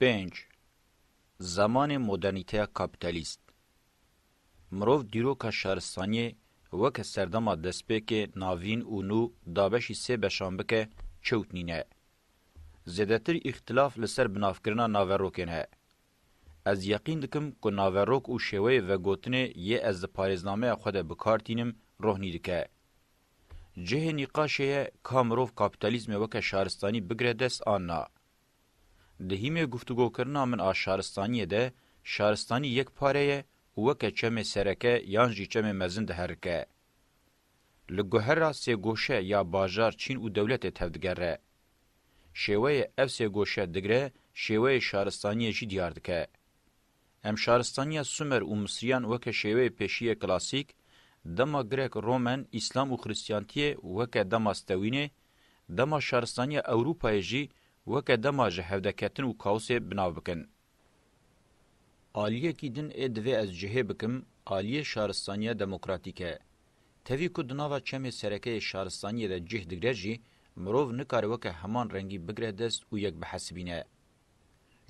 Pênc, Zemanê modernîteya kapîtalîst, Mirov dîroka şaristaniyê weke serdema destpêkê navîn û nû dabeşî sê beşan bike çewt nîne. Zêdetir îxtilaf li ser binavkirina naverokê ne. Ez yeqîn dikim ku naverok û şêweyê vegotinê yê ez di parêznameya xwe de bi kar tînim rohnî dike. Cihê nîqaşê ye ka mirov kapîtalîzmê weke şaristanî bigire dest an na. Di hîmê guftûgokirina min a şaristaniyê de şaristanî yek pare ye û weke çemê sereke yan jî çemê mezin diherike. Li guher ra sêgoşe ya bajar, çîn û dewletê tevdigere. Şêweyê ev sêgoşe digire şêweyê şaristaniyê jî diyar dike. Em şaristaniya Sumer û Misriyan weke şêweyê pêşiyê klasîk, dema Grek, Romen, Îslam û Xristiyantiyê weke dema stewînê, dema şaristaniya Ewropayê jî weke dema ji hevdeketin û kaosê bi nav bikin. Aliyekî din ê divê ez cihê bikim, aliyê şaristaniya demokratîk e. Tevî ku di nava çemê serekeyê şaristaniyê de cih digre jî, mirov nikare weke heman rengî bigire dest û yek bihesibîne.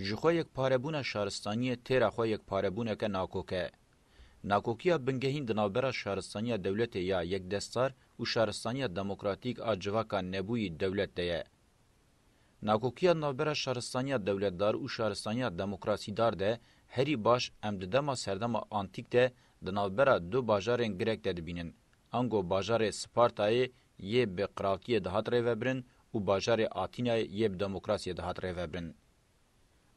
Ji xwe yekparebûna şaristaniyê têra xwe yekparebûneke nakok e. Nakokiya bingehîn di navbera şaristaniya dewletê ya yekdestar û şaristaniya demokratîk a civaka nebûyî dewlet de ye. Nakokiya di navbera şaristaniya dewletdar û şaristaniya demokrasîdar de herî baş em di dema serdema antîk de di navbera du bajarên girek de dibînin, ango bajarê Spartayê yê bi qiraltiyê dihat rêvebirin û bajarê Atînayê yê bi demokrasiyê dihat rêvebirin.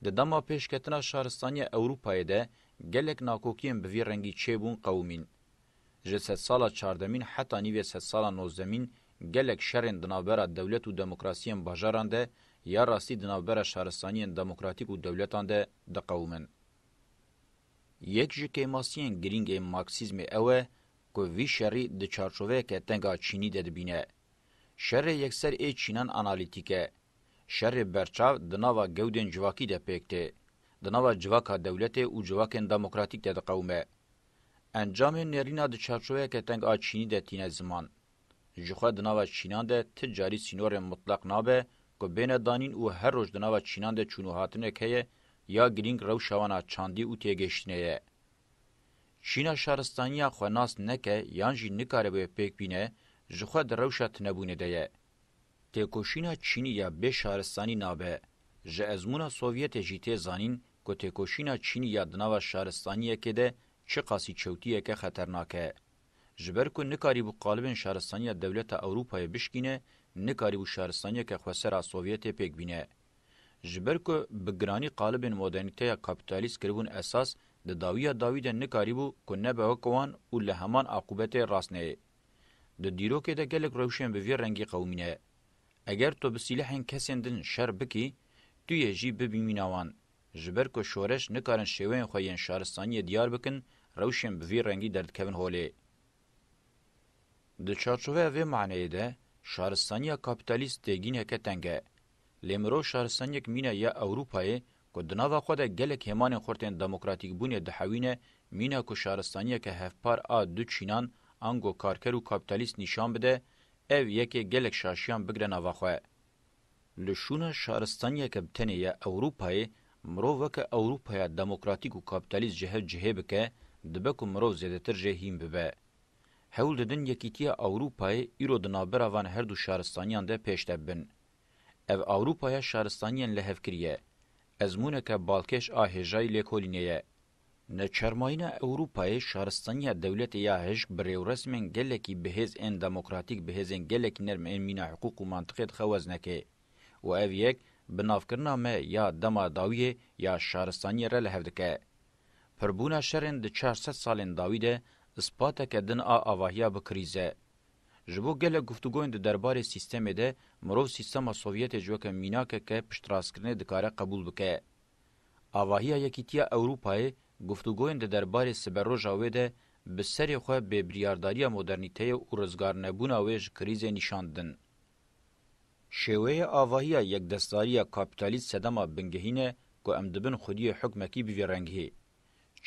Di dema pêşketina şaristaniya Ewropayê de gelek nakokiyên bi vî rengî çêbûn qewimîn. Ji sedsala çardemîn heta nîvê sedsala nozdemîn gelek şerên di navbera dewlet û demokrasiyên bajaran de ya rastî di navbera şaristaniyên demokratîk û dewletan de diqewimin. Yek ji kêmasiyên girîng ê Marksîzmê ew e ku vî şerî di çarçoveyeke teng a çînî de dibîne. Şerê yekser ê çînan analîtîk e. Şerê berçav di nava gewdên civakî de pêk tê, di nava civaka dewletê û civakên demokratîk de diqewime. Encamên nêrîna di çarçoveyeke teng a çînî de tîne ziman. Jixwe di nava çînan de ti carî sînorên mutleq nabe ku bêne danîn û her roj di nava çînan de çûn û hatinek heye ya girîng rewşa wan a çandî û têgehiştinê ye. Çîna şaristaniya xwe nas neke yan jî nikaribe wê pêk bîne jixwe di rewşa tunebûnê de ye. Têkoşîna çînî ya bê şaristanî nabe. Ji ezmûna Sovyetê jî tê zanîn ku têkoşîna çînî ya di nava şaristaniyekê de çiqasî çewtiyeke xeternak e. Ji ber ku nikarîbû qalibên şaristaniya dewleta Ewropayê bişkîne, nikarîbû şaristaniyeke xwesera Sovyetê pêk bîne. Ji ber ku bi giranî qalibên modernîteya kapîtalîst kiribûn esas, di dawiya dawî de nikarîbû ku nebe weke wan û li heman aqûbetê rast neyê. Di dîrokê de gelek rewşên bi vî rengî qewimîne. Eger tu bi sîlehên kesên din şer bikî, tu yê jî bibî mîna wan. Ji ber ku şoreş nikarin şêweyên xwe yên şaristaniyê diyar bikin, rewşên bi vî rengî derdikevin holê. Di çarçoveya vê maneyê de, şaristaniya kapîtalîst têgîneke teng e. Lê mirov şaristaniyek mîna ya Ewropayê ku di nava xwe de gelek hêmanên xurtên demokratîkbûnê dihewîne, mîna ku şaristaniyeke hevpar a du çînan, ango karker û kapîtalîst nîşan bide, ev yekê gelek şaşiyan bigire nava xwe. Li şûna şaristaniyeke bi tenê ya Ewropayê, mirov weke Ewropaya demokratîk û kapîtalîst ji hev cihê bike, dibe ku mirov zêdetir jê hîn bibe. Hewl didin Yekîtiya Ewropayê îro di navbera van her du şaristaniyan de pêştev bin. Ev Ewropaya şaristaniyên lihevkirî ye. Ezmûneke balkêş a hêjayî lêkolînê ye. Di çarmayîna Ewropayê şaristaniya dewletê ya hişk bi rêwresmên gelekî bihêz ên demokratîk bi hêzên gelekî nerm ên mîna hiqûq û mantiqê dixe weznekê û ev yek bi navkirina me ya dema dawiyê ya şaristaniyê re li hev dike. Pirbûna şerên di çar sed salên dawî de îspateke din a avahiya bi krîz e. Ji bo gelek guftûgoyên di derbarê sîstemê de mirov sîstema sovyetê ji weke mînakeke piştrastkirinê dikare qebûl bike. Avahiya Yekîtiya Ewropayê guftûgoyên di derbarê siberoja wê de bi serê xwe bêbiryardariya modernîteyê û rizgarnebûna wê ji krîzê nîşan didin. Şêweyê avahiya yekdestdariya kapîtalîst sedema bingehîn e ku em dibin xwediyê hukmekî bi vî rengî.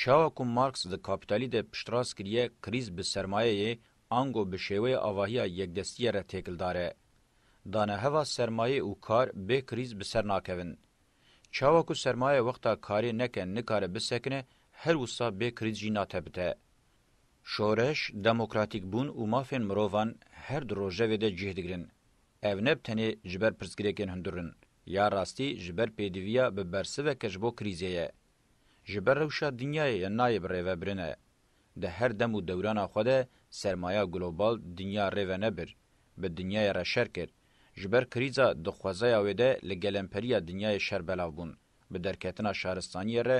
Çawa ku Marx di Kapîtalî de piştrast kiriye krîz bi sermayeyê ango bi şêweyê avahiya yekdestiyê re têkildar e. Dane heva sermayê û kar bê krîz bi ser nakevin. Çawa ku sermaye wexta karê neke nikare bisekine, her wisa bê krîz jî natepite. Şoreş, demokratîkbûn û mafên mirovan her di rojevê de cih digirin. Ev ne bi tenê ji ber pirsgirêkên hundir in, ya rastî ji ber pêdiviya bi bersiveke ji bo krîzê ye. Ji ber rewşa dinyayê ye nayê bi rêve birine. Di her dem û dewrana xwe de sermaya global dinya rêve nebir, bi dinyayê re şer kir. Ji ber krîza di xwezaya wê de li gelemperiya dinyayê şer belav bûn. Bi derketina şaristaniyê re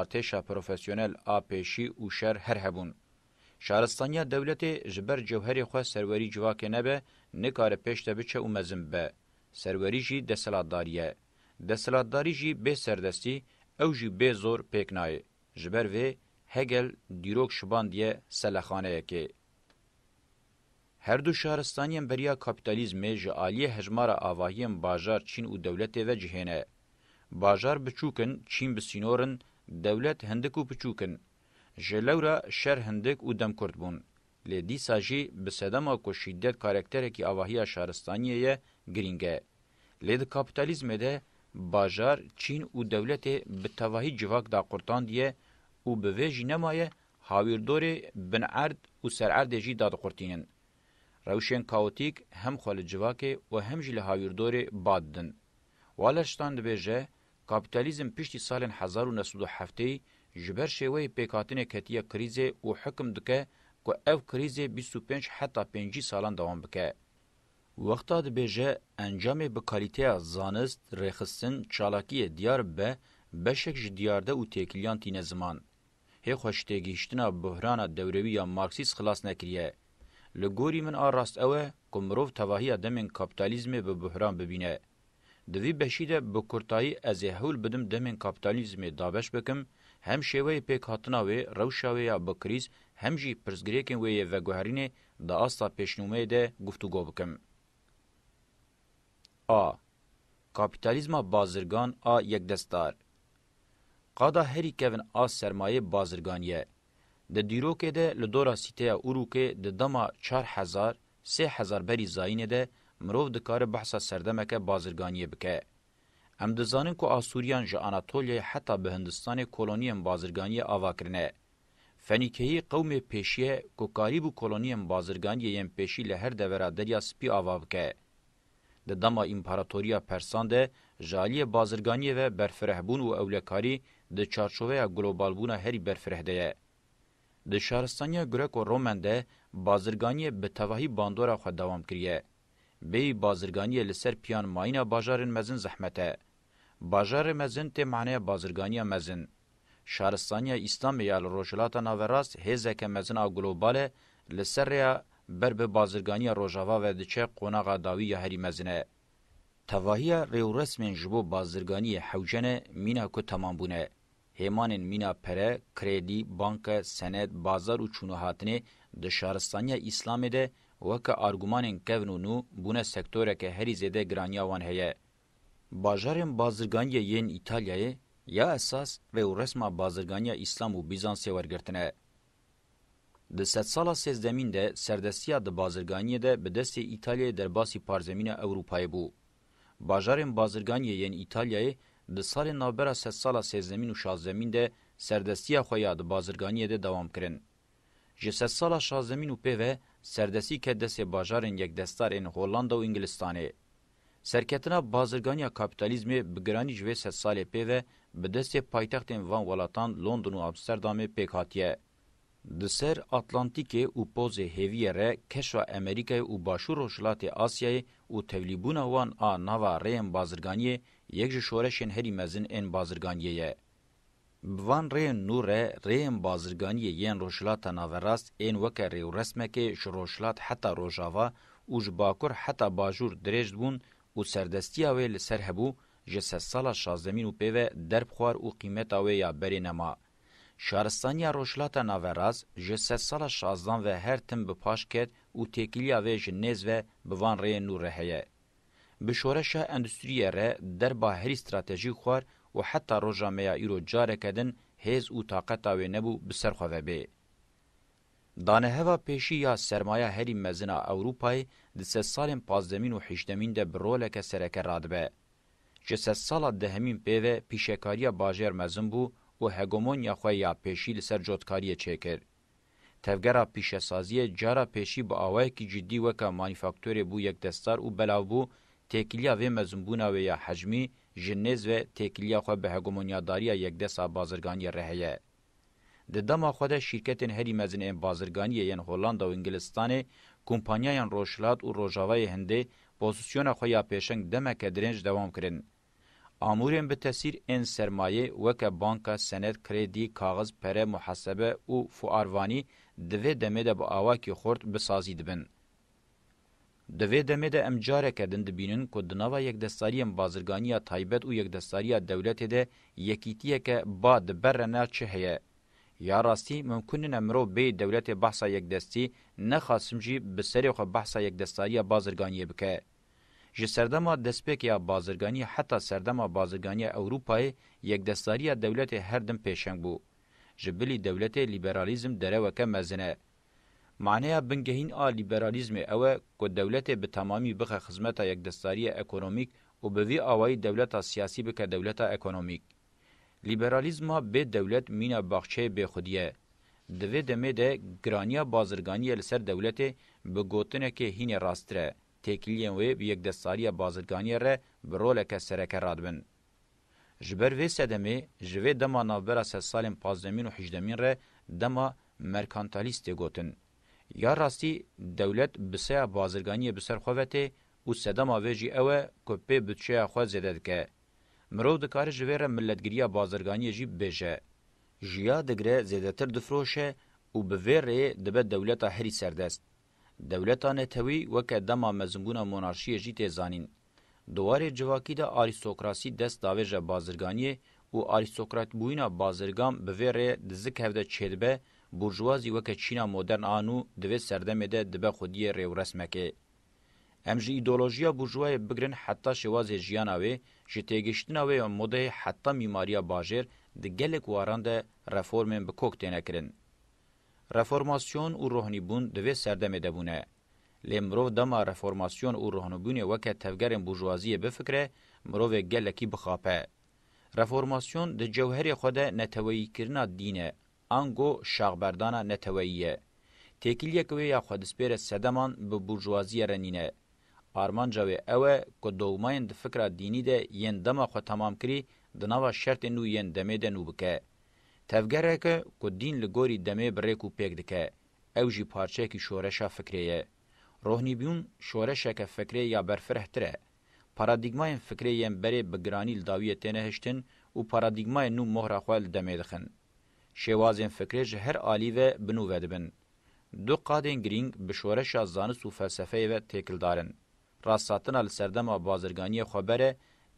artêşa profesyonel a pêşî û şer her hebûn. Şaristaniya dewletê ji ber cewherê xwe serwerî civakê nebe, nikare pêş de biçe û mezin bibe. Serwerî jî desthilatdarî ye. Desthilatdarî jî bê serdestî, ew jî bê zor pêk nayê. Ji ber vê Hegel dîrok şibandiye selexaneyekê. Her du şaristaniyên beriya kapîtalîzmê ji aliyê hejmara avahiyên bajar, çîn û dewletê ve cihêne. Bajar biçûk in, çîn bi sînor in, dewlet hindik û piçûk in. Ji lewra şer hindik û demkurt bûn. Lê dîsa jî bi sedema ku şîdet karekterekî avahiya şaristaniyê ye, girîng e. Lê di kapîtalîzmê de bajar, çîn û dewletê bi tevahî civak daqurtandiye û bi vê jî nemaye Hawîrdorê binerd û sererdê jî dadiqurtînin. Rewşên kaotîk hem xwe li civakê û hem jî li hawîrdorê ba didin. Wallerstein dibêje, Kapîtalîzm piştî salên hezar û neh sed û heftê ji ber şêweyê pêkhatinê ketiye krîzê û hukm dike ku ev krîzê bîst û pênc heta pêncî salan dewam bike. Wexta dibêje, encamê bi kalîteya zanist, rêxistin, çalakiyê diyar bibe, beşek ji diyarde û têkiliyan tîne ziman. hê xwe ji têgihiştina buhrana dewrewî ya Marksîst xilas nekiriye. Li gorî min a rast ew e ku mirov tevahiya demên kapîtalîzmê bi buhran bibîne. Di vî beşî de bi kurtayî ez ê hewl bidim demên kapîtalîzmê dabeş bikim, hem şêweyê pêkhatina wê, rewşa wê ya bi krîz, hem jî pirsgirêkên wê yê veguherînê di asta pêşnûmeyê de guftûgo bikim. A. Kapîtalîzma bazirgan a yekdestar. Qada herî kevn a sermayê bazirgan ye. Di dîrokê de li dora sîteya Urûkê di dema çar hezar, sê hezar berî zayînê de mirov dikare behsa serdemeke bazirganiyê bike. Em dizanin ku Asûriyan ji Anatolyayê heta bi Hindistanê koloniyên bazirganiyê ava kirine. Fenîkeyî qewmê pêşî ye ku karîbû kolonîyên bazirganîyê yên pêşî li her devera Derya Spî ava bike. Di dema Împaratorîya Persan de ji alîyê bazirganîyê ve berfirehbûn û ewlekarî di çarçoveya globalbûna herî berfireh de ye. Di şaristanîya Greko-Romen de bazirganîyê bi tevahî bandora xwe dewam kiriye. Bêyî bazirganîyê li ser pîyan mayîna bajarên mezin zehmet e. Bajarê mezin tê maneya bazirganiya mezin. Şaristaniya Îslamê ya li Rojhilata Naverast hêzeke mezin a global e li ser rêya ber bi bazirganiya Rojava ve diçe qonaxa dawî ya herî mezin e. Tevahiya rêwresmên ji bo bazirganiyê hewce ne mîna ku temam bûne. Hêmanên mîna pere, krêdî, banke, senet, bazar û çûn û hatinê di şaristaniya Îslamê de weke argumanên kevn û nû bûne sektoreke herî zêde giraniya wan heye. Bajarên bazirganiyê yên Îtalyayê ya esas rêwresma bazirganiya Îslam û Bîzansê wergirtine. Di sedsala sêzdemîn de serdestiya di bazirganiyê de bi destê Îtalyayê derbasî parzemîna Ewropayê bû. Bajarên bazirganiyê yên Îtalyayê di salên navbera sedsala sêzdemîn û şazdemîn de serdestiya xwe ya di bazirganiyê de dewam kirin. Ji sedsala şazdemîn û pê ve serdestî ket destê bajarên yekdestar ên Hollanda û Îngilistanê. Serketina bazirganiya kapîtalîzmê bi giranî ji vê sedsalê pê ve bi destê paytextên van welatan London û Amsterdamê pêk hatiye. Di ser Atlantîkê û pozê hêviyê re keşa Emerîkayê û Başûr Rojhilatê Asyayê û tevlîbûna wan a nava rêyên bazirganiyê yek ji şoreşên herî mezin ên bazirganiyê ye. Bi van rêyên nû re rêyên bazirganiyê yên Rojhilata Naverast ên weke rêwresmekê ji Rojhilat heta Rojava û ji Bakur heta Bajûr dirêj dibûn û serdestiya wê li ser hebû ji sedsala şazdemîn û pêve derb xwar û qîmeta wê ya berê nema. Şaristaniya Rojhilata Naverast ji sedsala şazdan ve her tim bi paş ket û têkiliya vê ji nêz ve bi van rêyên nû re heye. Bi şoreşa endustriyê re der ba herî stratejîk xwar û heta roja me ya îro careke din hêz û taqeta wê nebû bi ser xwe vebê. Daneheva pêşî ya sermaya herî mezin a Ewropayê di sedsalên pazdemîn û hîşdemîn de bi roleke sereke radibe. Ji sedsala dehemîn pê ve pîşekariya bajêr mezin bû û hegemonya xwe ya pêşî li ser cotkariyê çêkir. Tevgera pîşesaziyê cara pêşî bi awayekî cidî weke manîfakturê bû yekdestar û belav bû, têkiliya vê mezinbûna wê ya hecmî ji nêz ve têkiliya xwe bi hegemonyadariya yekdesa bazirganiyê re heye. Di dema xwe de şîrketên herî mezin ên bazirganiyê yên Hollanda û Ingilistanê, kompanyayan Rojhilat û Rojavayê Hindê pozîsyona xwe ya pêşeng demeke dirênj dewam kirin. Amûrên bi tesîr ên sermayê weke banka, sened, krêdî, kaxiz, pere, muhasebe û fuarvanî di vê demê de bi awayekî xurt bi sazî dibin. Di vê demê de em careke din dibînin ku di nava yekdestariyên bazirganiya taybet û yekdestariya dewletê de yekîtiyeke ba di ber re ne çi heye. Ya rastî mimkun nine mirov bêyî dewletê behsa yekdestî, ne xasim jî bi serê xwe behsa yekdestariya bazirganiyê bike. Ji serdema destpêk ya bazirganiyê heta serdema bazirganiya Ewropayê yekdestariya dewletê her dim pêşeng bû. Ji bilî dewletê lîberalîzm dereweke mezin e. Maneya bingehîn a lîberalîzmê ew e ku dewletê bi temamî bixe xizmeta yekdestariyê ekonomîk û bi vî awayî dewleta siyasî bike dewleta ekonomîk. Lîberalîzma bê dewlet mîna baxçeyê bêxwedî ye. Di vê demê de giraniya bazirganî ye li ser dewletê bi gotinekê hînê rasttir e, têkiliyên wê bi yekdestsariya bazirganiyê re bi roleke sereke radibin. Ji ber vê sedemê ji vê dema navbera sed salên pazdemîn û hîjdemîn re dema merkantalîst tê gotin. Ya rastî dewlet biseya bazirganiyê bi ser xwe ve tê û sedema vê jî ew e ku pê butçeya xwe zêde dike. Mirov dikare ji vê re miletgiriya bazirganiyê jî bibêje. Jiya digre zêdetir difiroşe û bi vê rêyê dibe dewleta herî serdest. Dewleta netewî weke dema mezinbûna monarşiyê jî tê zanîn. Di warê civakî de arîstokrasî dest davêje bazirganiyê û arîstokratbûyîna bazirgan bi vê rêyê di zik hev de çêdibe, burjuwazî weke Çîna modern a nû di vê serdemê de dibe xwediyê rêwresmekê. Em ji îdeolojiya burjûayê bigirin heta şêwazê jiyana wê, ji têgihiştina wê ya modeyê heta mîmariya bajêr di gelek waran de reformên bi kok têne kirin. Reformasyon û rohnîbûn di vê serdemê de bûne. Lê mirov dema reformasyon û rohnibûnê weke tevgerên burjûaziyê bifikire, mirovê gelekî bixape. Reformasyon di cewherê xwe de neteweyîkirina dîn e, Ango şaxberdana neteweyî ye. Têkiliyeke wê ya xwedizpêre sedeman bi burjwazîye re nîne. Armanca wê ew e ku dogmayên di fikra dînî de yên dema xwe temam kirî di nava şertên nû yên demê de nû bike. Tevgereke ku dîn li gorî demê bi rêk û pêk dike, ew jî parçeyekî şoreşa fikrê ye. Rohnîbûn şoreşeke fikrê ya berfirehtir e. Paradîgmayên fikrê yên berê bi giranî li dawiyê têne hiştin û paradîgmayên nû mohra xwe li demê dixin. Şêwazên fikrê ji her alî ve bi nû ve dibin. Du qadên girîng bi şoreşa zanist û felsefeyê ve têkildar in. Rasthatina li serdema bazirganiyê xwe bere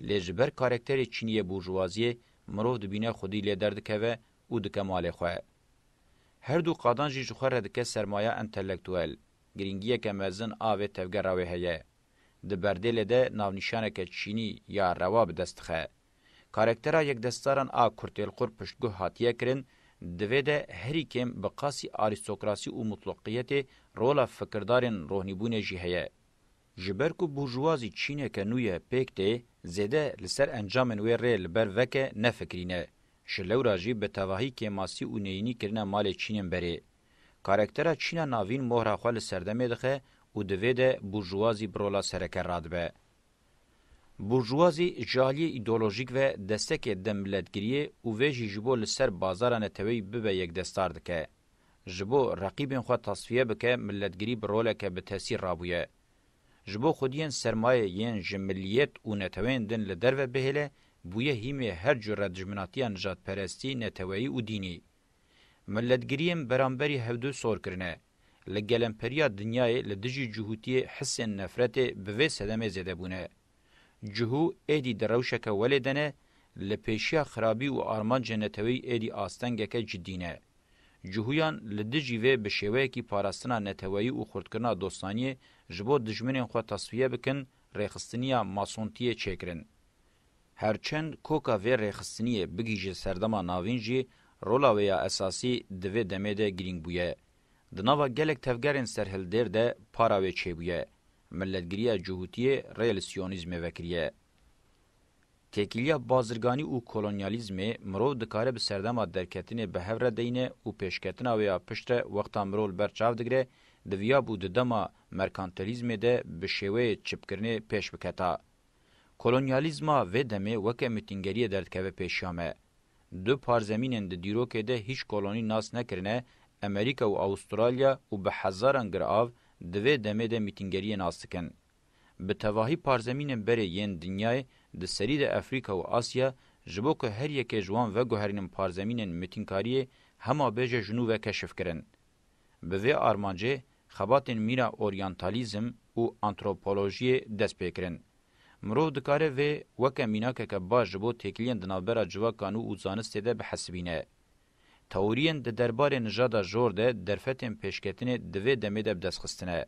lê ji ber karekterê çînî yê burjuwaziyê mirov dibîne xwedî lê derdikeve û dike malê xwe. Her du qadan jî ji xwe re dike sermaya entelektuel. Girîngiyeke mezin a vê tevgera wê heye. Di berdêlê de navnîşaneke çînî ya rewa bi dest dixe. Karektera yekdestdaran a Kurtêlxur piştguh hatiye kirin, di vê de herî kêm bi qasî arîstokrasî û mutluqiyetê rola fikirdarên rohnîbûnê jî heye. Ji ber ku burjuwazî çîneke nû ye pêk tê, zêde li ser encamên wê rê li ber veke nefikirîne. Ji lewra jî bi tevahî kêmasî û neyînî kirine malê çînên berê. Karaktera Çîna Navîn mohra xwe li serdemê dixe û di vê de burjûwazî bi rola sereke radibe. Burjûwazî ji aliyê îdeolojîk ve destekê di miletgiriyê û vê jî ji bo li ser bazara neteweyî bibe yekdestar dike. Ji bo reqîbên xwe tasfiye bike miletgirî bi roleke bi tesîr rabûye. Ji bo xwediyên sermayê yên ji milliyet û neteweyên din li derve bihêle bûye hîmê her cure dijminatiya nijadperestî, neteweyî û dînî. Miletgiriyên beramberî hevdu sor kirine. Li gelemperiya dinyayê li dijî cihûtiyê hisên nefretê bi vê sedemê zêde bûne. Cihû êdî di rewşeke welê de ne, li pêşiya xirabî û armancên neteweyî êdî astengeke cidî ne. Cihûyan li dijî vê bi şêweyekî parastina neteweyî û xurtkirina dostaniyê ji bo dijminên xwe tasfiye bikin rêxistiniya masontiyê çêkirin. Her çend koka vê rêxistiniyê bigihîje serdema navîn jî rola wê ya esasî di vê demê de girîng bûye. Di nava gelek tevgerên serhildêr de para wê çêbûye. Miletgiriya Cihûtiyê rê li siyonîzmê vekiriye. Têkiliya bazirganî û kolonyalîzmê mirov dikare bi serdema derketinê bi hev re deyne û pêşketina wê ya piştre wexta mirov li ber çav digire diviyabû di dema merkantilîzmê de bi şêweyê çipkirinê pêş biketa. Kolonyalîzma vê demê weke mîtîngeriyê derdikeve pêşiya me. Du par zemînên di dîrokê de hîç kolonî nas nekirine, Emerîka û Awustralya û bi hezaran girav di vê demê de mîtîngeriyê nas dikin. Bi tevahî parzemînên berê yên dinyayê di serî de Efrîka û Asya ji bo ku her yekê ji wan veguherînin parzemînên mîtînkariyê hema bêje jinû ve keşif kirin. Bi vê armancê xebatên mîra oryantalîzm û antropolojiyê dest pê kirin. Mirov dikare vê weke mînakeke baş ji bo têkiliyên di navbera civaka nû û zanistê de bihesibîne. Teoriyên di derbarê nijada jor de derfetên pêşketinê di vê demê de bi dest xistine.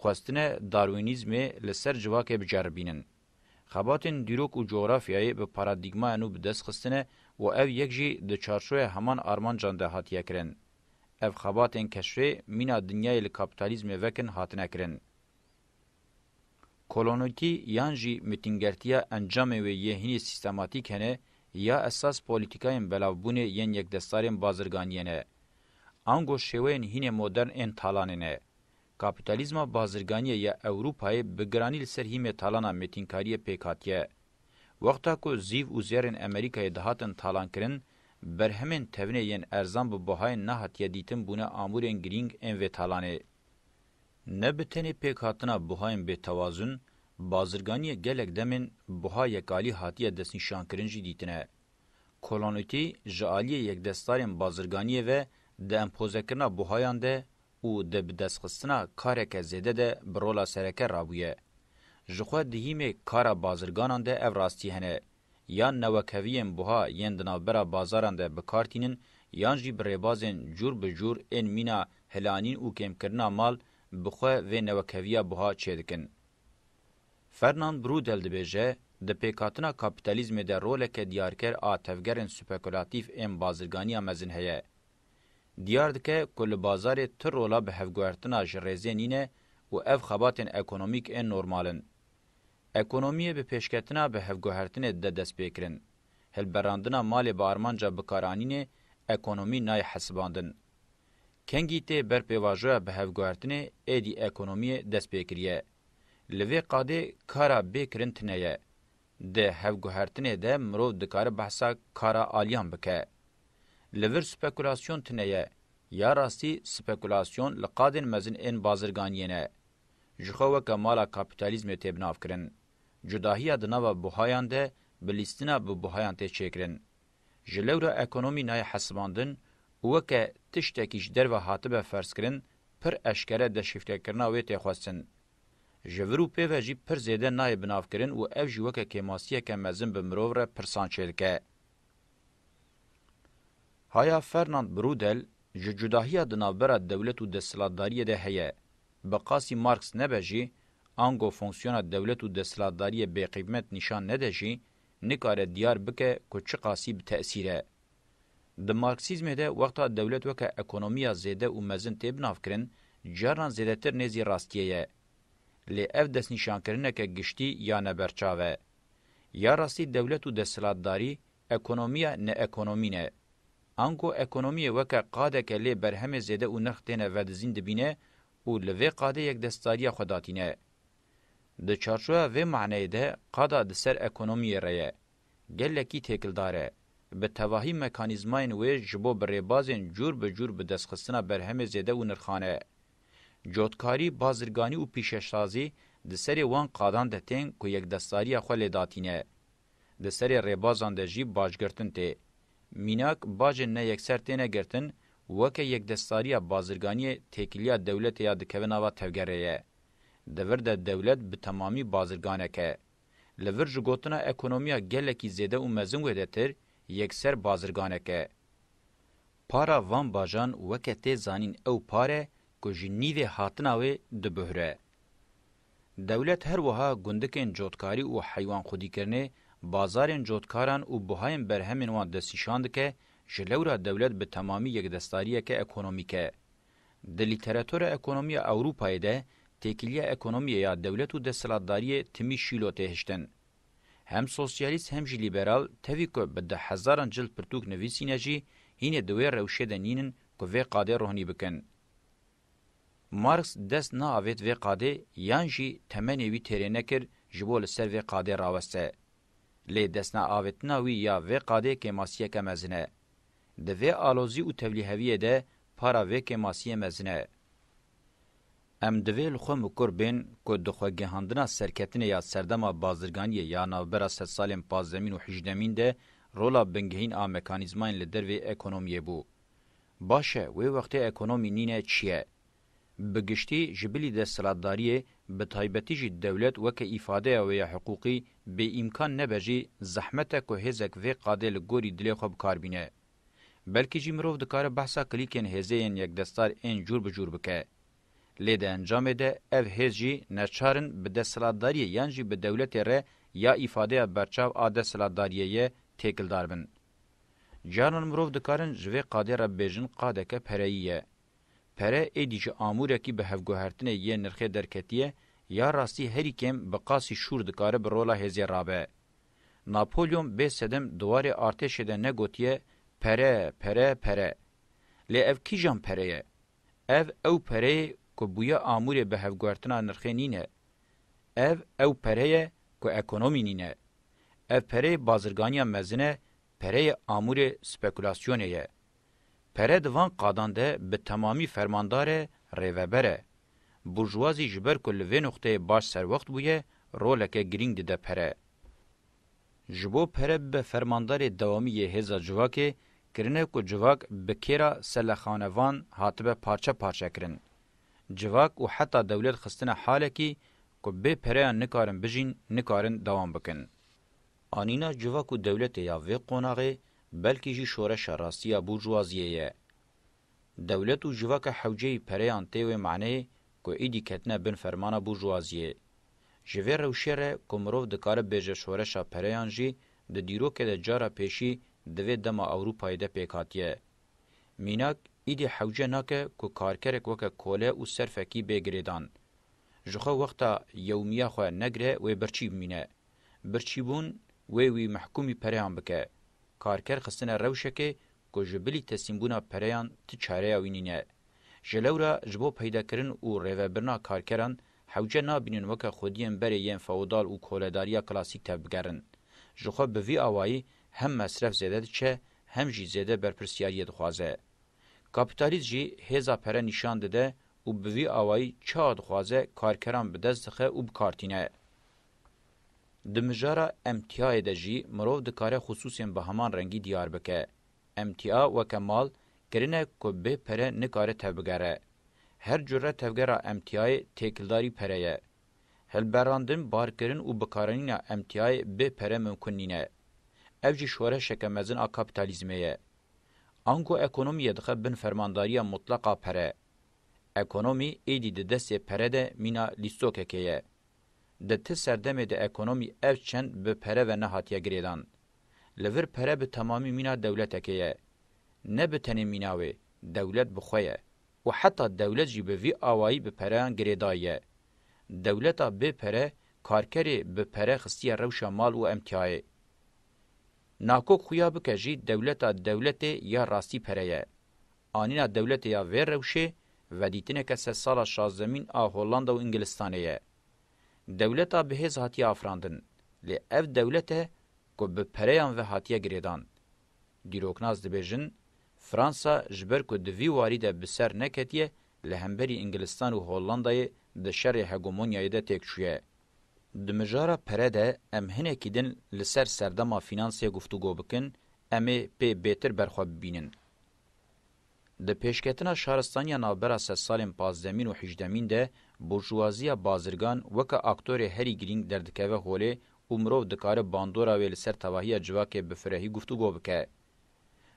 Xwestine darwînîzmê li ser civakê biceribînin. Xebatên dîrok û cografyayê bi paradîgmaya nû bi dest xistine û ev yek jî di çarçoya heman armancan de hatiye kirin. Ev xebatên keşrê mîna dinyayê li kapîtalîzmê vekin hatine kirin. Kolonîtî yan jî mîtîngertiya encamên wê yê hînî sîstematîk hene ya esas polîtîkayên belavbûnê yên yekdestarên bazirganiyê ne. Ango şêweyên hînê modern ên talanê ne. Kapîtalîzma bazirganiyê ya Ewropayê bi giranî li ser hîmê talana mêtînkariyê pêk hatiye. Wexta ku zîv û zêrên Amerîkayê dihatin talankirin, berhemên tevnê yên erzan bi buhayên nehatiye dîtin bûne amûrên girîng ên vê talanê. Ne bi tenê pêkhatina buhayên bêtewazûn, bazirganiyê gelek demên buha yekalî hatiye destnîşankirin jî dîtine. Kolonîtî ji aliyê yekdestarên bazirganiyê ve di empozekirina buhayan de û di bidestxistina kareke zêde de bi rola sereke rabûye. Ji xwe dihîmê kara bazirganan de ev rastî hene, yan newekheviyên buha yên di navbera bazaran de bi kar tînin yan jî bi rêbazên cûr bi cûr ên mîna hilanîn û kêmkirina mal bi xwe vê newekheviya buha çêdikin. Fernand Brudel dibêje, di pêkhatina kapîtalîzmê de roleke diyarker a tevgerên spekûlatîf ên bazirganiya mezin heye, Diyar dike ku li bazarê tu rola bihevguhertina ji rêzê nîne û ev xebatên ekonomîk ên normal in. Ekonomiyê bi pêşketina bihevguhertinê dide destpêkirin. Hilberandina malê bi armanca bikaranînê ekonomî nayê hesibandin. Kengî tê ber pêvajoya bihevguhertinê êdî ekonomiyê destpêkiriye. Li vê qadê kara bê kirin tine ye. Di hevguhertinê de mirov dikare behsa kara aliyan bike. Li vir spekulasyon tune ye, ya rastî spekulasyon li qadên mezin ên bazirganiyê ne. Ji xwe weke mala kapîtalîzmê tê binavkirin. Cudahiya di nava buhayan de bi lîstina bi buhayan tê çêkirin. Ji lewra ekonomî nayê hesibandin û weke tiştekî ji derve hatibe ferzkirin, pir eşkere deşîfrekirina wê tê xwestin. Ji vir û pê ve jî pir zêde nayê binavkirin û ev jî weke kêmasiyeke mezin bi mirov re pirsan çêdike. Haya Fernand Brudel ji cudahiya di navbera dewlet û desthilatdariyê de heye. Bi qasî Marx nebe jî, ango fonksiyona dewlet û desthilatdariyê bêqîmet nîşan nede jî, nikare diyar bike ku çiqasî bi tesîr e. Di marksîzmê de wexta dewlet weke ekonomiya zêde û mezin tê binavkirin, caran zêdetir nêzî rastiyê ye. Lê ev destnîşankirineke giştî ya neberçav e. Ya rastî dewlet û desthilatdarî ekonomiya neekonomî ne. Ango ekonomiyê weke qadeke lê berhemê zêde û nirx têne vedizîn dibîne û li vê qadê yekdestdariya xwe datîne. Di çarçoya vê maneyê de qada di ser ekonomiyê re ye. gelekî têkildar e. Bi tevahî mekanîzmayên wê ji bo bi rêbazên cûr bi cûr bi destxistina berhemê zêde û nirxan e. Cotkarî, bazirganî û pîşeşsazî di serê wan qadan de tên ku yekdestariya xwe lê datîne. Di serê rêbazan de jî bajgirtin tê. Mînak bajên ne yekser têne girtin, weke yekdestariya bazirganiyê têkiliya dewletê ya dikeve nava tevgerê ye. Di vir de dewlet bi temamî bazirganek e. Li vir ji gotina ekonomiya gelekî zêde û mezin wêdetir yekser bazirganek e. Para van bajan weke tê zanîn ew par e ku ji nîvê hatina wê dibihre. Dewlet her wiha gundikên cotkarî û heywanxwedîkirinê, bazarên cotkaran û buhayên berhemên wan destnîşan dike, ji lewra dewlet bi temamî yekdestariyeke ekonomîk e. Di lîteratura ekonomiya Ewropayê de têkiliya ekonomiyê ya dewlet û desthilatdariyê timî şîlo tê hiştin. Hem sosyalîst hem jî lîberal tevî ku bi di hezaran cild pirtûk nivîsîne jî hînê di wê rewşê de nînin ku vê qadê rohnî bikin. Marx dest naavêt vê qadê yan jî temenê wî têrê nekir ji bo li ser vê qadê raweste. Lê destneavêtina wî ya vê qadê kêmasiyeke mezin e. Di vê alozî û tevlîheviyê de Para vê kêmasiyê mezin e. Em divê li xwe mikur bên ku di xwegihandina serketinê ya serdema bazirganiyê ya navbera sedsalên pazdemîn û hîjdemîn de rola bingehîn a mekanîzmayên li dervê ekonomiyê bû. Baş e wê wextê ekonomî nîne çi ye? Bi giştî ji bilî desthilatdariyê bi taybetî jî dewlet weke îfadeya wê ya hiqûqî bêîmkan nebe jî zehmet e ku hêzek vê qadê li gorî dilê xwe bi kar bîne. Belkî jî mirov dikare behsa klîkên hêzê yên yekdestar ên cûr bi cûr bike. Lê di encamê de ev hêz jî neçar in bi desthilatdariyê yan jî bi dewletê re ya îfadeya berçav a desthilatdariyê ye têkildar bin. Carnan mirov dikarin ji vê qadê re bibêjin qadeke pereyî ye. Pere êdî ji amûrekî bi hevguhertinê yê nirxê derketiye ya rastî herî kêm bi qasî şûr dikare bi rola hêzê rabe. Napolyon bê sedim di warê artêşê de negotiye pere, pere, pere. Lê ev kîjan pere ye? Ev ew pere ye ku bûye amûrê bihevguhertina nirxê nîne. Ev ew pere ye ku ekonomî nîne. Ev pereyê bazirganiya mezin e, pereyê amûrê spekulasyonê ye. Pere di van qadan de bi temamî fermandar e, rêveber e. Burjwazî ji ber ku li vê nuqteyê baş serwext bûye, roleke girîng dide pere. Ji bo pere bibe fermandarê dewamî yê hêza civakê, kirine ku civak bi kê re selexanevan hatibe parçe parçe kirin. Civak û heta dewlet xistine halekî ku bê pereyan nikarin bijîn, nikarin dewam bikin. Anîna civak û dewletê ya vê qonaxê belkî jî şoreşa rastî ya burjwazîyê ye. Dewlet û civaka hewceyî pereyan tê wê maneyê ku êdî ketine bin fermana burjwaziyê. Ji vê rewşê re ku mirov dikare bêje şoreşa pereyan jî di dîrokê de cara pêşî di vê dema Ewropayê de pêk hatiye. Mînak êdî hewce nake ku karkerek weke kole û serfekî bê girêdan. Ji xwe wexta yewmiya xwe negire wê birçî bimîne. Birçîbûn wê wî mehkûmî pereyan bike. Karker xistine rewşekê ku ji bilî teslîmbûna pereyan ti çareya wî nîne. Ji lewra ji bo peydakirin û rêvebirina karkeran hewce nabînin weke xwediyên berê yên feodal û koledariya klasîk tevbigerin. Ji xwe bi vî awayî hem mesref zêde diçe hem jî zêde berpirsiyariyê dixwaze. Kapîtalîst jî hêza pere nîşan dide û bi vî awayî çawa dixwaze karkeran bi dest dixe û bi kar tîne. Di mijara emtiyayê de jî mirov dikare xusûsên bi heman rengî diyar bike. Emtiya weke mal kirine ku bê pere nikare tevbigere. Her cure tevgera emtiyayê têkildarî pere ye. Hilberandin, barkirin û bikaranîna emtiyayê bê pere mimkun nîne. Ev jî şoreşeke mezin a kapîtalîzmê ye. Ango ekonomîyê dixe bin fermandariya mutleq a pere. Ekonomî êdî di destê pere de mîna lîstokekê ye. Di ti serdemê de ekonomî ev çend bi pere ve nehatiye girêdan. Li vir pere bi temamî mîna dewletekê ye. Ne bi tenê mîna wê, dewlet bi xwe ye û heta dewlet jî bi vî awayî bi pereyan girêdayî ye. Dewleta bê pere karkerê bi pere xistiye rewşa mal û emtiyayê. Nakok xuya bike jî dewleta dewletê ya rastî pere ye. Anîna dewletê ya vê rewşê vedîtineke sedsala şazdemîn a Hollanda û Îngilistanê ye. Dewleta bihêz hatiye afirandin, lê ev dewlet e ku bi pereyan ve hatiye girêdan. Dîroknas dibêjin, Fransa ji ber ku di vî warî de bi ser neketiye li hemberî Îngilistan û Hollandayê di şerê hegemonyayê de têk çûye. Di mijara pere de em hinekî din li ser serdema fînansê guftûgo bikin, em ê pê bêtir ber xwe bibînin. Di pêşketina şaristaniya navbera sedsalên pazdemîn û hîjdemîn de burjuwaziya bazirgan weke aktorê herî girîng derdikeve holê û mirov dikare bandora wê li ser tevahiya civakê bi firehî guftûgo bike.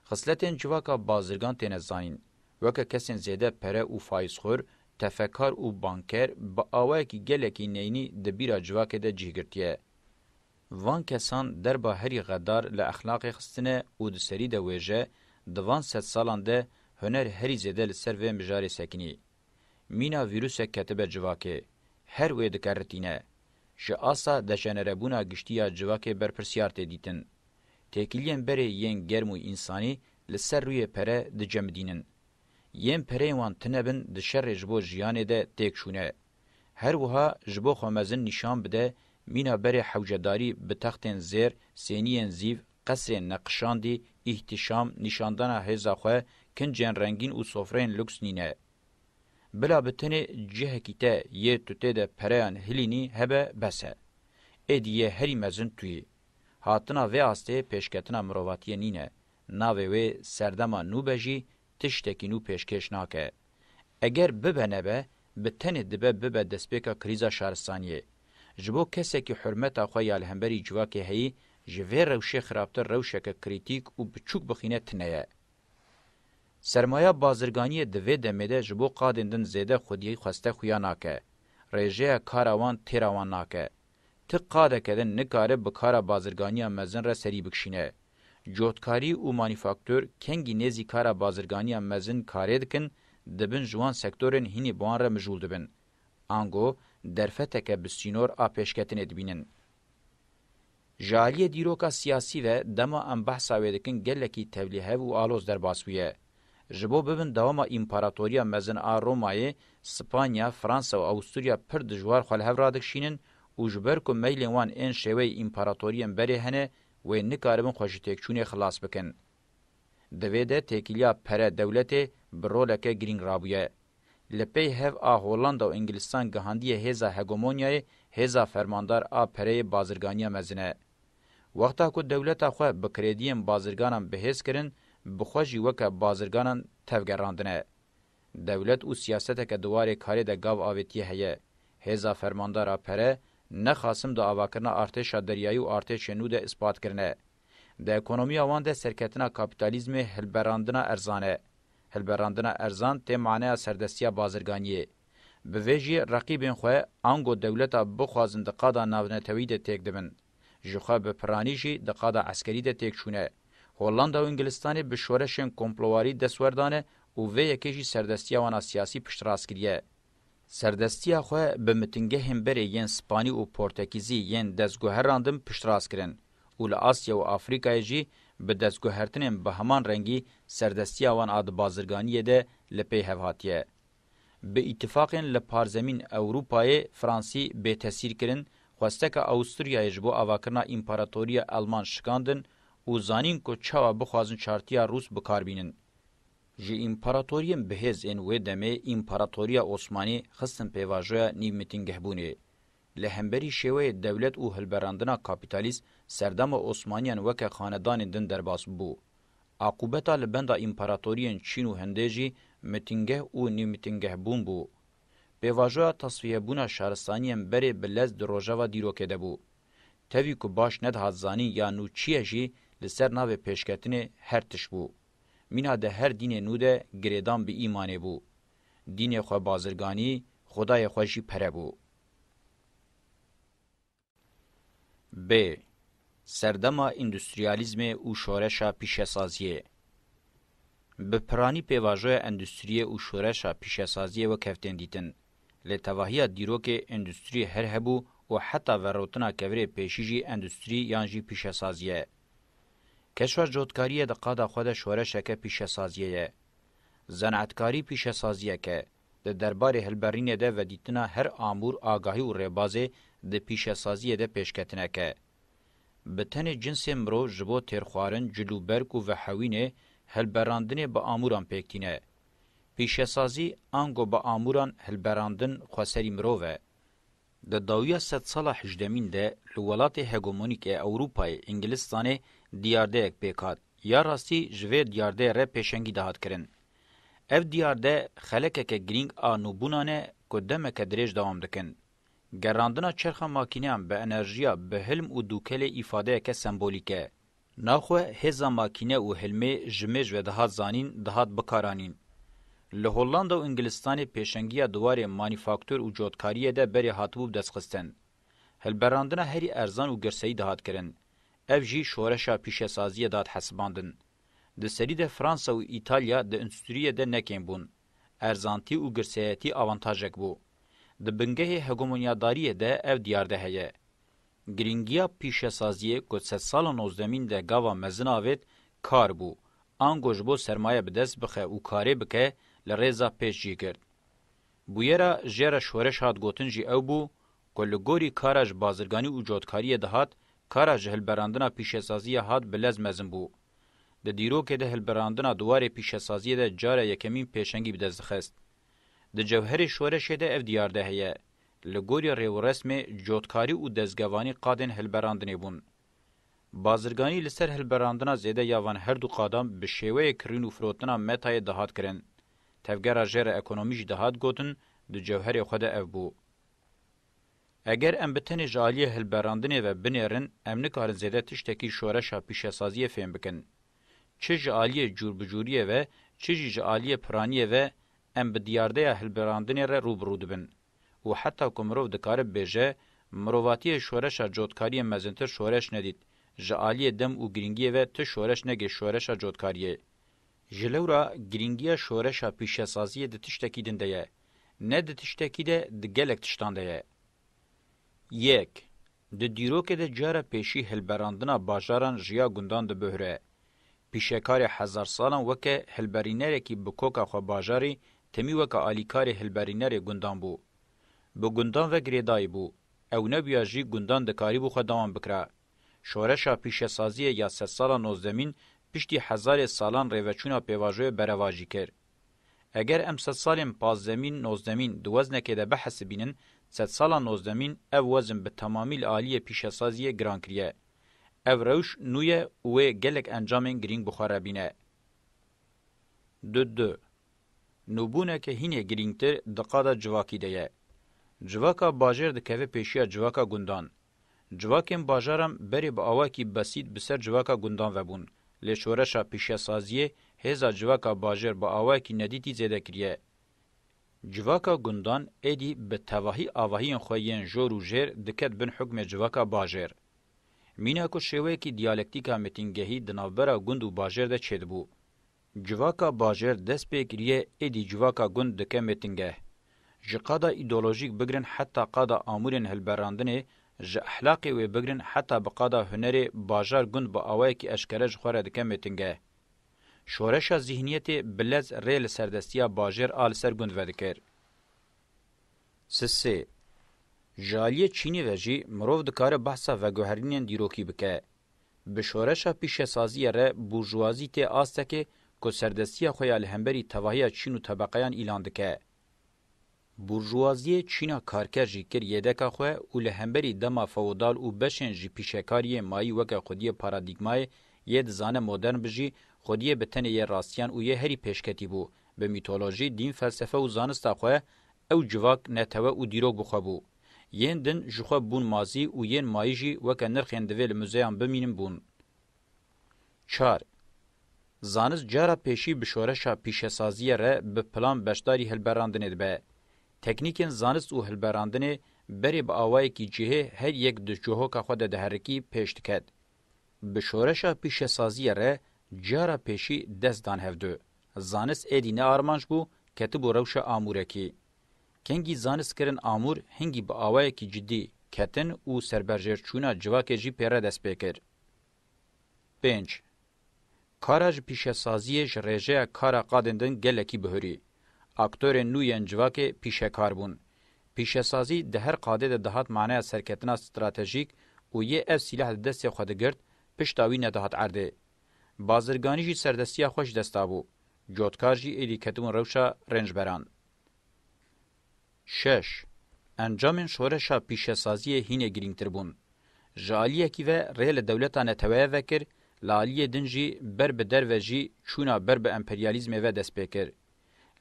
Xisletên civaka bazirgan têne zanîn, weke kesên zêde pere û faîzxwir, tefekar û banker bi awayekî gelekî neyînî di bîra civakê de cih girtiye. Van kesan derba herî xedar li exlaqê xistine û di serî de wêje, di van sed salan de huner herî zêde li ser vê mijarê sekinî. Mîna vîrusek ketibe civakê. Her wê dike ritîne. Ji asta dejenerebûna giştî ya civakê berpirsyar tê dîtin. Têkiliyên berê yên germ û însanî li ser rûyê pere dicemidînin. Yên pereyên wan tune bin di şerê ji bo jiyanê de têk şûne. Her wiha ji bo xwe mezin nîşan bide, mîna berê hewcedarî bi textên zêr, sêniyên zîv, qesrên neqişandî, îhtîşam, nîşandana hêza xwe, kincên rengîn û sofreyên lûks nîne. Bila bi tenê cihekî te yê tu tê de pereyan hilînî hebe bes e. Êdî yê herî mezin tu yî. Hatina vê astê pêşketina mirovatiyê nîne, navê wê serdema nû be jî tiştekî nû pêşkêş nake. Eger bibe nebe, bi tenê dibe bibe destpêka krîza şaristaniyê. Ji bo kesekî hurmeta xwe ya li hemberî civakê heyî ji vê rewşê xirabtir rewşeke krîtîk û biçûk bixîne tine ye. Sermaya bazirganiyê di vê demê de ji bo qadên din zêde xwediyeyî xweste xuya nake. Rêjeya kara wan têra wan nake. Ti qadeke din nikare bi kara bazirganiya mezin re serî bikişîne. Cotkarî û manîfaktur kengî nêzî kara bazirganiya mezin karê dikin, dibin ji wan sektorên hînî bi wan re mijûl dibin. Ango derfeteke bi sînor a pêşketinê dibînin. Ji aliyê dîroka siyasî ve dema em behsa wê dikin gelekî tevlîhev û aloz derbas bûye. Ji bo bibin dewama Împaratoriya Mezin a Romayê, Spanya, Fransa û Awusturya pir dijwar xwe li hev radikşînin û ji ber ku meylên wan ên şêweyê împaratoriyên berê hene wê nikaribin xwe ji têkçûnê xilas bikin. Di vê de têkiliya pere dewletê bi roleke girîng rabûye. Li pey hev a Hollanda û Îngilstan gihandiye hêza hegemonyayê, hêza fermandar a pereyê bazirganiya mezine. Wexta ku dewleta xwe bi krêdiyên bazirganan bihêz kirin, bi xwe jî weke bazirganan tevgerandine. Dewlet û siyaseteke di warê karê de gav avêtiye heye. Hêza Fermandar a Pere ne Xasim di avakirina artêşa deryayî û artêşên nû de îspat kirine. Di ekonomiya wan de serketina kapîtalîzmê hilberandina erzan e. Hilberandina erzan tê maneya serdestiya bazirganiyê. Bi vê jî reqîbên xwe ango dewleta bixwazin di qada navnetewî de têk dibin. Ji xwe bi piranî jî di qada eskerî de têk çûne. Hollanda û Îngilistanê bi şoreşên komplowarî destwerdane û vê yekê jî serdestiya wan a siyasî piştrast kiriye. Serdestiya xwe bi mitingehên berê yên Spanî û Portekîzî yên destguherandin piştrast kirin û li Asya û Afrîkayê jî bi destguhertinên bi heman rengî serdestiya wan a di bazirganiyê de li pey hev hatiye. bi îtîfaqên li parzemîn Ewrûpayê Fransî bêtesîr kirin, xwesteka Awûsturyayê ji bo avakirina împaratoriya Elman şikandin û zanîn ku çawa bixwazin çartiya Rûs bi kar bînin. Ji împaratoriyên bihêz ên wê demê Împaratoriya Osmanî xistin pêvajoya nîvmitingehbûnê. Li hemberî şêweyê dewlet û hilberandina kapîtalîst serdema Osmaniyan weke xanedanên din derbas bû. Aqûbeta li benda împaratoriyên Çîn û Hindê jî mitîngeh û nîvmitîngehbûn bû. Pêvajoya tasfîyebûna şaristaniyên berê bi lez di rojeva dîrokê de bû. Tevî ku baş nedihat zanîn ya nû çi ye jî li ser navê pêşketinê her tişt bû. Mîna di her dînê nû de girêdan bi îmanê bû. Dînê xwe bazirganî, xwedayê xwe jî pere bû. Bi serdema îndustriyalîzmê û şoreşa pîşesaziyê. Bi piranî pêvajoya endustriyê û şoreşa pîşesaziyê wek hev tên dîtin. Lê tevahiya dîrokê endustrî her hebû û heta verotina kevirê pêşî jî endustrî yan jî pîşesazî ye. Keşa cotkariyê di qada xwe de şoreşeke pîşesaziyê ye. Zeneatkarî pîşesaziyek e, Di derbarê hilberînê de vedîtina her amûr, agahî û rêbazê di pîşesaziyê de pêşketineke ye. Bi tenê cinsê mirov ji bo têrxwarin, cilûberg û vehewînê, hilberandinê bi amûran pêk tîne. Pîşesazî, ango bi amûran hilberandin xweserî mirov e. Di dawiya sedsala hejdemîn de li welatê hegemonîk ê Ewropayê, Îngilistanê diyardeyek pêk hat. Ya rastî ji vê diyardeyê re pêşengî dihat kirin. Ev diyarde xelekeke girîng a nûbûnan e ku demeke dirêj dewam dikin. Gerandina çerxa makîneyan bi enerjiya, bi hilm û dûkelê îfadeyeke sembolîk e. Naxwe hêza makîne û hilmê ji mêj ve dihat zanîn, dihat bikaranîn. Li Hollanda û Ingilistanê pêşengiya di warê manîfaktur û cotkariyê de berê hatibû bi destxistin. Hilberandina herî erzan û girseyî dihat kirin. Ev jî şoreşa pîşesaziyê dihat hesibandin. Di serî de Fransa û Îtalya di îndustriyê de ne kêm bûn. Erzantî û girseyetî avantajek bû. Di bingehê hegemonyadariyê de ev diyar de heye. Girîngiya pîşesaziyê ku sed sala nozdemîn de gava mezin avêt, kar bû. Ango ji bo sermaye bi dest bixe û karê bike, li rêza pêş cih girt. Bûyera jê re şoreş hat gotin jî ew bû ku li gorî kara ji bazirganî û cotkariyê dihat, kara ji hilberandina pîşesaziyê hat bi lez mezin bû. Di dîrokê de hilberandina di warê pîşesaziyê de cara yekemîn pêşengî bi dest dixist. Di cewherê şoreşê de ev diyar de heye, Li gorî rêwresmê cotkarî û dezgevanî qadên hilberandinê bûn. Bazirganî li ser hilberandina zêde ya van her du qadan bi şêweyê kirîn û firotina metayê dihat kirin. Tevgera jê re ekonomî jî dihat gotin di cewherê xwe de ev bû. Eger em bi tenê ji aliyê hilberandinê ve binêrin em nikarin zêde tiştekî şoreşa pîşesaziyê fêm bikin. Çi ji aliyê cûrbicûriyê ve çi jî ji aliyê piraniyê ve Em bi diyardeya hilberandinê re rû bi rû dibin û heta ku mirov dikare bibêje, mirovatiyê şoreşa cotkariyê mezintir şoreş nedît, ji aliyê dem û girîngiyê ve tu şoreş negê şoreşa cotkariyê. Ji lewra girîngiya şoreşa pîşesaziyê di tiştekî din de ye. Ne di tiştekî de di gelek tiştan de ye. Yek, di dîrokê de cara pêşî hilberandina bajaran riya gundan dibihre. Pîşekarê hezarsalan weke hilberînerekî bi koka xwe bajarî temî weke alîkarê hilberînerê gundan bû. Bi gundan ve girêdayî bû. Ew nebûya jî gundan dikarîbû xwe dewam bikira. Şoreşa pîşesaziyê ya sedsala nozdemîn piştî hezarê salan rêveçûna pêvajoyê berevajî kir. Eger em sedsalên pazdemîn, nozdemîn di weznekê de bihesibînin, sedsala nozdemîn ev wezn bi temamî li aliyê pîşesaziyê giran kiriye. Ev rewş nû ye û wê gelek encamên girîng bi xwe re bîne. Du du. Nûbûneke hînê girîngtir di qada civakî de ye. Civaka bajêr dikeve pêşiya civaka gundan. Civakên bajaran berê bi awayekî besît bi ser civaka gundan ve bûn, lê şoreşa pîşesaziyê hêza civaka bajêr bi awayekî nedîtî zêde kiriye. Civaka gundan êdî bi tevahî avahiyên xwe yên jor û jêr diket bin hukmê civaka bajêr. Mîna ku şêweyekî diyalektîka mêtîngehî di navbera gund û bajêr de çêdibû. Civaka bajêr dest pê kiriye êdî civaka gund dike mêtingeh. Ji qada îdeolojîk bigirin heta qada amûrên hilberandinê, ji ehlaqê wê bigirin heta bi qada hunerê bajar gund bi awayekî eşkere ji xwe re dike mêtingeh. Şoreşa zîhniyetê bi lez rê li serdestiya bajêr a li ser gund vedikir. Sisê. Ji aliyê çînî ve jî mirov dikare behsa veguherînên dîrokî bike. Bi şoreşa pîşesaziyê re burjûazî tê astekê ku serdestiya xwe ya li hemberî tevahiya çîn û tebeqeyan îlan dike. Burjûaziyê çîna karker jî kir yêdeka xwe û li hemberî dema feodal û beşên ji pîşekariyê mayî weke xwediyê paradîgmayê yê dizane modern bi jî xwediyê bi tenê yê rastiyan û yê herî pêşketî bû bi mîtolojî, dîn, felsefe û zanista xwe ew civak, netewe û dîrok bi xwe bû. Yên din ji xwe bûn mazî û yên mayî jî weke nirxên divê li muzeyan bimînin bûn. Çar. Zanist cara pêşî bi şoreşa pîşesaziyê re bi plan beşdarî hilberandinê dibe. Teknîkên zanist û hilberandinê berê bi awayekî cihê her yek di cohoka xwe de diherikî pêş diket. Bi şoreşa pîşesaziyê re cara pêşî dest dan hev du. Zanist êdî ne armanc bû, ketibû rewşa amûrekî. Kengî zanist kirin amûr hingî bi awayekî cidî ketin û serberjêrçûna civakê jî pê re dest pê kir. Pênc. Kara ji pîşesaziyê ji rêjeya kara qadên din gelekî bihurî. Aktorên nû yên civakê pîşekar bûn. Pîşesazî di her qadê de dihat maneya serketina stratejîk û yê ev sîleh di destê xwe digirt, pişta wî nedihat erdê. Bazirganî jî serdestiya xwe ji dest dabû. Cotkar jî êdî ketibûn rewşa rênjberan. Şeş, Encamên şoreşa pîşesaziyê hînê girîngtir bûn. Ji aliyekî ve rê li dewleta neteweye ve kir, li aliyê din jî ber bi derve jî çûna ber bi emperyalîzmê ve dest pê kir.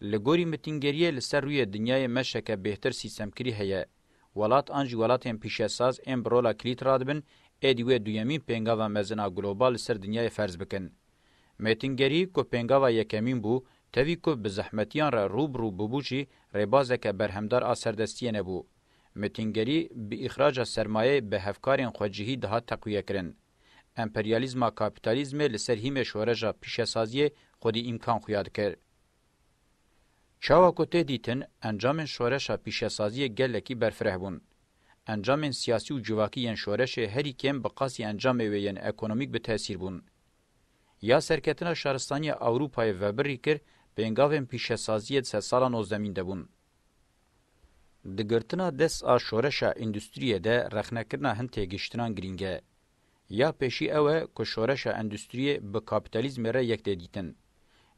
Li gorî mitîngeriyê li ser rûyê dinyayê meşeke bêhtir sîstemkirî heye. Welat an jî welatên pîşesaz ên bi rola kilît radibin êdî wê duyemîn pêngava mezin a global li ser dinyayê ferz bikin. Mêtingerî ku pêngava yekemîn bû Tevî ku bi zehmetiyan re rû bi rû bûbû jî rêbazeke berhemdar a serdestiyê nebû. Mîtîngerî bi îxraca sermayeyê bi hevkarên xwecihî dihat teqwîyekirin. Emperyalîzma kapîtalîzmê li ser hîmê şoreja pîşesaziyê xwedî îmkan xuya dikir. Çawa ku tê dîtin, encamên şoreşa pîşesaziyê gelekî berfireh bûn. Encamên siyasî û civakî yên şoreşê herî kêm bi qasî encamê wê yên ekonomîk bi tesîr bûn. Ya serketina şaristaniya Ewropayê vebirî kir pêngavên pîşesaziyê di ser sala nozdemîn de bûn. Di girtina dest a şoreşa îndustriyê de rexnekirina hin têgihiştinan girîng e. Ya pêşî ew e ku şoreşa endustriyê bi kapîtalîzmê re yek tê dîtin.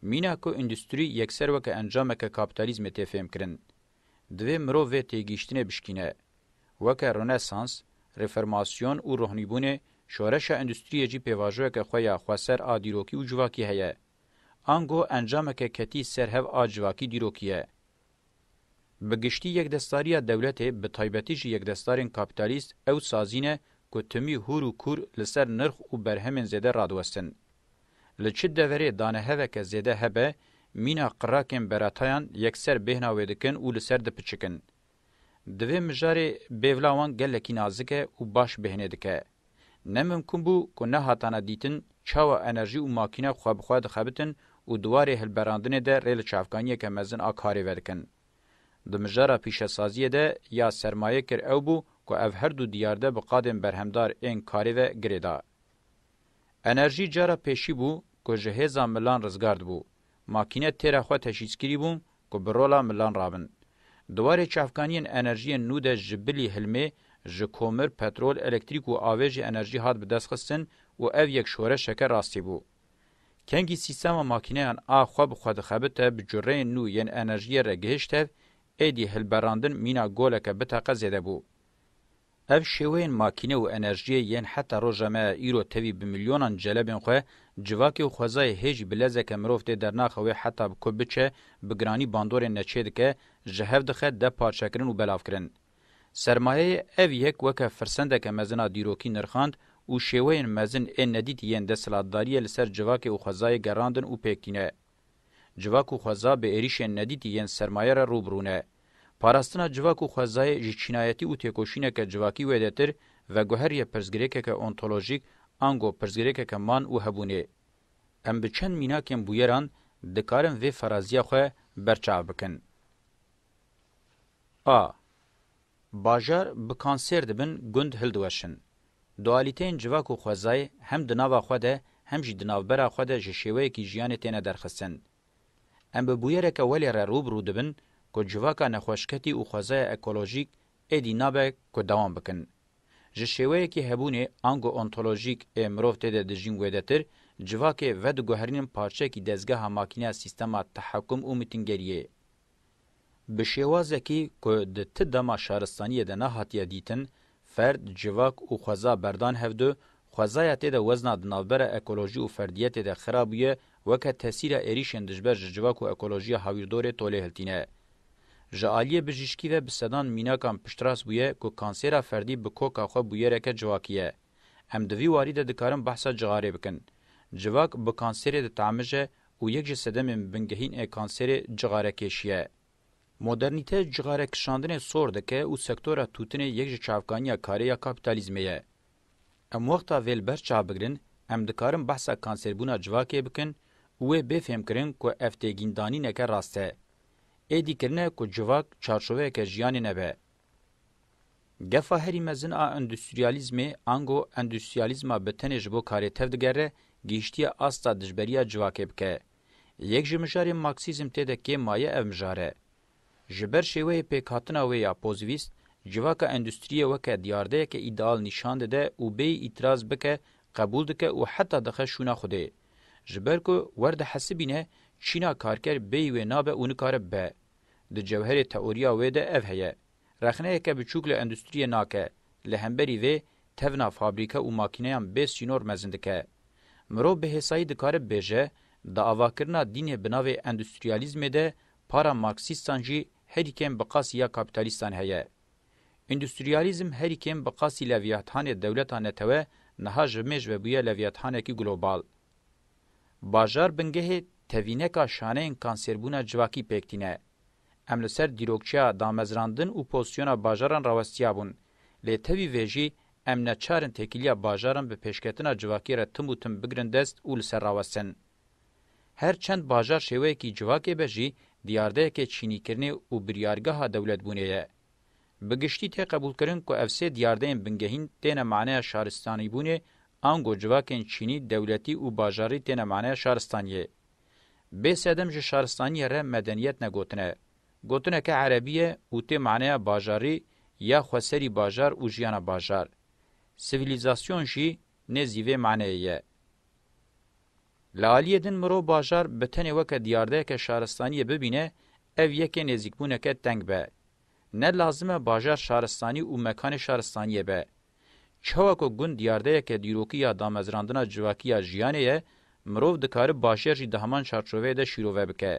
Mîna ku îndustrî yekser weke encameke kapîtalîzmê tê fêmkirin, Divê mirov vê têgihiştinê bişkîne. Weke Rönesans, Reformasyon û Rohnîbûnê, şoreşa endustriyê jî pêvajoyeke xwe ya xweser a dîrokî û civakî heye. Ango encameke ketî ser hev a civakî dîrokî ye. Bi giştî yekdestariya dewletê, bi taybetî jî yekdestarên kapîtalîst ew sazî ne ku timî hûr û kûr li ser nirx û berhemên zêde radiwestin. Li çi deverê dane heveke zêde hebe, mîna qirakên beratayan yekser bêhna wê dikin û li ser dipiçikin. Di vê mijarê bêvla wan gelekî nazik e û baş bêhnê dike. Ne mimkun bû ku nehatane dîtin çawa enerjî û makîne xwe bi xwe dixebitin û di warê hilberandinê de rê li çavkaniyeke mezin a karê vedikin. Di mijara pîşesaziyê de ya sermaye kir ew bû ku ev her du diyarde bi qadên berhemdar ên karê ve girê da. Enerjî cara pêşî bû ku ji hêza milan rizgar dibû. Makîne têra xwe teşîzkirî bûn ku bi rola milan rabin. Di warê çavkaniyên enerjiyên nû de ji bilî hilmê ji komir, petrol, elektrîk û avê jî enerjî hat bi dest xistin û ev yek şoreşeke rastî bû. Kengî sîstema makîneyan a xwe bi xwe dixebite bi cureyên nû yên enerjiyê re gihişt hev, êdî hilberandin mîna goleke biteqe zêde bû. Ev şêweyên makîne û enerjiyê yên heta roja me îro tevî bi milyonan celebên xwe, civakê û xwezayê hê jî bi lezeke mirov tê dernaxe wê heta bi ku biçe bi giranî bandorên neçê dike, ji hev dixe deh parçekirin û belavkirin. Sermayeyê ev yek weke firsendeke mezin a dîrokî nirxand û şêweyên mezin ên nedîtî yên desthilatdariyê li ser civakê û xwezayê gerandin û pêk tîne. Civak û xweza bi êrîşên nedîtî yên sermaye re rû bi rû ne. Parastina civak û xwezayê ji çînayetî û têkoşîneke civakî wêdetir veguheriye pirsgirêkeke ontolojîk ango pirsgirêkeke man û hebûnê. Em bi çend mînakên bûyeran dikarin vê feraziya xwe berçav bikin. A. Bajar bi kansêr dibin, gund hildiweşin. Dualîteyên civak û xwezayê hem di nava xwe de hem jî di navbera xwe de ji şêweyekî jiyanê têne derxistin. Em bi bûyereke welê re rû bi rû dibin ku civaka nexweşketî û xwezaya ekolojîk êdî nabe ku dewam bikin. Ji şêweyekî hebûnê ango ontolojîk ê mirov tê de dijîn wêdetir, civakê vediguherînin parçeyekî dezgeha makîneya sîstema tehekum û mitingeriyê. Bi şêwazekî ku di ti dema şaristaniyê de nehatiye dîtin, ferd, civak û xweza berdan hevdu, xwezaya tê de wezna di navbera ekolojî û ferdiyetê de xira bûye, weke tesîra êrîşên dijber ji civak û ekolojiya hawîrdorê tolê hiltîne. Ji aliyê bijîşkî ve bi sedan mînakan piştrast bûye ku kansêra ferdî bi koka xwe bûyereke civakî ye. Em di vî warî de dikarin behsa cixarê bikin. Civak bi kansêrê diteamije û yek ji sedemên bingehîn ê kanserê cixarekêş ye. Modernîte cixare kişandinê sor dike û sektora tûtinê yek ji çavkaniya karê ya kapîtalîzmê ye. Em wexta vê li ber çav bigirin, em dikarin behsa kanserbûna civakê bikin û wê bê fêm kirin ku ev têgîndanîneke rast e. Êdî kirine ku civak çarçoveyeke jiyanê nebe. Gefa herî mezin a endustriyalîzmê, ango endustriyalîzma bi tenê ji bo karê tev digere, gihîştiye asta dijberiya civakê bike. Yek ji mijarên Marksîzm tê de kêm maye ev mijar e. Ji ber şêweyê pêkhatina wê ya pozivîst, civaka endustriyê weke diyardeyeke îdeal nîşan dide û bêyî îtîraz bike, qebûl dike û heta dixe şûna xwedê. Ji ber ku wer dihesibîne, çîna karker bêyî wê nabe û nikare bibe. Di cewherê teoriya wê de ev heye. Rexneyeke biçûk li endustriyê nake, li hemberî vê tevna fabrîke û makîneyan bê sînor mezin dike. Mirov bi hêsayî dikare bibêje, di avakirina dînê bi navê endustriyalîzmê de para marksîstan jî herî kêm bi qasî ya kapîtalîstan heye. Endustriyalîzm herî kêm bi qasî leviyathanê dewleta netewe niha ji mêj ve bûye leviyathanekî global. Bajar bingehê tevîneka şaneyên kanserbûna civakî pêk tîne. Em li ser dîrokçeya damezrandin û pozîsyona bajaran rawestiyabûn, lê tevî vê jî em neçar in têkiliya bajaran bi pêşketina civakî re tim û tim bigirin dest û li ser rawestin. Her çend bajar şêweyekî civakê be jî diyardeyekê çînîkirinê û biryargeha dewletbûnê ye. Bi giştî tê qebûlkirin ku ev sê diyardeyên bingehîn têne maneya şaristanîbûnê ango civakên çînî, dewletî û bajarî têne maneya şaristaniyê. Bê sedem ji şaristaniyê re medeniyet ne gotin e. Gotineke erebî ye û tê maneya bajarî ya xweserî bajar û jiyana bajar. Sivîlîzasyon jî nêzî vê maneyê ye. Li aliyê din mirov bajar bi tenê weke diyardeyeke şaristaniyê bibîne ev yekê nêzîkbûneke teng be. Ne lazim e bajar şaristanî û mekanê şaristaniyê be. Çawa ku gund diyardeyeke dîrokî ya damezrandina civakî ya jiyanê ye, mirov dikare bajêr jî di heman çarçoveyê de şîrove bike.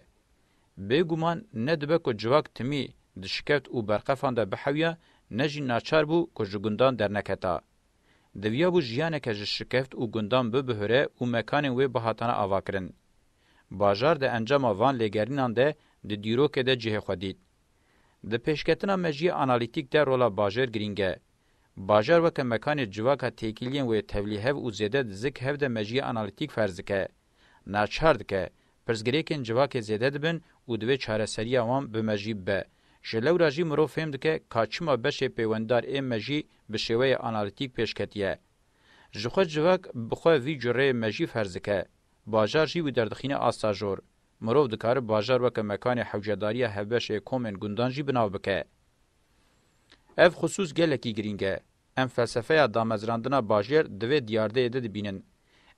Bêguman ne dibe ku civak timî dişikeft û berqefan de bihewiya ne jî naçar bû ku ji gundan derneketa. Divyabû jiyaneke ji şikeft û gundan bibihûre û mekanên wê bihatane avakirin. Bajar di encama van lêgerînan de di dîrokê de cihê xwe dît. Di pêşketina mejiyê analîtîk de rola bajêr girîng e. Bajar weke mekanê civaka têkiliyên wê tevlîhev û zêde dizik hev de mejiyê analîtîk ferz dike. naçar dike. Pirsgirêkên civakê zêde dibin û divê çareseriya wan bi mejî bibe. Ji lewra jî mirov fêm dike ka çima beşê pêwendar ê mejî bi şêweyê analîtîk pêş ketiye. Ji xwe civak bi xwe vî cureyê mejî ferz dike. Bajar jî wî derdixîne asta jor. Mirov dikare bajar weke mekanê hewcedariya hevbeş ê komên gundan jî bi nav bike. Ev xisûs gelekî girîng e. Em felsefeya damezrandina bajêr di vê diyardeyê de dibînin.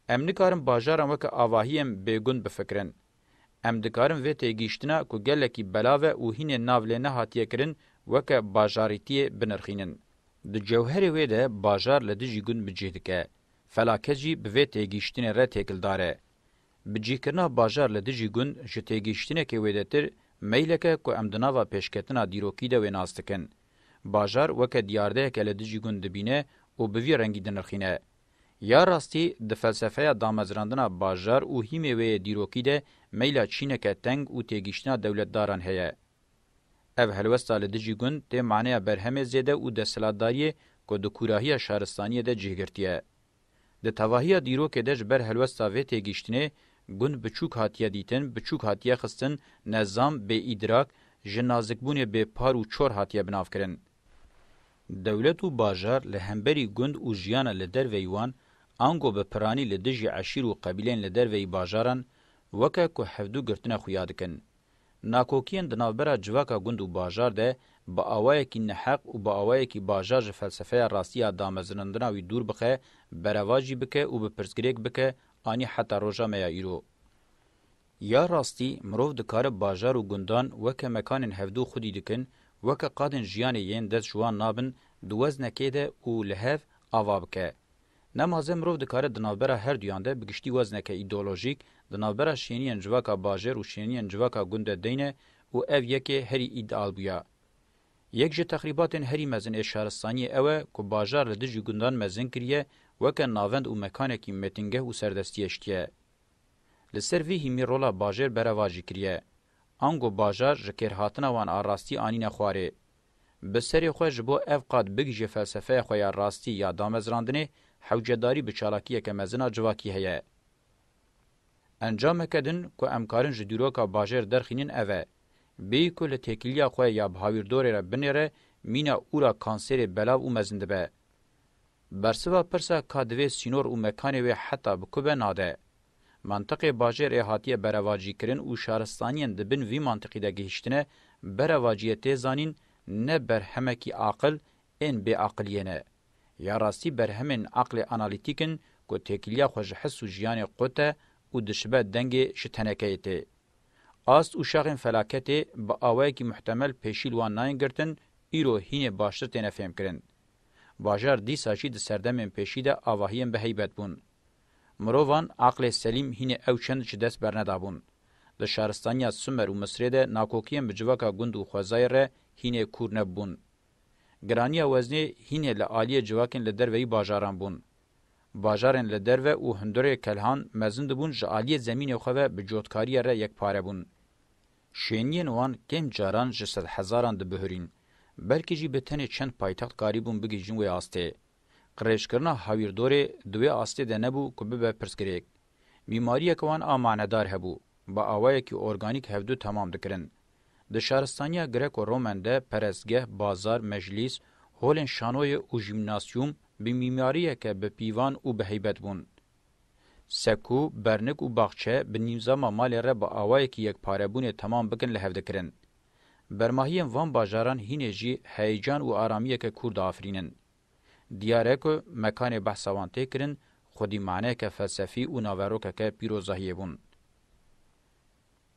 Em nikarin bajaran weke avahiyên bêgund bifikirin. Em dikarin vê têgihiştina ku gelekî belav e û hînê nav lê nehatiye kirin weke bajarîtiyê binirxînin. Di cewherê wê de bajar li dijî gund bi cih dike. Felaket jî bi vê têgihiştinê re têkildar e. Bi cihkirina bajar li dijî gund ji têgihiştinekê wêdetir meyleke ku em di nava pêşketina dîrokî de wê nas dikin. Bajar weke diyardeyeke li dijî gund dibîne û bi vî rengî dinirxîne. Ya rastî di felsefeya damezrandina bajar û hîmê wê yê dîrokî de meyla çîneke teng û têgihiştina dewletdaran heye. Ev helwesta li dijî gund tê maneya berhemê zêde û desthilatdariyê ku di kûrahiya şaristaniyê de cih girtiye. Di tevahiya dîrokê de ji ber helwesta vê têgihiştinê, gund biçûk hatiye dîtin, biçûk hatiye xistin, nezam, bêîdrak, ji nazikbûnê bêpar û çor hatiye binavkirin. Dewlet û bajar li hemberî gund û jiyana li derveyî wan, ango bi piranî li dijî eşîr û qebîleyên li derveyî bajaran, weke ku hevdu girtine xuya dikin, Nakokiyên di navbera civaka gund û bajar de bi awayekî neheq û bi awayekî bajar ji felsefeya rastî ya damezinandina wî dûr bixe, berevajî bike û bi pirsgirêk bike anî heta roja me ya îro. Ya rastî mirov dikare bajar û gundan weke mekanên hevdû xwedî dikin, weke qadên jiyanê yên dest ji wan nabin di weznekê de û li hev ava bike. Nemazê mirov dikare di navbera her duyan de bi giştî wezneke îdeolojîk di navbera şêniyên civaka bajêr û şêniyên civaka gund de deyne û ev yekê herî îdeal bûya. Yek ji texrîbatên herî mezin ê şaristaniyê ew e ku bajar li dijî gundan mezin kiriye weke navend û mekanekî mêtingeh û serdestî eştiye. Li ser vî hîmî rola bajêr berevajî kiriye. Ango bajar ji kêrhatina wan a rastî anîne xwarê. Bi serê xwe ji bo ev qad bigihîje felsefeya xwe ya rastî ya damezrandinê, hewcedarî bi çalakiyeke mezin a civakî heye. Encameke din ku em karin ji dîroka bajêr derxînin ev e. Bêyî ku li têkiliya xwe ya bi hawîrdorê re binêre, mîna û ra kansêrê belav û mezin dibe. Bersiva pirsa ka divê sînor û mekanê wê heta bi ku be nade. Mantiqê bajêr ê hatiye berevacîkirin û şaristaniyên di bin vî mantiqî de gihîştine, berevaciyê tê zanîn ne berhemekî aqil ên bêaqiliyê ne. Ya rastî berhemên aqlê analîtîk in ku têkiliya xwe ji his û jiyanê qote û dişibe dengê ji tenekeyê tê. Ast û şaxên felaketê bi awayekî muhtemel pêşî li wan nayên girtin, îro hînê baştir têne fêmkirin. Bajar dîsa jî di serdemên pêşî de avahiyên biheybet bûn. Mirovan aqlê selîm hînê ew çend ji dest bernedabûn. Di şaristaniya Sumer û Misrê de nakokiyên bi civaka gund û xwezayê re hînê kûr nebûn. Giraniya weznê hînê li aliyê civakên li derveyî bajaran bûn. Bajarên li derve û hundirê Kelhan mezin dibûn ji aliyê zemînê xwe ve bi cotkariyê re yekpare bûn. Şêniyên wan kêm caran ji sedhezaran dibihurîn. Belkî jî bi tenê çend paytext karîbûn bigihîjin wê astê. Qirêjkirina Hawîrdorê di wê astê de nebû ku bibe pirsgirêk. Mîmariyeke wan a manedar hebû, bi awayekî organîk hevdu temam dikirin. Di şaristaniya Greko-Romen de perestgeh, bazar, meclîs, holên şanoyê û jîmnasyûm bi mîmariyeke bi pîvan û bi heybet bûn. Seku, bernik û baxçe bi nîmzama malê re bi awayekî yekparebûnê temam bikin li hev dikirin. Bermahiyên van bajaran hînê jî heyecan û aramiyeke kûr diafirînin. Diyar e ku mekanê behsa wan tê kirin xwedî maneyeke felsefî û naverokeke pîrozahiyê bûn.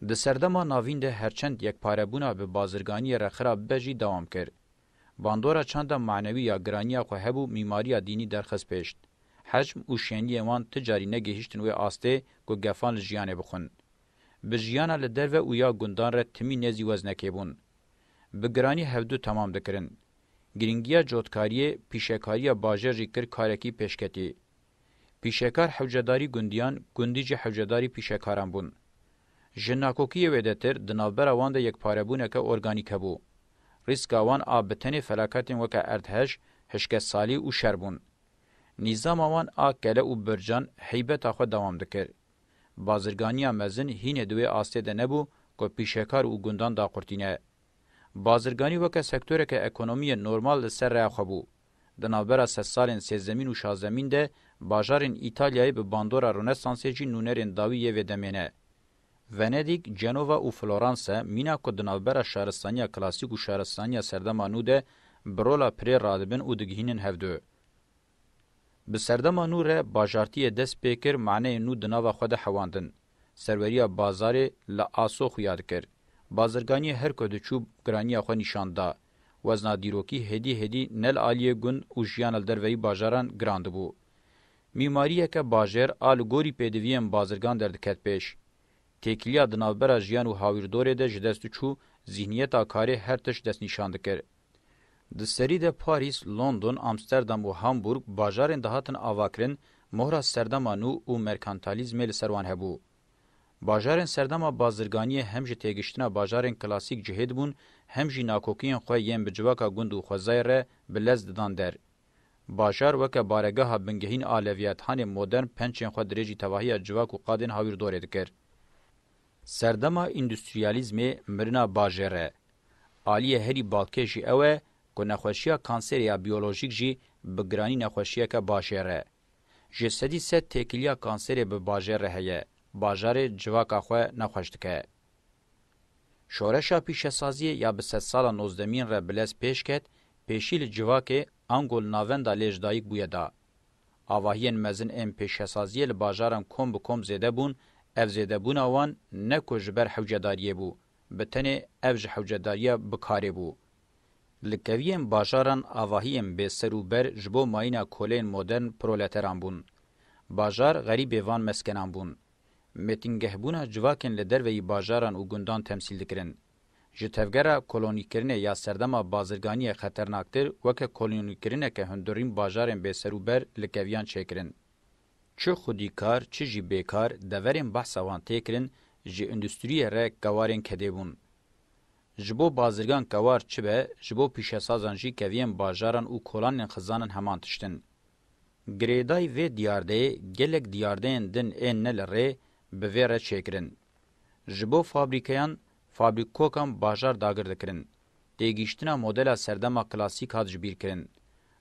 Di serdema navîn de herçend yekparebûna bi bazirganiyê re xirab be jî dewam kir. Bandora çanda manewî ya giraniya xwe hebû mîmariya dînî derxist pêşt. Hecm û şêniyên wan ti carî negihîştin wê astê ku gefan li jiyanê bixwin. Bi jiyana li derve û ya gundan re timî nêzî weznekê bûn. Bi giranî hevdu temam dikirin. Girîngiya cotkariyê, pîşekariya bajêr jî kir karekî pêşketî. Pîşekar hewcedarî gundiyan, gundî jî hewcedarî pîşekaran bûn. Ji nakokiyê wêdetir di navbera wan de yekparebûneke organîk hebû. Rîska wan a bi tenê felaketên weke erdhej, hişkesalî û şer bûn. Nîzama wan a kele û bircan heybeta xwe dewam dikir. Bazirganiya mezin hînê di wê astê de nebû ku pîşekar û gundan daqurtîne. Bazirganî weke sektoreke ekonomiyê normal li ser rêya xwe bû. Di navbera sed salên sêzdemîn û şazdemîn de bajarên Îtalyayê bi bandora Rönesansê jî nûnerên dawî yê vê demê ne. Venedîg, Cenova û Floransa mîna ku di navbera şaristaniya klasîk û şaristaniya serdema nû de bi rola pirê radibin û digihînin hev du. Bi serdema nû re bajartiyê dest pê kir maneyên nû di nava xwe de hewandin. Serweriya bazarê li aso xuya dikir. Bazirganiyê her ku diçû giraniya xwe nîşan da. Wezna dîrokî hêdî hêdî ne li aliyê gund û jiyana li derveyî bajaran giran dibû. Mîmariyeke bajêr a li gorî pêdiviyên bazirgan derdiket pêş. Têkiliya di navbera jiyan û hawîrdorê de ji dest diçû, zîhniyeta karê her tişt destnîşan dikir. Di serî de Parîs, London, Amsterdam û Hamburg bajarên dihatin avakirin mohra serdema nû û merkantalîzmê li ser wan hebû. Bajarên serdema bazirganiyê hem ji têgiştina bajarên klasîk cihê dibûn hem jî nakokiyên xwe yên bi civaka gund û xwezayê re bi lez didan der. Bajar weke baregeha bingehîn a levîyethanê modern pençên xwe dirêjî tevahiya civak û qadên hawîrdorê dikir. Serdema îndustriyalîzmê mirina bajêr e. Aliyê herî balkê jî ew e ku nexweşiya kanserê ya biyolojîk jî bi giranî nexweşiyeke bajêr e. Ji sedî sed têkiliya kanserê bi bajêr re heye, bajarê civaka xwe nexweş dike. Şoreşa pîşesaziyê ya bi sedsalan nozdemîn re bilez pêş ket, pêşî li civakê Angol navenda lê ji dayik bûye da. Avahiyên mezin ên pêşkesaziyê li bajaran kom bi kom zêde bûn, ev zêdebûna wan ne ku ji ber hewcedariyê bû, bi tenê ev ji hewcedariya bi karê bû. Li keviyên bajaran avahiyên bê ser û ber ji bo mayîna koleyên modern proleteran bûn. Bajar xerîbê van meskenan bûn. Mêtingehbûna civakên li derveyî bajaran û gundan temsîl dikirin. Ji tevgera kolonîkirinê ya serdema bazirganiyê xeternaktir weke kolonîkirineke hundirîn bajarên bêserûber li keviyan çêkirin. Çi xwedîkar çi jî bêkar deverên behsa wan tê kirin ji îndustriyê re kewarên kedê bûn. Ji bo bazirgan kewar çi be ji bo pîşesazan jî keviyên bajaran û kolanên xizanan heman tişt in. Girêdayî vê diyardeyê gelek diyardeyên din ên ne li rê bi vê re çêkirin. Ji bo fabrîkeyan, fabrîkkokan bajar dagir dikirin. Têgihiştina modela serdema klasîk hat ji bîr kirin.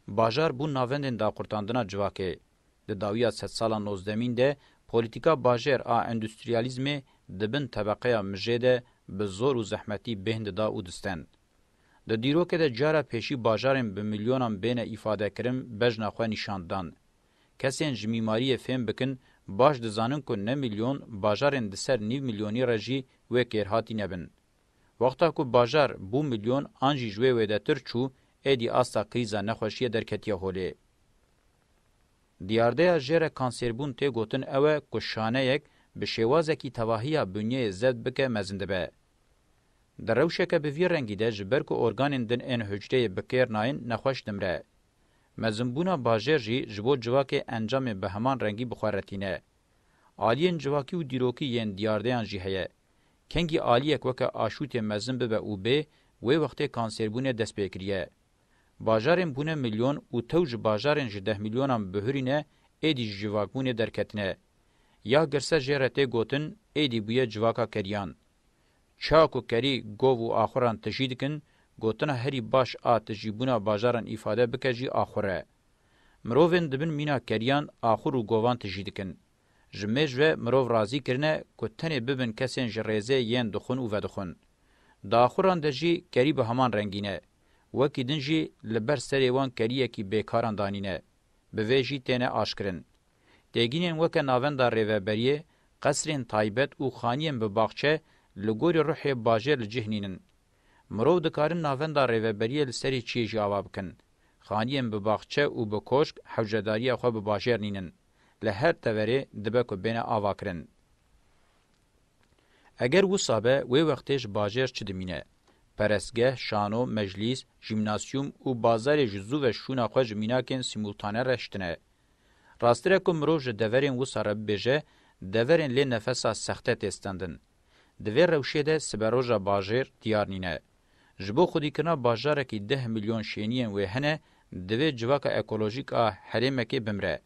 Bajar bû navendên daqurtandina civakê. Di dawiya sedsala nozdemîn de polîtîka bajêr a endustrîyalîzmê di bin tebeqeya mijê de bi zor û zehmetî bêhn dida û disten. Di dîrokê de cara pêşî bajarên bi milyonan bêne îfadekirin bejna xwe nîşan dan. Kesên ji mîmariyê fêm bikin baş dizanin ku ne milyon bajarên di ser nîv milyonî re jî wê kêr hatîne bin. Wexta ku bajar bû milyon an jî ji wê wêdetir çû êdî asta krîza nexweşiyê derketiye holê. Diyardeya jê re kansêrbûn tê gotin ew e ku şaneyek bi şêwazekî tevahiya binyeyê zevt bike mezin dibe. Di rewşeke bi vî rengî de ji ber ku organên din ên hucreyê bi kêr nayên nexweş dimre. Mezinbûna bajêr jî ji bo civakê encamê bi heman rengî bi xwe re tîne. Aliyên civakî û dîrokî yên diyardeyan jî heye. Kengî aliyek weke aşûtê mezin bibe û bê, wê wextê kanserbûnê dest pê kiriye. Bajarên bûne milyon û tew ji bajarên ji deh milyonan bihurîne êdî ji civakbûnê derketine. Ya girse jê re tê gotin êdî bûye civaka keriyan. Çawa ku kerî gov û axuran tijî dikin, gotina herî baş a tijîbûna bajaran îfade bike jî axur e. Mirovên di bin mîna keriyan, axur û govan tijî dikin. Ji mêj ve mirov razî kirine ku tenê bibin kesên ji rêzê yên dixwin û vedixwin. Di axuran de jî kerî bi heman rengî ne. Wekî din jî li ber serê wan keriyekî bêkaran danîne. bi vê jî têne aşkirin. Têgînên weke navenda rêveberiyê, qesrên taybet û xaniyên bi baxçe li gorî ruhê bajêr li cih nînin. Mirov dikarin navenda rêveberiyê li serê çiyê jî ava bikin. Xaniyên bi baxçe û bi koşk hewcedariya xwe bi bajêr nînin. Li her teverê dibe ku bêne avakirin. Eger wisa be wê wextê ji bajêr çi dimîne? Perestgeh, şano, meclîs, jîmnasyûm û bazarê ji zû ve şûna xwe ji mînakên sîmultane re şitine. Rasttir e ku mirov ji deverên wisa re bibêje deverên lê nefesa sexte tê stendin. Di vê rewşê de siberoja bajêr diyar nîne. Ji bo xwedîkirina bajarekî deh milyon şêniyên wê hene divê civaka ekolojîk a herêmekê bimre.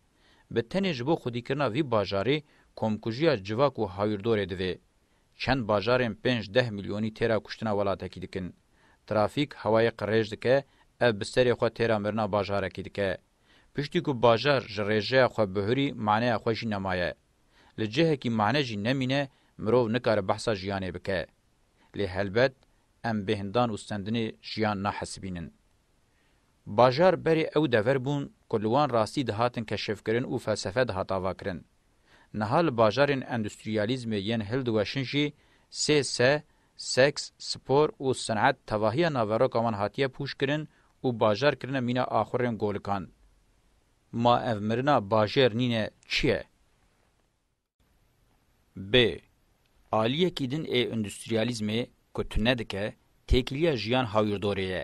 Bi tenê ji bo xwedîkirina vî bajarê komkujiya civak û hawîrdorê divê. Çend bajarên pênc deh milyonî têra kuştina welatekî dikin. Trafîk hewayê qirêj dike, ev bi serê xwe têra mirina bajarekî dike. Piştî ku bajar ji rêjeya xwe bihurî maneya xwe jî nemaye. Li cihekî mane jî nemîne mirov nikare behsa jiyanê bike. Lê helbet em bêhndan û stendinê jiyan nahesibînin. Bajar berê ew dever bûn ku li wan rastî dihatin keşifkirin û felsefe dihat avakirin. Niha li bajarên endustriyalîzmê yên hildiweşin jî sê se, seks, spor û sinet tevahiya naveroka wan hatiye pûçkirin û bajar kirine mîna axurên golikan. Ma ev mirina bajêr nîne çi ye? Bi aliyekî din ê îndustriyalîzmê ku tune dike, têkiliya jiyan hawirdorê ye.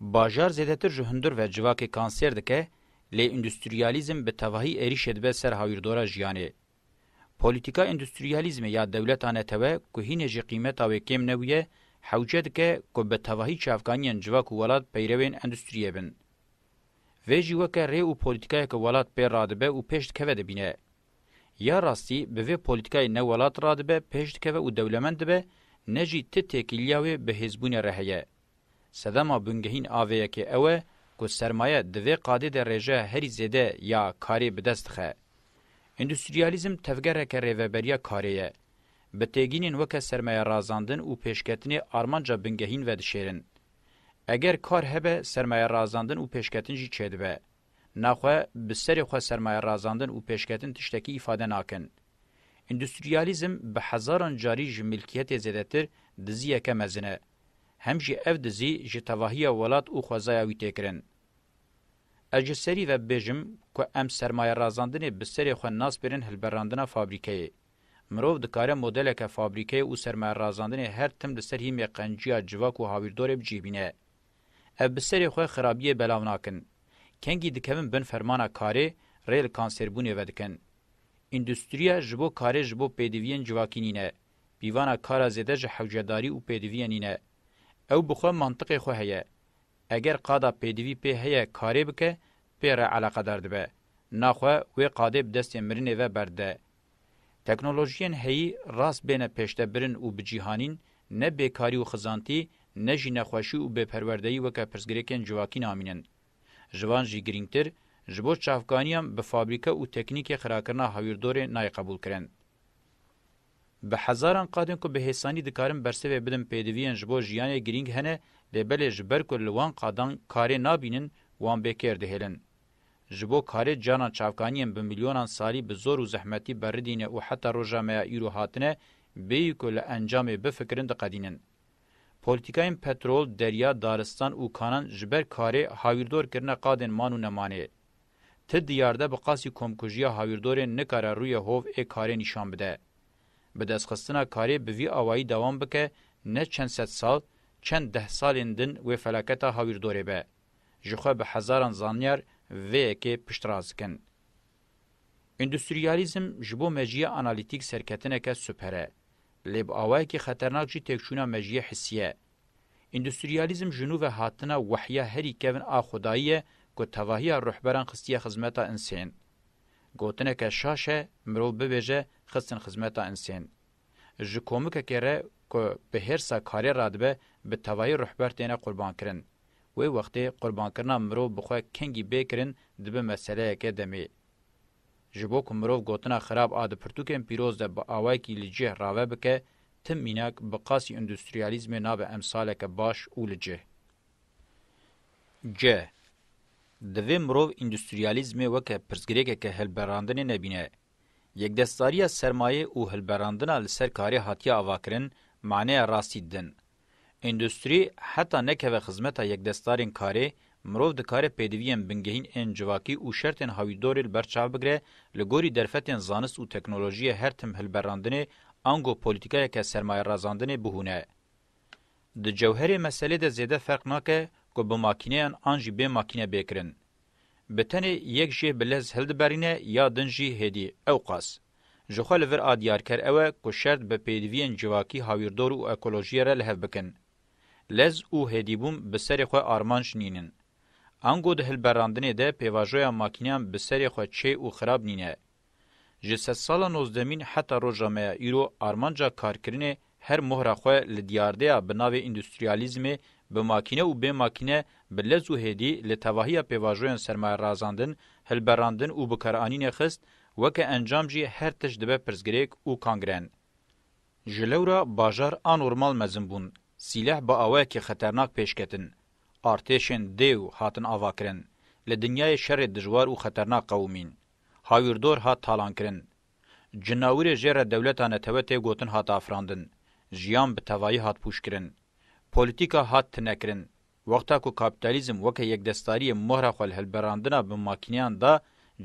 Bajar zêdetir ji hundir ve civakê kansêr dike, lê îndustriyalîzm bi tevahî êrîşê dibe ser hawirdora jiyanê. Polîtîka îndustriyalîzmê ya dewleta netewe ku hînê jî qîmeta wê kêm nebûye, hewce dike ku bi tevahî çavkaniyên civak û welat peyrevên endustriyê bin. Vê jî weke rê û polîtîkayeke welat pê radibe û pêş dikeve dibîne. Ya rastî bi vê polîtîkayê ne welat radibe, pêş dikeve û dewlemend dibe, ne jî ti têkîliya wê bi hêzbûnê re heye. Sedema bingehîn a vê yekê ew e ku sermaye di vê qadê de rêje herî zêde ya karê bi dest dixe. Îndustrîyalîzm tevgereke rêveberiya karê ye. Bi têgînên weke sermayerazandin û pêşketinê armanca bingehîn vedişêrin. Eger kar hebe sermayerazandin û pêşketin jî çêdibe. Naxwe bi serê xwe sermaye razandin û pêşketin tiştekî îfade nakin. Îndustrîyalîzm bi hezaran carî ji milkîyetê zêdetir dizîyeke mezin e. Hem jî ev dizî ji tevahîya welat û xwezaya wî tê kirin. Ez ji serî ve bibêjim ku em sermaye razandinê bi serê xwe nas bêrin hilberandina fabrîkeyê. Mirov dikare modeleke fabrîkeyê û sermaye razandinê her tim li ser hîmê qencîya civak û hawîrdorê bi cîh bîne. Ev bi serê xwe xirabiyê belav nakin. Kengî dikevin bin fermana karê, rê li kanserbûnê vedikin. Îndustriya ji bo karê ji bo pêdiviyên civakî nîne. Pîvana kara zêde ji hewcedarî û pêdiviye nîne. Ew bi xwe mantiqê xwe heye. Eger qada pêdivî pê heye karê bike, pê re eleqedar dibe. Naxwe wê qadê bi destê mirinê ve berdide, Teknolojiyên heyî rast bêne pêşdebirin û bicîhanîn, ne bêkarî û xizantî, ne jî nexweşî û bêperwerdeyî weke pirsgirêkên civakî namînin. Ji van jî girîngtir, ji bo çavkaniyan bi fabrîke û teknîkê xirakirina hawîrdorê nayê qebûlkirin. Bi hezaran qadên ku bi hêsanî dikarin bersivê bidin pêdiviyên ji bo jiyanê girîng hene lê belê ji ber ku li wan qadan karê nabînin wan bê kêr dihêlin. Ji bo karê canan çavkaniyên bi milyonan salî bi zor û zehmetî beridîne û heta roja me ya îro hatine bêyî ku li encamê bifikirin diqedînin. Polîtîkayên petrol, derya, daristan û kanan ji ber karê hawîrdor kirine qadên man û nemanê. Ti diyarde bi qasî komkujiya hawîrdorê nikare rûyê hov ê karê nîşan bide. Bi destxistina karê bi vî awayî dewam bike ne çend sed sal, çend dehsalên din wê felaketa hawîrdorê be. ji xwe bi hezaran zanyar vê yekê piştrast dikin. Îndustriyalîzm ji bo mecîya analîtîk serketineke super e, lê bi awayekî xeternak jî têkçûna mecîyê hisî ye. Îndustriyalîzm ji nû ve hatina wehya herî kevn a xwedayî ye ku tevahiya ruhberan xistiye xizmeta insên. Gotineke şaş e, mirov bibêje xistin xizmeta insên. Ji komikekê re ku bi hêrsa karê radibe bi tevahî ruhber têne qurbankirin. Wê wextê qurbankirina mirov bi xwe kengî bê kirin dibe meseleyeke demê. Ji bo ku mirov gotina xirab a di pirtûkên pîroz de bi awayekî li cih rave bike, tim mînak bi qasî îndustriyalîzmê nabe emsaleke baş û li cih. Ci. Divê mirov îndustriyalîzmê weke pirsgirêkeke hilberandinê nebîne. Yekdestdariya sermayê û hilberandina li ser karê hatiye avakirin maneya rastî din. Îndustrî heta nekeve xizmeta yekdestdarên karê, mirov dikare pêdiviyên bingehîn ên civakî û şertên hawîrdorê li ber çav bigire li gorî derfetên zanist û teknolojiyê her tim hilberandinê ango polîtîkayeke sermayerazandinê bihûne. Di cewherê meselê de zêde ferq nake ku bi makîneyan an jî bê makîne bê kirin. Bi tenê yek jê bi lez hildiberîne ya din jî hêdî. Ewqas. Ji xwe li vir a diyarker ew e ku şert bi pêdiviyên civakî hawîrdor û ekolojiyê re li hev bikin. Lez û hêdîbûn bi serê xwe armanc nînin. Ango di hilberandinê de pêvajoya makîneyan bi serê xwe çê û xirab nîne. Ji sedsala nozdehemîn heta roja me ya îro armanca karkirinê her mohra xwe li diyardeya bi navê îndustriyalîzmê bi makîne û bê makîne, bi lez û hêdî li tevahiya pêvajoyan sermayerazandin, hilberandin û bikaranînê xist, weke encam jî her tişt dibe pirsgirêk û kangren. Ji lewra bajar anormal mezin bûn, sîleh bi awayekî xeternak pêş ketin, artêşên dêw hatin avakirin, li dinyayê şerê dijwar û xeternak qewimîn. Hawirdor hat talankirin. Cinawirê jê re dewleta netewe tê gotin hat afirandin. Jiyan bi tevayî hat pûçkirin. Polîtîka hat tinekirin. Wexta ku kapîtalîzm weke yekdestariyê mohra xwe li hilberandina bi makîneyan da,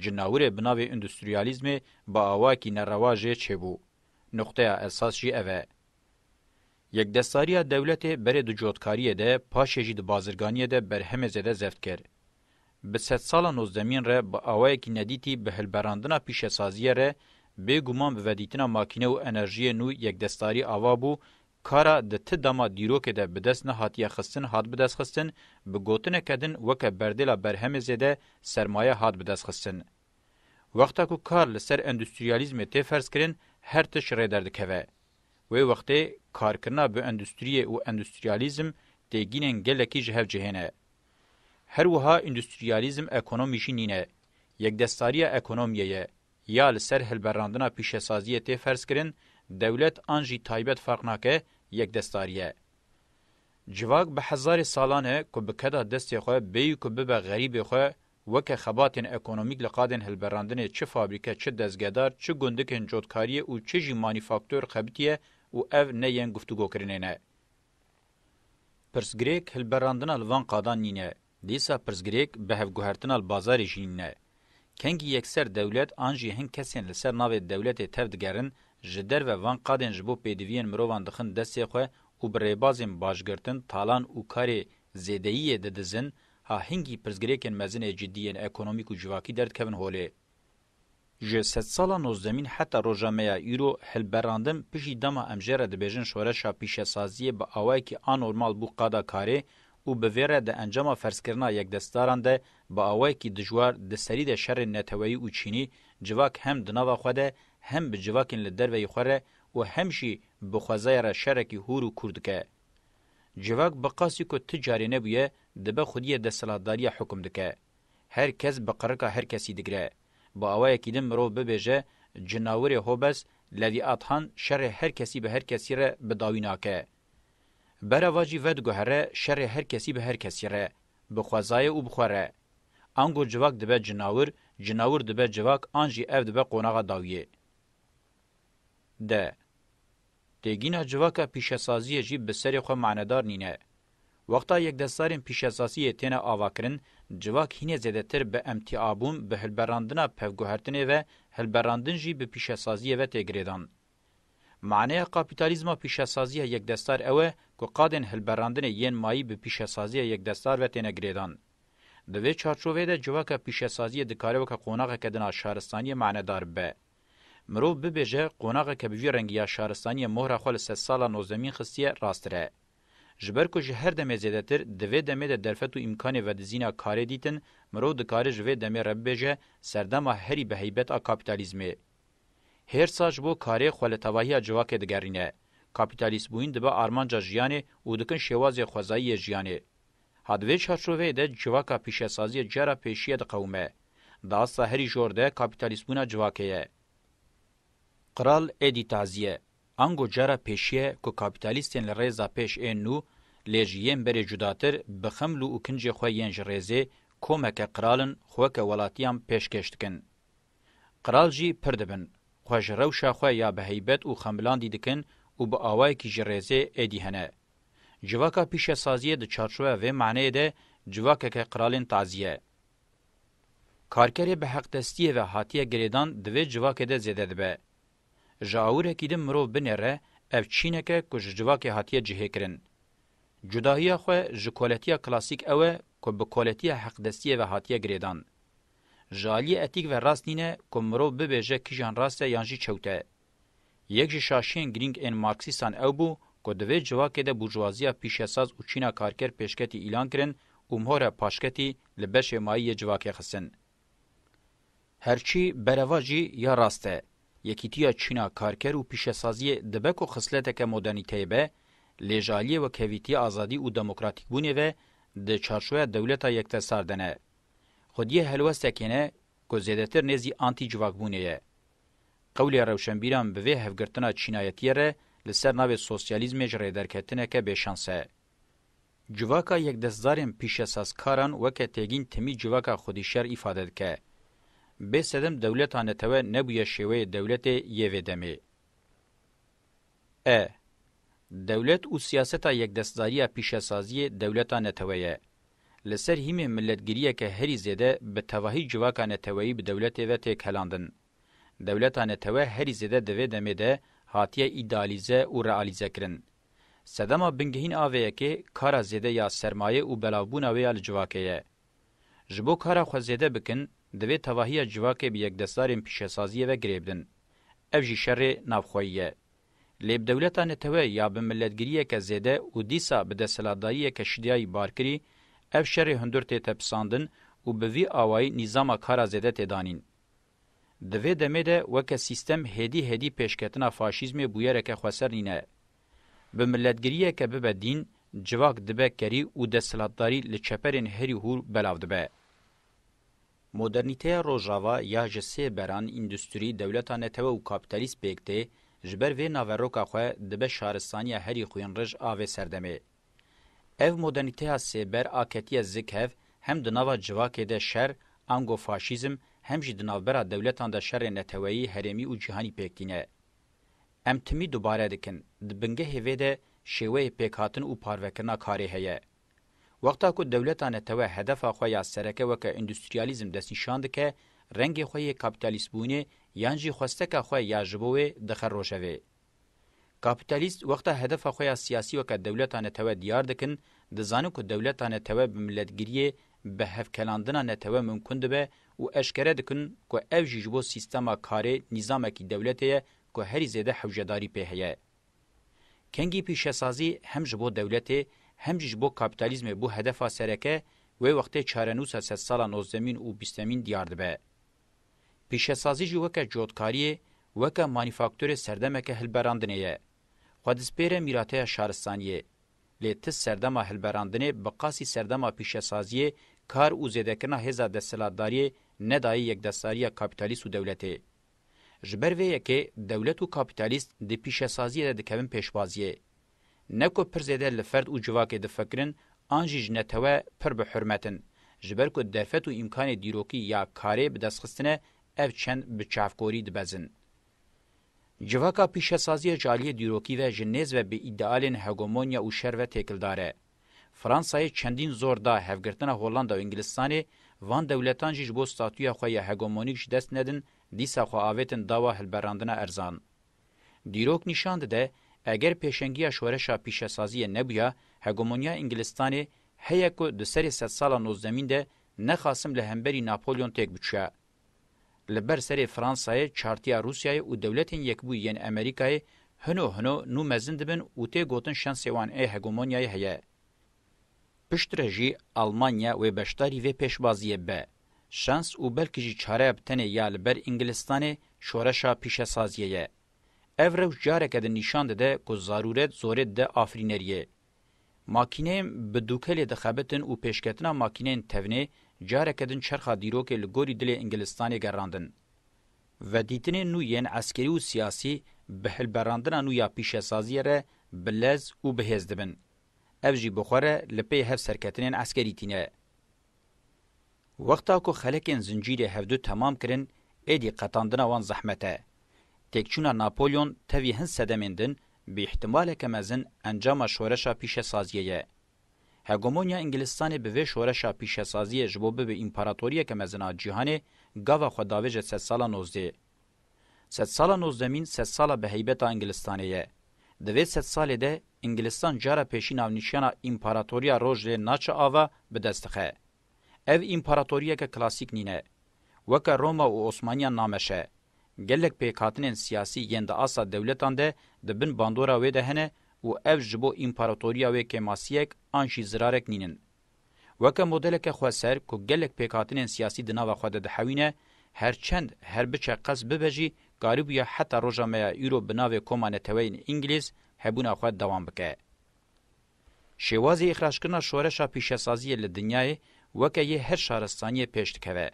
cinawirê bi navê îndustriyalîzmê bi awayekî nerewa jê çêbû. Nuqteya esas jî ev e. Yekdestariya dewletê berê di cotkariyê de, paşê jî di bazirganiyê de berhemê zêde zeft kir. Bi sedsala nozdemîn re bi awayekî nedîtî bi hilberandina pîşesaziyê re bê guman bi vedîtina makîne û enerjiyê nû yekdestarî ava bû kara di ti dema dîrokê de bi dest nehatiye xistin hat bi destxistin bi gotineke din weke berdêla berhemê zêde sermaye hat bi destxistin. Wexta ku kar li ser endustriyalîzmê tê ferzkirin her tişt rê derdikeve. Wê wextê karkirina bi endustriyê û endustriyalîzm têgînên gelekî ji hev cihê ne. Her wiha endustriyalîzm ekonomî jî nîne, yekdestariya ekonomiyê ye, ya li ser hilberandina pîşesaziyê tê ferzkirin, dewlet an jî taybet ferq nake, yekdestarî ye. Civak bi hezarê salan e ku bi keda destê xwe bêyî ku bibe xerîbê xwe Weke xebatên ekonomîk li qadên hilberandinê çi fabrîke, çi dezgedar, çi gundikên cotkariyê û çi jî manîfaktor xebitiye û ev ne yên guftûgokirinê ne. Pirsgirêk hilberandina li van qadan nîne, dîsa pirsgirêk bihevguhertina li bazarê jî nîne. Kengî yekser dewlet an jî hin kesên li ser navê dewletê tev digerin, ji derve van qadên ji bo pêdiviyên mirovan dixin destê xwe û bi rêbazên başgirtin, talan û karê Zêdeyiyê didizin, ha hingî pirsgirêkên mezin ê cidî yên ekonomîk û civakî derdikevin holê. Ji sedsala nozdemîn heta roja me ya îro hilberandin piştî dema em jê re dibêjin şoreşa pîşesaziyê bi awayekî anormal bû qada karê û bi vê re di encama ferzkirina yekdestdaran de bi awayekî dijwar di serî de şerên neteweyî û çînî civak hem di nava xwe de hem bi civakên li derveyî xwe re û hem jî bi xwezaya re şerekî hûr û kûr dike. Civak bi qasî ku ti carê nebûye dibe xwediyê desthilatdariya hukm dike. Her kes bi qirika her kesî digire. Bi awayekî din mirov bibêje Cinawirê Hobes Levîathan şerê her kesî bi her kesî re bi dawî nake. Bera va jî vediguhere şerê her kesî bi her kesî re, bi xwezayê û bi xwe re. Ango civak dibe cinawir, cinawir dibe civak an jî ev dibe qonaxa dawiyê. D. Têgîna civaka pîşesaziyê jî bi serê xwe manedar nîne. Wexta yekdestarên pîşesasiyê têne avakirin, civak hînê zêdetir bi emtîabûn bi hilberandina pevguhertinê ve, hilberandin jî bi pîşesaziyê ve tê girêdan. Maneya kapîtalîzma pîşesaziya yekdestar ew e ku qadên hilberandinê yên mayî bi pîşesaziya yekdestar ve têne girêdan. Di vê çarçoveyê de civaka pîşesaziyê dikare weke qonaxeke din a şaristaniyê manedar bibe. Mirov bibêje qonaxe ke bi vî rengî ya şaristaniyê mohra xwe li ser sala nozdemîn xistiye rastir e. Ji ber ku ji her demê zêdetir di vê demê de derfet û îmkanê vedizîna karê dîtin, mirov dikare ji vê demê re bibêje serdema herî bi heybet a kapîtalîzmê. Hêrsa ji bo karê xwe li tevahiya civakê digerîne. Kapîtalîstbûyîn dibe armanca jiyanê û dikin şêwazê xwezayî yê jiyanê. Ha di vê çarçoveyê de civaka pîşesaziyê cera pêşiye diqewime. Di asta herî jor de kapîtalîstbûna civakê ye. Qral êdî tazî ye. Ango cera pêşiye ku kapîtalîstên li rêza pêş ên nû, lê ji yên berê cudatir, bi xeml û kincê xwe yên ji rêzê, komeke qral in, xweke welatiyan pêşkêş dikin. Qral jî pir dibin. Xwe ji rewşa xwe ya bi heybet û xembilandî dikin û bi awayekî ji rêzê êdî hene. Civaka pîşesaziyê di çarçoveya vê maneyê de civakeke qralên tazî ye. Karkerê bi heqdestiyê ve hatiye girêdan di vê civakê de zêde dibe. Ji awirekî din mirov binêre ev çîneke ku ji civakê hatiye cihêkirin. Cudahiya xwe ji koletiya klasîk ew e ku bi koletiya heqdestiyê ve hatiye girêdan. Ji aliyê etîk ve rast nîne ku mirov bibêje kîjan rast e yan jî çewt e. Yek ji şaşiyên girîng ên marksîstan ew bû ku di vê civakê de burjuwaziya pîşesaz û çîna karker pêşketî îlan kirin û mhore paşketî li beşê mayî yê civakê xistin. Her çî bereva jî ya rast e. Yekîtiya çîna karker û pîşesaziyê dibe ku xisleteke modernîteyê be, lê ji aliyê wekhevîtiya azadî û demokratîkbûnê ve di çarçoya dewleta yekdestar de ne. Xwediyê helwestekê ne ku zêdetir nêzî antî-civakbûnê ye. Qewlê rewşenbîran bi vê hevgirtina çînayetiyê re li ser navê sosyalîzmê ji rêderketineke bêşans e. Civaka yekdestdarên pîşesazkaran weke têgîn timî civaka xwedîşer îfade dike. Bê sedem dewleta netewe nebûye şêweyê dewletê yê vê demê. E. Dewlet û siyaseta yekdestdariya pîşesaziyê dewleta netewe ye. Li ser hîmê milletgiriyeke herî zêde bi tevahî civaka neteweyî bi dewletê ve têk helandin. Dewleta netewe herî zêde di vê demê de hatiye îdealîze û realîze kirin. Sedema bingehîn a vê yekê kara zêde ya sermaye û belavbûna wê ya li civakê ye. Ji bo kara xwe zêde bikin, divê tevahiya civakê bi yekdestdarên pîşesaziyê ve girêbidin. Ev jî şerê navxweyî ye. Lê bi dewleta netewe ya bi miletgiriyeke zêde û dîsa bi desthilatdayiyeke şidiyayî barkirî, ev şerê hundir tê tepisandin û bi vî awayî nîzama kara zêde tê danîn. Di vê demê de weke sîstem hêdî hêdî pêşketina faşîzmê bûyereke xweser nîne. Bi miletgiriyeke bibe dîn, civak dibe kerî û desthilatdarî li çeperên herî hûr belav dibe. Modernîteya Rojava ya ji sê beran, îndustrî, dewleta netewe û kapîtalîst pêk tê, ji ber vê naveroka xwe dibe şaristaniya herî xwînrij a vê serdemê. Ev modernîteya sê ber a ketiye zik hev, hem di nava civakê de şer, ango faşîzm, hem jî di navbera dewletan de şerê neteweyî, herêmî û cîhanî pêk tîne. Em timî dubare dikin, di bingehê vê de şêweyê pêkhatin û parvekirina karê heye. Wexta ku dewleta netewe hedefa xwe ya sereke weke îndustrîyalîzm destnîşan dike, rengê xwe yê kapîtalîstbûnê yan jî xwesteka xwe ya ji bo wê dixe rojevê. Kapîtalîst wexta hedefa xwe ya siyasî weke dewleta netewe diyar dikin, dizanin ku dewleta netewe bi miletgiriyê Bi hevkelandina netewe mimkun dibe û eşkere dikin ku ev jî ji bo sîstema karê nîzamekî dewletê ye ku herî zêde hewcedarî pê heye. Kengî pîşesazî hem ji bo dewletê hem jî ji bo kapîtalîzmê bû hedefa sereke, wê wextê çarenûsa sedsala nozdemîn û bîstemîn diyar dibe. Pîşesazî jî weke cotkariyê, weke manîfakturê serdemeke hilberandinê ye. Xwe dispêre mîrateya şaristaniyê. Lê ti serdema hilberandinê bi qasî serdema pîşesaziyê, kar û zêdekirina hêza desthilatdariyê nedayê yekdestdariya kapîtalîst û dewletê. Ji ber vê yekê dewlet û kapîtalîst di pîşesaziyê de dikevin pêşwaziyê. Ne ku pir zêde li ferd û civakê difikirin an jî ji netewe pir bi hurmet in. Ji ber ku derfet û îmkanê dîrokî ya karê bi destxistine ev çend bi çavkorî dibezin. Civaka pîşesaziya ji aliyê dîrokî ve ji nêz ve bi îdealên hegemonya û şer ve têkildar e. Fransayê çendîn zor da hevgirtina Hollanda û Îngilistanê, van dewletan jî ji bo statuya xwe ya hegemonîk ji dest nedin, dîsa xwe avêtin dawa hilberandina erzan. Dîrok nîşan dide, eger pêşengiya şoreşa pîşesaziyê nebûya, hegemonya Îngilistanê heye ku di serê sedsalan nozdemîn de ne Qasim li hemberî Napolyon têk biçûya. Li ber serê Fransayê, Çartiya Rûsyayê û Dewletên Yekbûyî yên Amerîkayê hino hino nû mezin dibin û tê gotin şensê wan ê hegemonyayê heye. Piştre jî Almanya wê beşdarî vê pêşbaziyê be. Şens û belkî jî çareya bi tenê ya li ber Îngilistanê şoreşa pîşesaziyê ye. Ev rewş careke din nîşan dide ku zarûret zorê dide afirîneriyê. Makîneyên bi dûkelê dixebitin û pêşketina makîneyên tevnê careke din çerxa dîrokê li gorî dilê Ingilistanê gerandin. Vedîtinên nû yên eskerî û siyasî bi hilberandina nû ya pîşesaziyê re bi lez û bi hêz dibin. Ev jî bi xwe re li pey hev serketinên eskerî tîne. Wexta ku xelekên zincîrê hevdu temam kirin, êdî qetandina wan zehmet e. Têkçûna Napolyon tevî hin sedemên din, bi îhtimaleke mezin encama şoreşa pîşesaziyê ye. Hegemonya Îngilistanê bi vê şoreşa pîşesaziyê ji bo bibe împaratoriyeke mezin a cîhanê, gava xwe davêje sedsalan nozdê. Sedsala nozdemîn sedsala bi heybeta Ingilistanê ye. Di vê sedsalê de Ingilistan cara pêşî navnîşana Împaratoriya Rojdê Naçe Ava bi dest dixe. Ev împaratoriyeke klasîk nîne. Weke Roma û Osmaniyan nameşe. Gelek pêkhatinên siyasî yên di asta dewletan de di bin bandora wê de hene û ev ji bo împaratoriya wê kêmasiyek an jî zirarek nînin. Weke modeleke xweser ku gelek pêkhatinên siyasî di nava xwe de dihewîne, her çend her biçe qez bibe jî karîbûye heta roja me ya îro bi navê Koma Neteweyên Îngilîz hebûna xwe dewam bike. Şêwazê îxrackirina şoreşa pîşesaziyê li dinyayê weke yê her şaristaniyê pêş dikeve.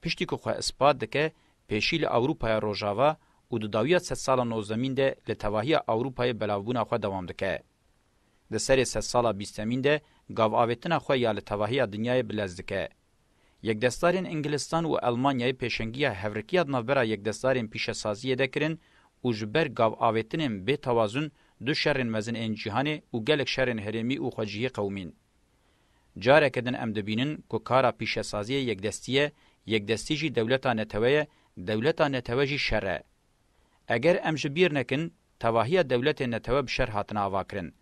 Piştî ku xwe ispat dike, pêşî li Ewrûpaya Rojava û di dawiya sedsalan nozemîn de li tevahiya Ewrûpayê belavbûna xwe dewam dike. Li serê sedsala bîstemîn de gavavêtina xwe ya li tevahiya dinyayê bi lez dike. Yekdestdarên Ingilizstan û Elmanyayê pêşengiya hevrikiya di navbera yekdestdarên pîşesaziyê de kirin û ji ber gavavêtinên bê tewazun du şerên mezin ên cîhanê û gelek şerên herêmî û xwecihî qewimîn. Careke din em dibînin ku kara pîşesaziyê yekdestî ye, yekdestî jî dewleta netewe ye, dewleta netewe jî şer e. Eger em ji bîr nekin Tevahiya dewletên netewe bi şer hatine avakirin.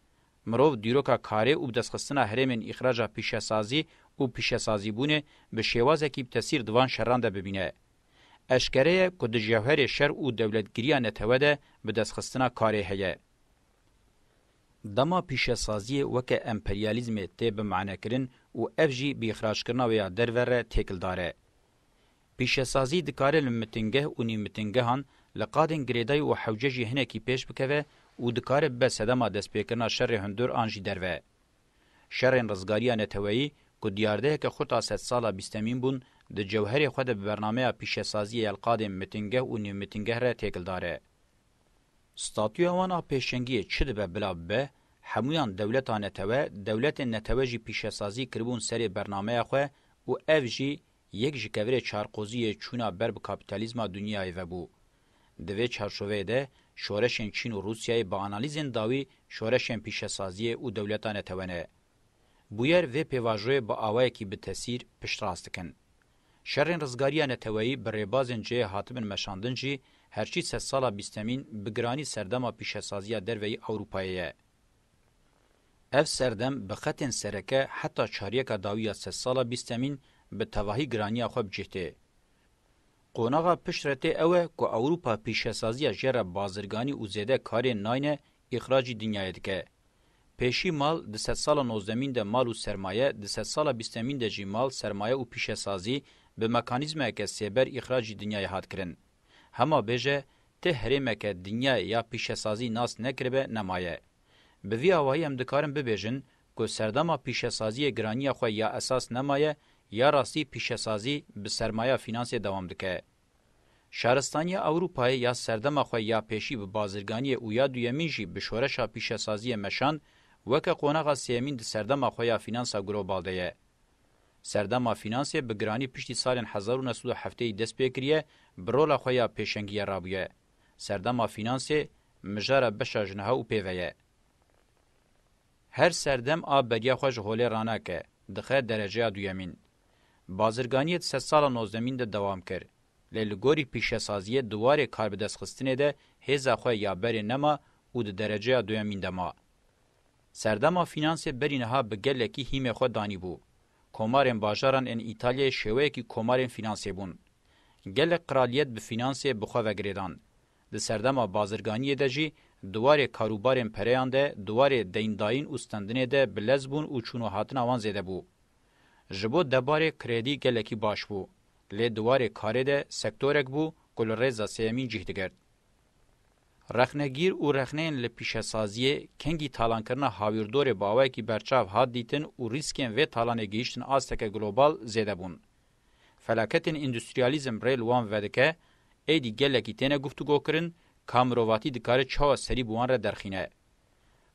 Mirov dîroka karê û bidestxistina herêmên îxraja pîşesazî û pîşesazîbûnê bi şêwazekî bi tesîr di van şeran de bibîne. Eşkere ye ku di jewherê şer û dewletgiriya netewe de bidestxistina karê heye. Dema pîşesaziyê weke emperyalîzmê tê bimanekirin û ev jî bi îxrajkirina wê ya derve re têkildar e. Pîşesazî dikare li mitingeh û nîvmitingehan, li qadên girêdayî û hewce jî hinekî pêş bikeve û dikare bibe sedema destpêkirina şerê hundir an jî derve. Şerên rizgariya neteweyî ku diyardeheke xurt a sedsala bîstemîn bûn, di cewherê xwe de bi bernameya pîşesaziyê ya li qadên mitingeh û nîvmitingeh re têkildar e. Statuya wan a pêşengiyê çi dibe bila bibe, hemûyan dewleta netewe, dewletên netewe jî pîşesazî kiribûn serê bernameya xwe û ev jî Yek ji kevirê çarqozî yê çûna ber bi kapîtalîzma dinyayê ve bû. Di vê çarçoveyê de şoreşên Çîn û Rûsyayê bi analîzên dawî şoreşên pîşesaziyê û dewleta netewene. Bûyer vê pêvajoyê bi awayekî bi tesîr piştrast dikin. Şerên rizgariya neteweyî bi rêbazên cihê hatibin meşandin jî herçî sedsala bîstemîn bi giranî serdema pîşesaziya derveyî Ewrûpayê ye. Ev serdem bi qetên sereke heta çaryeka dawî ya sedsala bîstemîn bi tevahî giraniya xwe bi cih tê. Qonaxa pişt re tê ew e ku Ewropa pîşesaziya jê re bazirganî û zêde karê nayne îxracî dinyayê dike. Pêşî mal di sedsala nozdemîn de mal û sermaye, di sedsala bîstemîn de jî mal, sermaye û pîşesazî bi mekanîzmayeke sêber îxracî dinyayê hat kirin. Hema bêje ti herêmeke dinyayê ya pîşesazî nas nekiribe nemaye. Bi vî awayî em dikarin bibêjin ku serdama pîşesaziyê giraniya xwe ya esas nemaye ya rastî pîşesazî bi sermaya fînansê dewam dike. Şaristaniya Ewropayê ya serdema xwe ya pêşî bi bazirganiyê û ya duyemîn jî bi şoreşa pîşesaziyê meşand weke qonaxa sêyemîn di serdema xwe ya fînansa global de ye. Serdema fînansê bi giranî piştî salên hezar û neh sed û hefteyê dest pê kiriye, bi rola xwe ya pêşengiyê re bûye. Serdema fînansê mijara beşa ji niha û pê ve ye. Her serdem a beriya xwe ji holê ranake, dixe dereceya duyemîn. Bazirganiyê di sedsala nozdemîn de dewam kir. Lê li gorî pîşesaziyê di warê karbidestxistinê de hêza xwe ya berê nema û di dereceya duyemîn de ma. Serdema fînansê berî niha bi gelekî hîmê xwe danîbû. Komarên bajaran ên Îtalyayê şêweyekî komarên fînansê bûn. Gelek qiraliyet bi fînansê bi xwe ve girêdand. Di serdema bazirganiyê de jî di warê karûbarên pereyan de, di warê deyndayîn û stendinê de bi lez bûn û çûn û hatina wan zêde bû. Ji bo debarê krêdî gelekî baş bû. Lê di warê karê de sektorek bû ku li rêza sêyemîn cîh digert. Rexnegîr û rexneyên li pîşesaziyê, kengî talankirina hawîrdorê bawekî berçav hat dîtin û rîskên vê talanê gihîştin asteke global zêde bûn. Felaketên îndustriyalîzm rê li wan vedike, êdî gelekî têne guftûgokirin ka mirovatî dikare çawa serî bi wan re derxîne.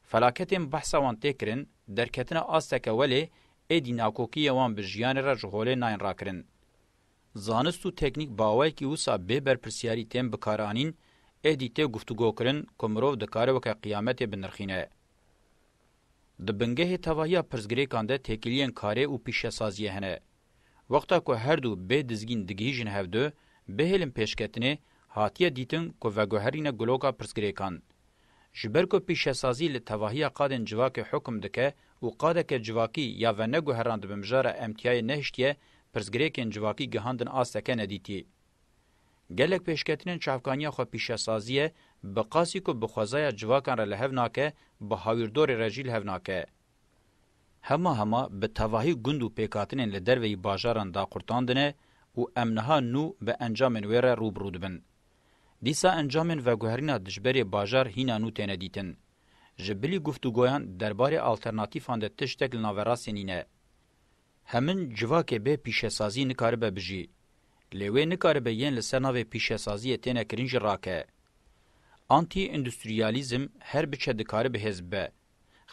Felaketên behsa wan tê kirin, derketine asteke welê êdî nakokiyên wan bi jiyanê re ji holê nayên rakirin. Zanist û teknîk bawayekî wisa bê berpirsyarî tên bikaranîn, êdî tê guftûgokirin ku mirov dikare weke qiyametê binirxîne. Di bingehê tevahiya pirsgirêkan de têkiliyên karê û pîşesaziyê hene. Wexta ku her du bê dizgîn digihîjin hev du, bihêlin pêşketinê, hatiye dîtin ku veguherîne guloka pirsgirêkan. Ji ber ku pîşesazî li tevahiya qadên civakê hukm dike û qadeke civakî ya veneguheran di bimjara emtiyayê nehiştiye, pirsgirêkên civakî gihandin asteke nedîtiyê. Gelek pêşketinên çavkaniya xwepîşesaziyê bi qasî ku bi xwezaya civakan re li hev nake, bi hawîrdorê re jî li hev nake. Hema hema bi tevahî gund û pêkhatinên li derveyî bajaran daqurtandine û em niha nû bi encamên wê re rû bi rû dibin. Dîsa encamên veguherîna dijberê bajar hîna nû têne dîtin. Ji bilî guftûgoyan derbarê alternatîfan de tiştek li naverastê nîne. Hemin civakê bê pîşesazî nikaribe bijî. Lê wê nikaribe yên li ser navê pîşesaziyê têne kirin jî rake. Antî-îndustrîyalîzm her biçe dikare bi hêz bibe.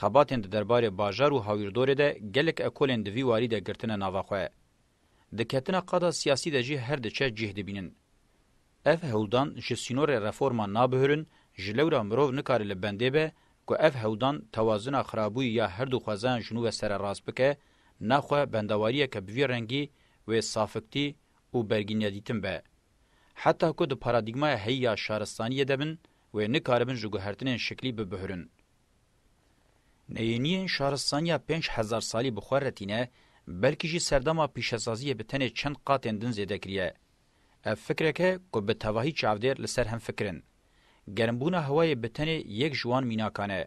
Xebatên di derbarê bajar û hawîrdorê de gelek ekolên di vî warî de girtine nava xwe. Di ketina qada siyasî de jî her diçe cih dibînin. Ev hewldan ji sînorê reforman nabihurin, ji lewra mirov nikare li bendê be ku ev hewldan tewazina xirabûyî ya her du xwezayan ji nû ve sererast bike, naxwe bendawariyeke bi vî rengî wê safiktî û bergînedîtin be. Heta ku di paradîgmaya heyî ya şaristaniyê de bin, wê nikaribin ji guhertinên şiklî bibihurin. Neyêniyên şaristaniya pênc hezar salî bi xwe re tîne, belkî jî serdema pîşesaziyê bi tenê çend qatên din zêde kiriye. Ev fikrek e ku bi tevahî çavdêr li ser hemfikir in. Germbûna hewayê bi tenê yek ji wan mînakan e.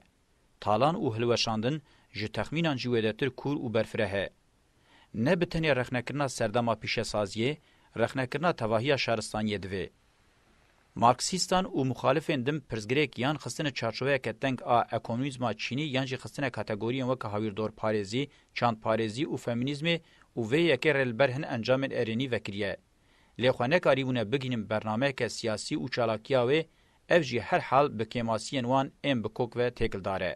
Talan û hilweşandin ji texmînan jî wêdetir kûr û berfireh e. Ne bi tenê rexnekirina serdema pîşesaziyê, rexnekirina tevahiya şaristaniyê divê. Marksîstan û muxalifên din pirsgirêk yan xistine çarçoveyeke teng a ekonomîzma çînî yan jî xistine kategoriyên weke hawîrdorparêzî, çandparêzî û femînîzmê û vê yekê rê li ber hin encamên erênî vekiriye. Lê xwe nekarîbûne bigihînin bernameyeke siyasî û çalakiya wê, ev jî her hal bi kêmasiyên wan ên bi kok ve têkildar e.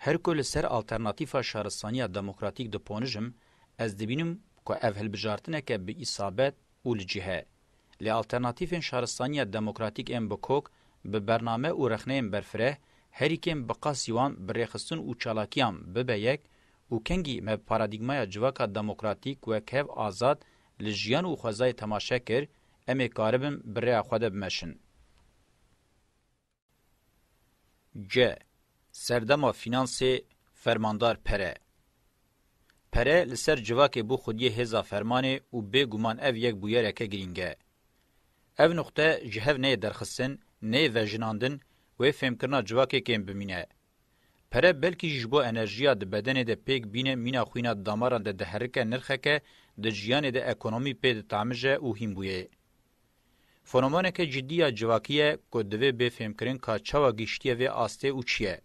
Her ku li ser alternatîfa şaristaniya demokratîk diponijim, ez dibînim ku ev hilbijartineke bi îsabet û li cih e. Lê alternatîfên şaristaniya demokratîk ên bi kok, bi bername û rexneyên berfireh, herî kêm bi qasî wan bi rêxistin û çalakiyan bibe yek û kengî me bi paradîgmaya civaka demokratîk wekhev azad li jiyan û xwezayê temaşe kir, em ê karibin bi rêya xwe de bimeşin. Ci. Serdema Fînansê Fermandar Pere Pere li ser civakê bû xwediyê hêza fermanê û bê guman ev yek bûyereke girîng e. Ev nuqte ji hev neyê derxistin, neyê vejinandin wê fêmkirina civakê kêm bimîne. Pere belkî jî ji bo enerjiya di bedenê de pêk bîne mîna xwîna damaran de diherike nirxeke di jiyanê de ekonomî pê ditamije û hîn bûyê. Fenomeneke cidî ya civakî ye ku divê bê fêmkirin ka çawa gihîştiye vê astê û çi ye.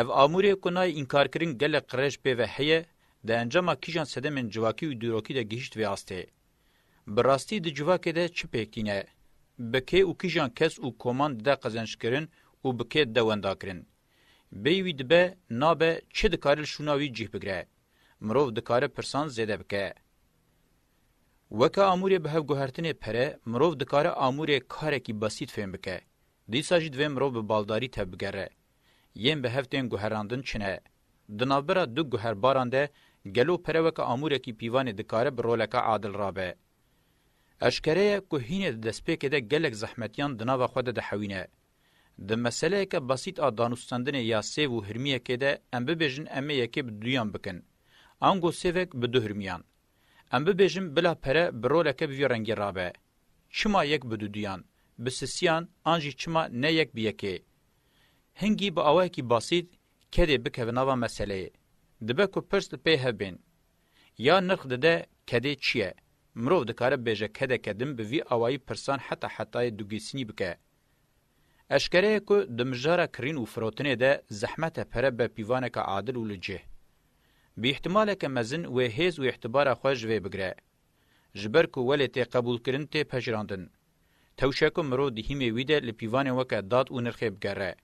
Ev amûrê ku nayê înkarkirin gelek qirêj pê ve heye, di encama kîjan sedemên civakî û dîrokî de gihîşt vê astê. Bi rastî di civakê de çi pêk tîne? Bi kê û kîjan kes û koman dide qezençkirin û bi kê dide wendakirin? Bêyî wî dibe, nabe, çi dikare li şûna wî cih bigire? Mirov dikare pirsan zêde bike. Weke amûrê bi hevguhertinê pere, mirov dikare amûrê karekî besît fêm bike. Dîsa jî divê mirov bi baldarî tevbigere. Yên bi hev tên guherandin çi ne? Di navbera du guherbaran de gelo pere weke amûrekî pîvanê dikare bi roleke adil rabe? Eşkere ye ku hînê di destpêkê de gelek zehmetiyan di nava xwe de dihewîne. Di meseleyeke besît a danûstendinê ya sêv û hirmiyekê de em bibêjin em ê yekê bi duyan bikin. Ango sêvek bi du hirmiyan. Em bibêjin bila pere bi roleke bi vî rengî rabe. Çima yek bi duduyan, bi sisiyan an jî çima ne yek bi yekê? Hingî bi awayekî basît kedê bikeve nava meseleyê. Dibe ku pirs li pey hev bên. Ya nirx dide kedê çi ye? Mirov dikare bibêje kedeke din bi vî awayî pirsan heta hetayê dugîsînî bike. Eşkere ye ku di mijara kirîn û firotinê de zehmete pere be pîvaneke adil û li cih. Bi îhtîmaleke mezin wê hêz û îhtibara xwe ji vê bigire. Ji ber ku welê tê qebûlkirin tê pejirandin. Tewşe ku mirov di hîmê wî de li pîvanê weke dad û nirxê bigere.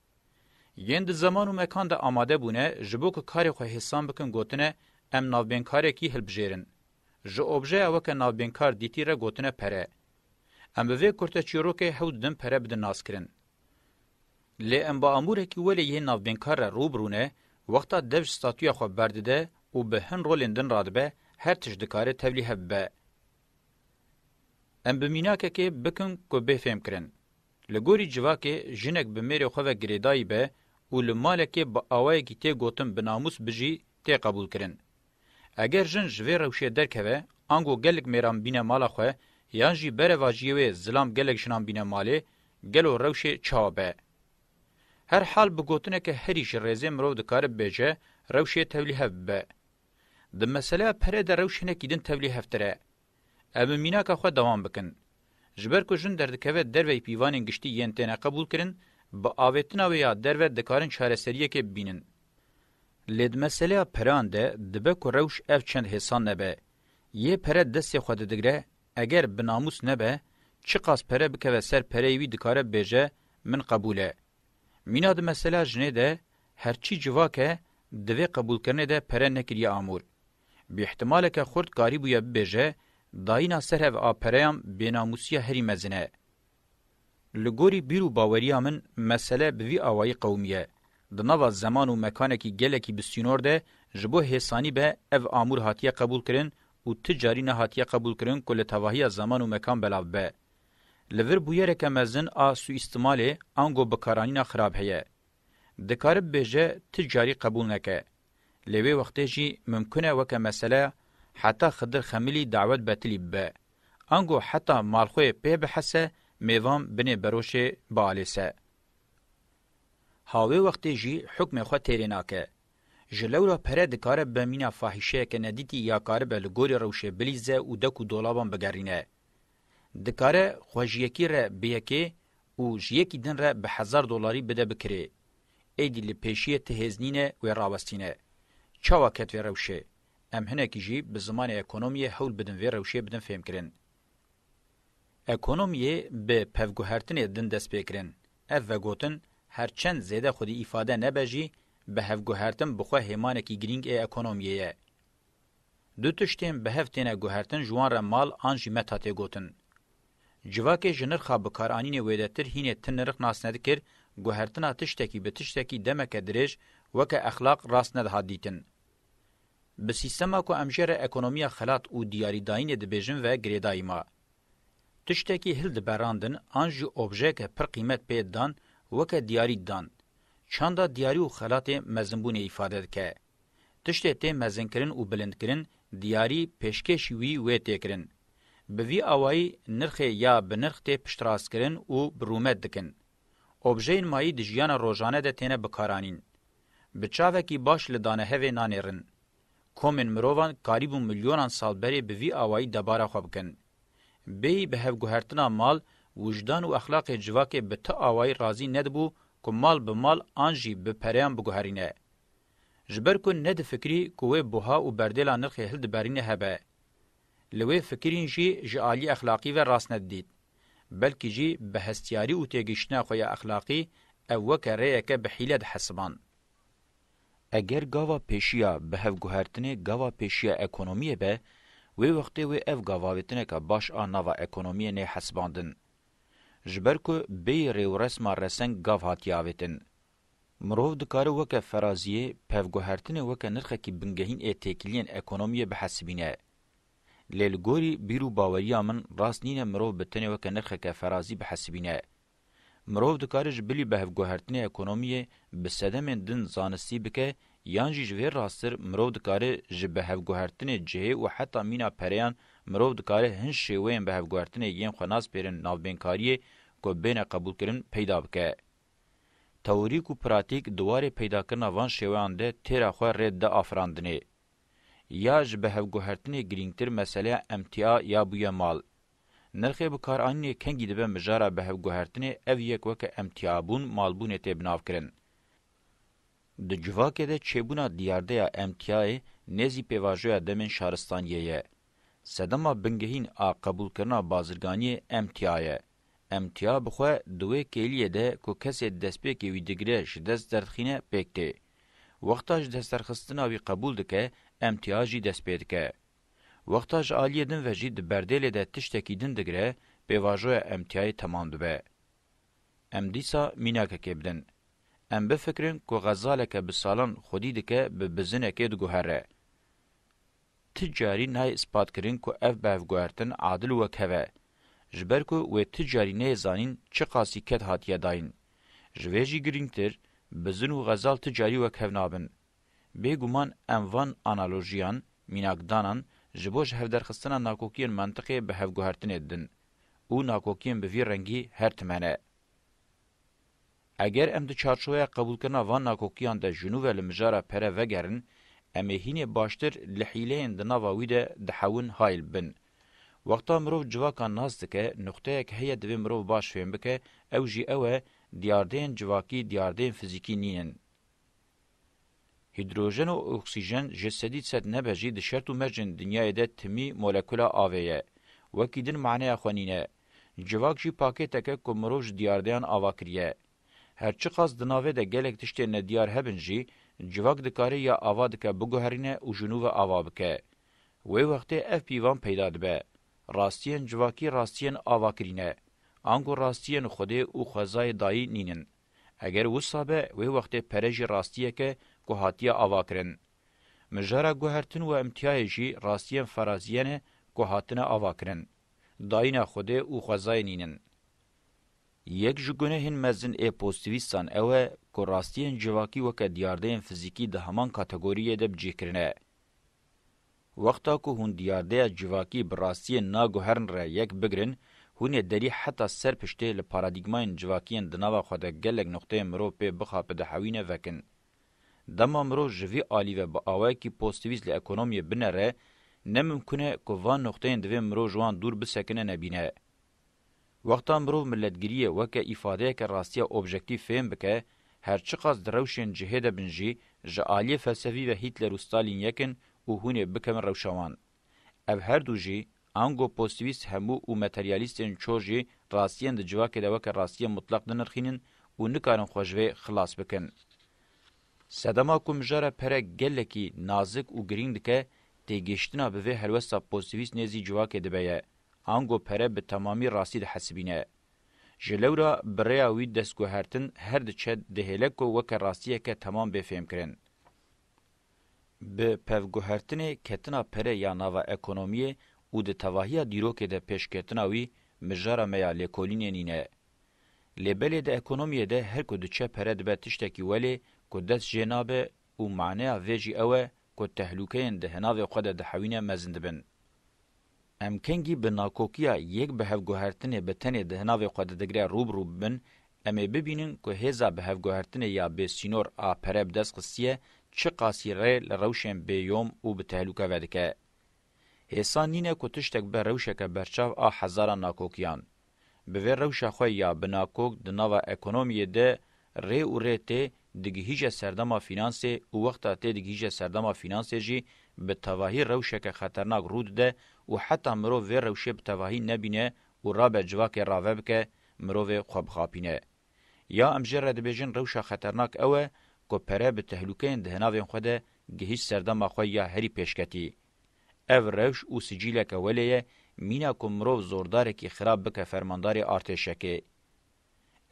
Yên di zeman û mekan de amade bûne ji bo ku karê xwe hêsan bikin gotine em navbênkarekî hilbijêrin. Ji objeya weke navbênkar dîtî re gotine pere. Em bi vê kurte çîrokê hewt din pere bidin naskirin. Lê em bi amûrekî welê yê navbênkar re rû bi rû ne, wexta dev ji statuya xwe berdide û bi hin rolên din radibe her tişt dikare tevlî hev bibe. Em bi mînakekê bikin ku bê fêmkirin. Li gorî civakê jinek bi mêrê xwe ve girêdayî be û li malekê bi awayekî tê gotin binamûs bijî tê qebûlkirin. Eger jin ji vê rewşê derkeve, ango gelek mêran bîne mala xwe yan jî bere vajiyê wê zilam gelek jinan bîne malê, gelo rewşê çawa be? Her hal bi gotineke herî ji rêzê mirov dikare bibêje rewşê tevlîhev bibe. Di meseleya perê de rewş hinekî din tevlîhevtir e. Ev bi mînaka xwe dewam bikin. Ji ber ku jin derdikeve derveyî pîvanên giştî yên têne qebûlkirin, bi avêtina wê ya derve dikarin çareseriyekê bibînin. Lê di meseleya pereyan de dibe ku rewş ev çend hêsan nebe. Yê pere destê xwe didigre, eger binamûs nebe, çiqas pere bikeve ser pereyê wî dikare bibêje min qebûl e. Mîna di meseleya jinê de her çî civak e, di vê qebûlkirinê de pere nekiriye amûr. Bi îhtîmaleke xurt karîbûye bibêje dayîna ser hev a pereyan bênamûsîya herî mezin e. Li gorî bîr û bawerîya min mesele bi vî awayî qewimî ye. Di nava zeman û mekanekî gelekî bi sînor de ji bo hêsanî be ev amûr hatîye qebûlkirin û ti carî nehatiye qebûlkirin ku li tevahîya zeman û mekan belav be. Li vir bûyereke mezin a sûîstîmalê ango bikaranîna xirab heye. Dikare bibêje ti carî qebûl neke. Lê wê wextê jî mimkun e weke mesele heta Xidir Xemilî dawet betilî bibe. Ango heta malxwê pê bihese mêvan binê beroşê bialêse. Ha wê wextê jî hukmê xwe têrê nake. Ji lewra pere dikare bibe mîna fahîşeyeke nedîtî ya karibe li gorî rewşê bilîze û dek û dolaban bigerîne. Dikare xwe ji yekî re bi yekê û ji yekî din re bi hezar dolarî bide bi kirê. Êdî li pêşiyê ti hêz nîne wê rawestîne. Çawa ket vê rewşê? Em hinekî jî bi zimanê ekonomiyê hewl bidin vê rewşê bidin fêmkirin. Ekonomiyê bi pevguhertinê din dest pê kirin. Ev vegotin her çend zêde xwedî îfade nebe jî bi hevguhertin bi xwe hêmanekî girîng ê ekonomiyê ye. Du tiştên bi hev têne guhertin ji wan re mal an jî meta tê gotin. Civakê ji nirxa bikaranînê wêdetir hînê ti nirx nas nedikir, guhertina tiştekî bi tiştekî demeke dirêj weke exlaq rast nedihat dîtin. Bi sîstema ku em jê re ekonomiya xelat û diyarîdayînê dibêjin ve girêdayî ma. Tiştekî hil diberandin an jî objeke pir qîmet pê didan weke diyarî didan. Çanda diyarî û xelatê mezinbûnê îfade dike. Tiştê tê mezinkirin û bilindkirin diyarî pêşkêşî wî wê tê kirin. Bi vî awayî nirxê ya binirx tê piştrastkirin û bi rûmet dikin. Objeyên mayî di jiyana rojane de têne bikaranîn. Bi çavekî baş li danehevê nanêrin. Komên mirovan karîbû milyonan sal berê bi vî awayî debara xwe bikin. Bêyî bi hevguhertina mal, wijdan û exlaqê civakê bi ti awayî razî nedibû ku mal bi mal an jî bi pereyan biguherîne. Ji ber ku nedifikrî ku wê buha û berdêla nirxê hildiberîne hebe. Li wê fikirîn jî ji aliyê exlaqî ve rast nedidît. Belkî jî bi hestiyarî û têgihiştina xwe ya exlaqî ew weke rêyeke bi hîle dihesiband. Eger gava pêşiya bihevguhertinê gava pêşiya ekonomiyê be, wê wextê wê ev gavavêtineke baş a nava ekonomiyê nê hesibandin. Ji ber ku bêyî rêwresma reseng gav hatiye avêtin. Mirov dikare weke feraziyê, pevguhertinê weke nirxekî bingehîn ê têkiliyên ekonomiyê bihesibîne. Lê li gorî bîr û baweriya min rast nîne mirov bi tenê weke nirxeke ferazî bihesibîne. Mirov dikare ji bilî behevguhertinê ekonomiyê bi sedemên din zanistî bike yan jî ji vê rastir mirov dikare ji behevguhertinê cihê û heta mîna pereyan mirov dikare hin şêweyên behevguhertinê yên xwe nas pêrin navbênkariyê ku bêne qebûlkirin peyda bike. Teorîk û pratîk di warê peydakirina van şêweyan de têra xwe rê di afirandinê. Ya ji bihevguhertinê girîngtir meseleya emtia ya bûye mal. Nirxê bikaranînê kengî dibe mijara bihevguhertinê ev yek weke emtiabûn malbûnê tê binavkirin. Di civakê de çêbûna diyardeya emtiayê nêzî pêvajoya demên şaristaniyê ye. Sedema bingehîn a qebûlkirina bazirganiyê emtia ye. Em tiya bi xwe di wê kêliyê de ku kesê destpêkê wî digire ji dest derdixîne pêk tê. Wexta ji destderxistina wî qebûl dike, em tiya jî dest pê dike. Wexta ji aliyê din ve jî di berdêlê de tiştekî din digire, pêvajoya em tiyayê temam dibe. Em dîsa mînakekê bidin. Em bifikirin ku xezaleke bi salan xwedî dike bi bizinekê diguhere. Ti carî nayê ispatkirin ku ev bihevguhertin adil û wekhev e. Ji ber ku wê ti carî neyê zanîn çiqasî ked hatiye dayîn. Ji vê jî girîngtir, bizin û xezal ti carî wekhev nabin. Bêguman em van analojiyan, mînakdanan, ji bo ji hevderxistina nakokiyên mentiqê bi hevguhertinê didin. Û nakokiyên bi vî rengî her timene. Eger em di çarçoveya qebûlkirina van nakokiyan de ji nû ve li mijara pere vegerin, em ê hînê baştir li hîleyên di nava wî de dihewin hayl bin. Wexta mirov civakan nas dike, nuqteyek heye divê mirov baş fêm bike, ew jî ew e, diyardeyên civakî diyardeyên fizîkî nînin. Hîdrojen û oksîjen ji sedî sed nebe jî di şert û mercên dinyayê de timî molekula avê ye. Wekî din maneya xwe nîne. Civak jî pakêtek e ku mirov ji diyardeyan ava kiriye. Her çiqas di navê de gelek tiştên nediyar hebin jî, civak dikare ya ava dike biguherîne û ji nû ve ava bike. Wê wextê ev pîvan peyda dibe. Rastiyên civakî rastiyên avakirî ne. Ango rastiyên Xwedê û xwezayê dayî nîn in. Eger wisa be wê wextê pere jî rastiyek e ku hatiye avakirin. Mijara guhertin û emtiyayê jî rastiyên faraziyen e ku hatine avakirin. Dayîna Xwedê û xwezayê nîn in. Yek ji gunehên mezin ê postivîstan ew e ku rastiyên civakî weke diyardeyên fizîkî di heman kategoriyê de bi cih kirine. Wexta ku hûn diyardeya civakî bi rastiyê naguherin re yek bigirin, hûn ê derî heta ser piştê li paradîgmayên civakî yên di nava xwe de gelek nuqteyên mirov pê bixape de hewîne vekin. Dema mirov ji vî alî ve bi awayekî postîvîst li ekonomiyê binere, ne mimkûn e ku van nuqteyên divê mirov ji wan dûr bisekine nebîne. Wexta mirov miletgiriyê weke îfadeyeke rastiya objektîf fêm bike, her çiqas di rewşên cihê de bin jî, ji aliyê felsefî ve Hîtler û Stalîn yek in û hûn ê bikevin rewşa wan. Ev her du jî, ango postîvîst hemû û materyalîstên çor jî rastiyên di civakê de weke rastiyê mutleq dinirxînin û nikarin xwe ji vê xilas bikin. Sedema ku mijara pere gelekî nazik û girîng dike, têgihiştina bi vê helwesta postîvîst nêzî civakê dibe ye, ango pere bi temamî rastî dihesibîne. Ji lewra bi rêya wî destguhertin her diçe dihêle ku weke rastiyeke temam bê fêmkirin. Bi pevguhertinê ketina pere ya nava ekonomiyê û di tevahiya dîrokê de pêşketina wî mijara me ya lêkolînê nîne. Lê belê di ekonomiyê de her ku diçe pere dibe tiştekî welê ku dest jê nabe û maneya vê jî ew e ku tehlûkeyên di hinavê xwe de dihewîne mezin dibin. Em kengî bi nakokiya yek bihevguhertinê bi tenê di hinavê xwe de digre rû bi rû bibin, em ê bibînin ku hêza bihevguhertinê ya bêsînor a pere bi dest xistiye çi qasî rê li rewşên bêyom û bi tehlûke ve dike. Hêsan nîne ku tiştek be rewşeke berçav a hezaran nakokiyan. Bi vê rewşa xwe ya binakok di nava ekonomiyê de rê û rê tê digihîje serdema fînansê û wexta tê digihîje serdema fînansê jî bi tevahî rewşeke xeternak rû dide û heta mirov vê rewşê bi tevahî nebîne û rabe civakê rave bike mirovê xwe bixapîne. Ya em jê re dibêjin rewşa xeternak ew e ku pere bi tehlûkeyên di hinavên xwe de gihîşt serdema xwe ya herî pêşketî. Ev rewş û sicîleke welê ye mîna ku mirov zordarekî xirab bike fermandarê artêşekê.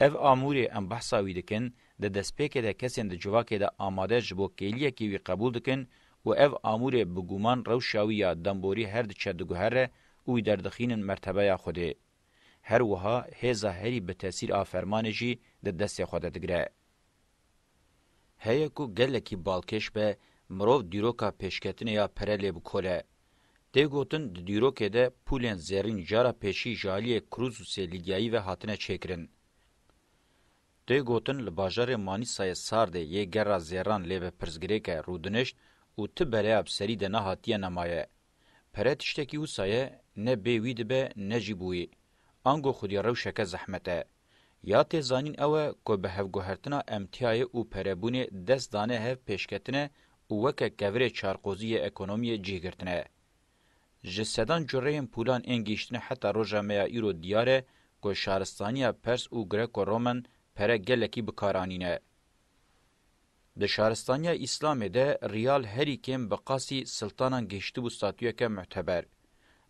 Ev amûrê em behsa wî dikin, di destpêkê de kesên di civakê de amade ji bo kêliyekê wî qebûl dikin û ev amûrê bi gûman rewşa wî ya demborî her diçe diguhere û wî derdixînin mertebeya Xwedê. Her wiha hêza herî bitesîr a fermanê jî di destê xwe de digire. Heye ku gelekî balkêş be mirov dîroka pêşketinê ya pere lê bikole. Tê gotin di dîrokê de pûlên zêrîn cara pêşî ji aliyê Krûzûsê Lîdyayî ve hatine çêkirin. Tê gotin li bajarê Manîsayê Sardê yê gerra zêran lê ve pirsgirêke rûdinişt û ti beleya bi serî de nehatiye nemaye. Pere tiştekî wisa ye ne bê wî dibe ne jî bi wî. Ango xwedî rewşeke zehmet e. Ya tê zanîn ew e ku bi hevguhertina emtiyayê û perebûnê dest dane hev pêşketine û weke kevirê çarqozî yê ekonomiyê cih girtine. Ji sedan cureyên pûlan ên gihîştine heta roja me ya îro diyar e ku şaristaniya Pers û Greko-Roman pere gelekî bi kar anîne. Di şaristaniya Îslamê de riyal herî kêm bi qasî siltanan gihîştibû statuyeke muteber.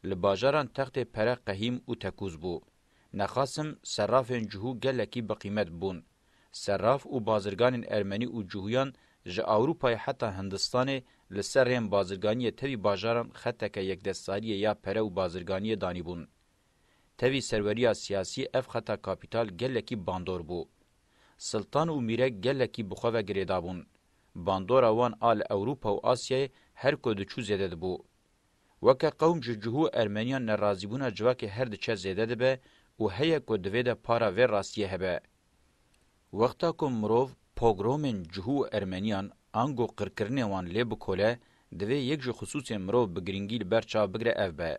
Li bajaran textê pere qehîm û tekûz bû. Nexasim serrafên cihû gelekî biqîmet bûn. Serraf û bazirganên ermenî û cihûyan ji Ewropayê heta Hindistanê li ser rêyên bazirganiyê tevî bajaran xeteke yekdestariyê ya pere û bazirganiyê danîbûn. Tevî serweriya siyasî ev xeta kapîtal gelekî bandor bû. Siltan û mîre gelekî bi xwe ve girêdabûn. Bandora wan a li Ewropa û Asyayê her ku diçû zêde dibû. Weke qewm ji cihû Ermeniyan nerazîbûna civakê her diçe zêde dibe û heye ku divê de para vê rastiyê hebe. Wexta ku mirov pogromên cihû Ermeniyan ango qirkirinê wan lê bikole divê yek ji xisûsên mirov bi girîngî li ber çav bigire ev be.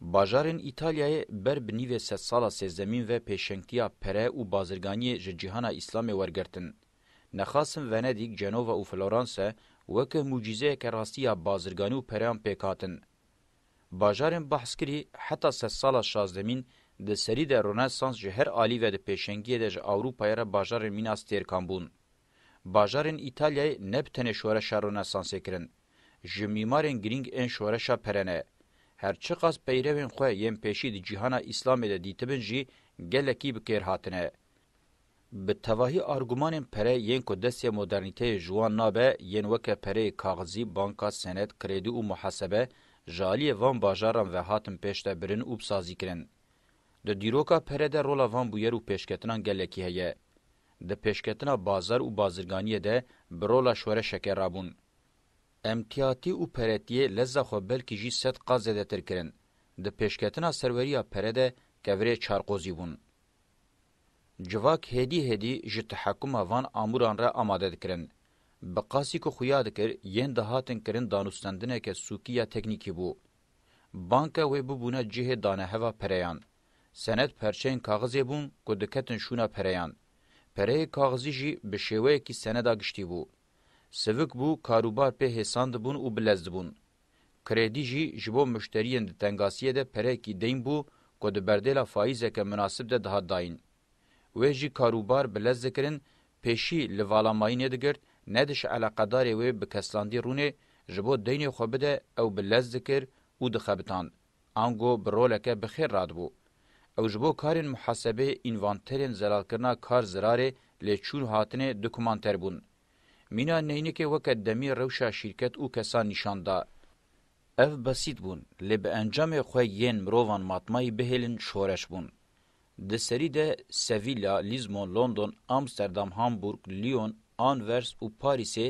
Bajarên Îtalyayê ber bi nîvê sedsala sêzdemîn ve pêşengtiya pere û bazirganiyê ji cîhana Îslamê wergirtin. Nexasim Venedîg, Genova û Floranse weke mucîzeyeke rastî ya bazirganî û pereyan pêk hatin. Bajarên behskirî heta sedsala şazdemîn di serî de Rönesans ji her alî ve di pêşengiyê de ji Ewropayê re bajarên Mînas têrkan bûn. Bajarên Îtalyayê ne bi tenê şoreşa Rönesansê kirin. Ji mîmarên girîng ên şoreşa perene. Her çiqas peyrevên xwe yên pêşî di cîhana Îslamê de dîtibin jî gelekî bi kêr hatine. Bi tevahî argûmanên pere yên ku destê modernîteyê ji wan nabe yên weke pereyê kaxizî, banka, senet, krêdî û muhesebe ji aliyê van bajaran ve hatin pêşdebirin û bsazîkirin. Di dîroka pere de rola van bûyer û pêşketinan gelekî heye. Di pêşketina bazar û bazirganiyê de bi rola şoreşekê rabûn. Emtiyatî û peretiyê leza xwe belkî jî sed qat zedetir kirin. Di pêşketina serweriya pere de kevirê çarqozî bûn. Civak hêdî hêdî ji tehekuma van amûran re amade dikirin. Bi qasî ku xuya dikir yên dihatin kirin danûstendineke sûkî ya teknîkî bû. Banke wê bibûne cihê daneheva pereyan. Senet perçeyên kaxizê bûn ku diketin şûna pereyan. Pereyê kaxizî jî bi şêweyekî seneda giştî bû. Sivik bû karûbar pê hêsandibûn û bilez dibûn. Kredî jî ji bo muşteriyên di tengasiyê de perekî deyn bû ku di berdêla faîzeke minasib de dihat dayîn. Wê jî karûbar bi lez dikirin, pêşî li vala mayînê digirt, ne di ji eleqedarê wê bi keslandî rûnê ji bo deynê xwe bide ew bi lez dikir û dixebitand. Ango bi roleke bi xêr radibû. Ew ji bo karên muhasebeyê, învanterên zelalkirina kar zirarê lê çûn hatine dokumenter bûn. Mîna neynikê weke demî rewşa şîrket û kesan nîşan da. Ev besît bûn, lê bi encamê xwe yên mirovan matmayî bihêlin şoreş bûn. Di serî de Sevîlya, Lîzmon, London, Amsterdam, Hamburg, Lyon, Anvers û Parîsê,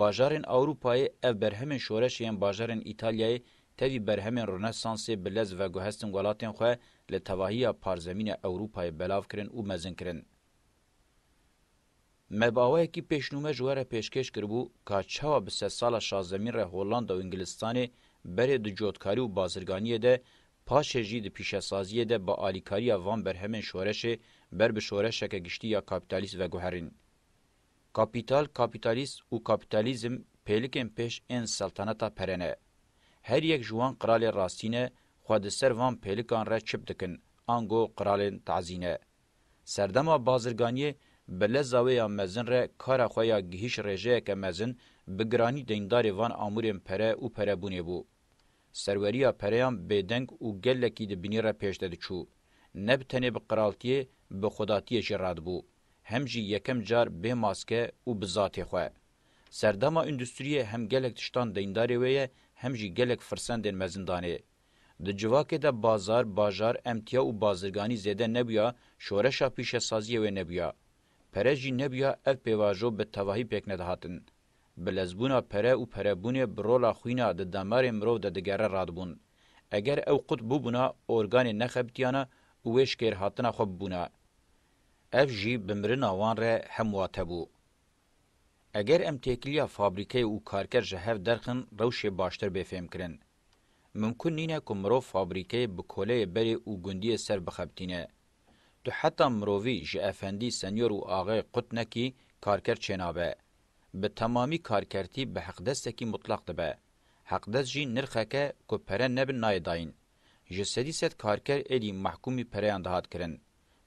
bajarên Ewropayê ev berhemên şoreş yên bajarên Îtalyayê tevî berhemên Rönesansê bi lez veguhestin welatên xwe li tevahiya parzemîna Ewropayê belav kirin û mezin kirin. Me baweyekî pêşnûme ji we re pêşkêş kiribû ka çawa bi sedsala şazemîn re Hollanda û Îngilistanê berê di cotkarî û bazirganiyê de, paşê jî di pîşesaziyê de bi alîkariya van berhemên şoreşê ber bi şoreşeke giştî ya kapîtalîst veguherîn. Kapîtal, kapîtalîst û kapîtalîzm pêlikên pêş ên seltaneta pere ne. Her yek ji wan qiralê rastî ne, xwe di ser van pêlikan re çip dikin, ango qiralên tazî ne. Serdema bazirganiyê bi leza wê ya mezin re kara xwe ya gihîş rêjeyeke mezin bi giranî deyndarê van amûrên pere û perebûnê bû. Serweriya pereyan bêdeng û gelekî di binî re pêş de diçû. Ne bi tenê bi qiraltiyê, bi xwedatiyê jî radibû. Hem jî yekem car bê maske û bi zatê xwe. Serdema îndustriyê hem gelek tiştan deyndarê wê ye hem jî gelek firsendên mezin danê. Di civakê de bazar, bajar, emtia û bazirganî zêde nebûya, şoreşa pîşesaziyê wê nebûya. Pere jî nebûya ev pêvajo bi tevahî pêk nedihatin. Bilezbûna pere û perebûnê bi rola xwîna di damarê mirov de digere radibûn. Eger ew qut bûbûna organê nexebitiyana û wê şikêrhatina xwe bûbûna. Ev jî bi mirina wan re hem wate bû. Eger em têkiliya fabrîkeyê û karker ji hev derxin rewşê baştir bê fêmkirin. Mimkun nîne ku mirov fabrîkeyê bi koleyê berê û gundiyê ser bixebitîne. Tu heta mirovî ji efendî, senyor û axê qut nekî karker çênabe. Bi temamî karkertî bi heqdestekî mutlaq dibe. Heqdest jî nirxeke ku pere nebin nayê dayîn. Ji sedî sed karker êdî mahkûmî pereyan dihat kirin.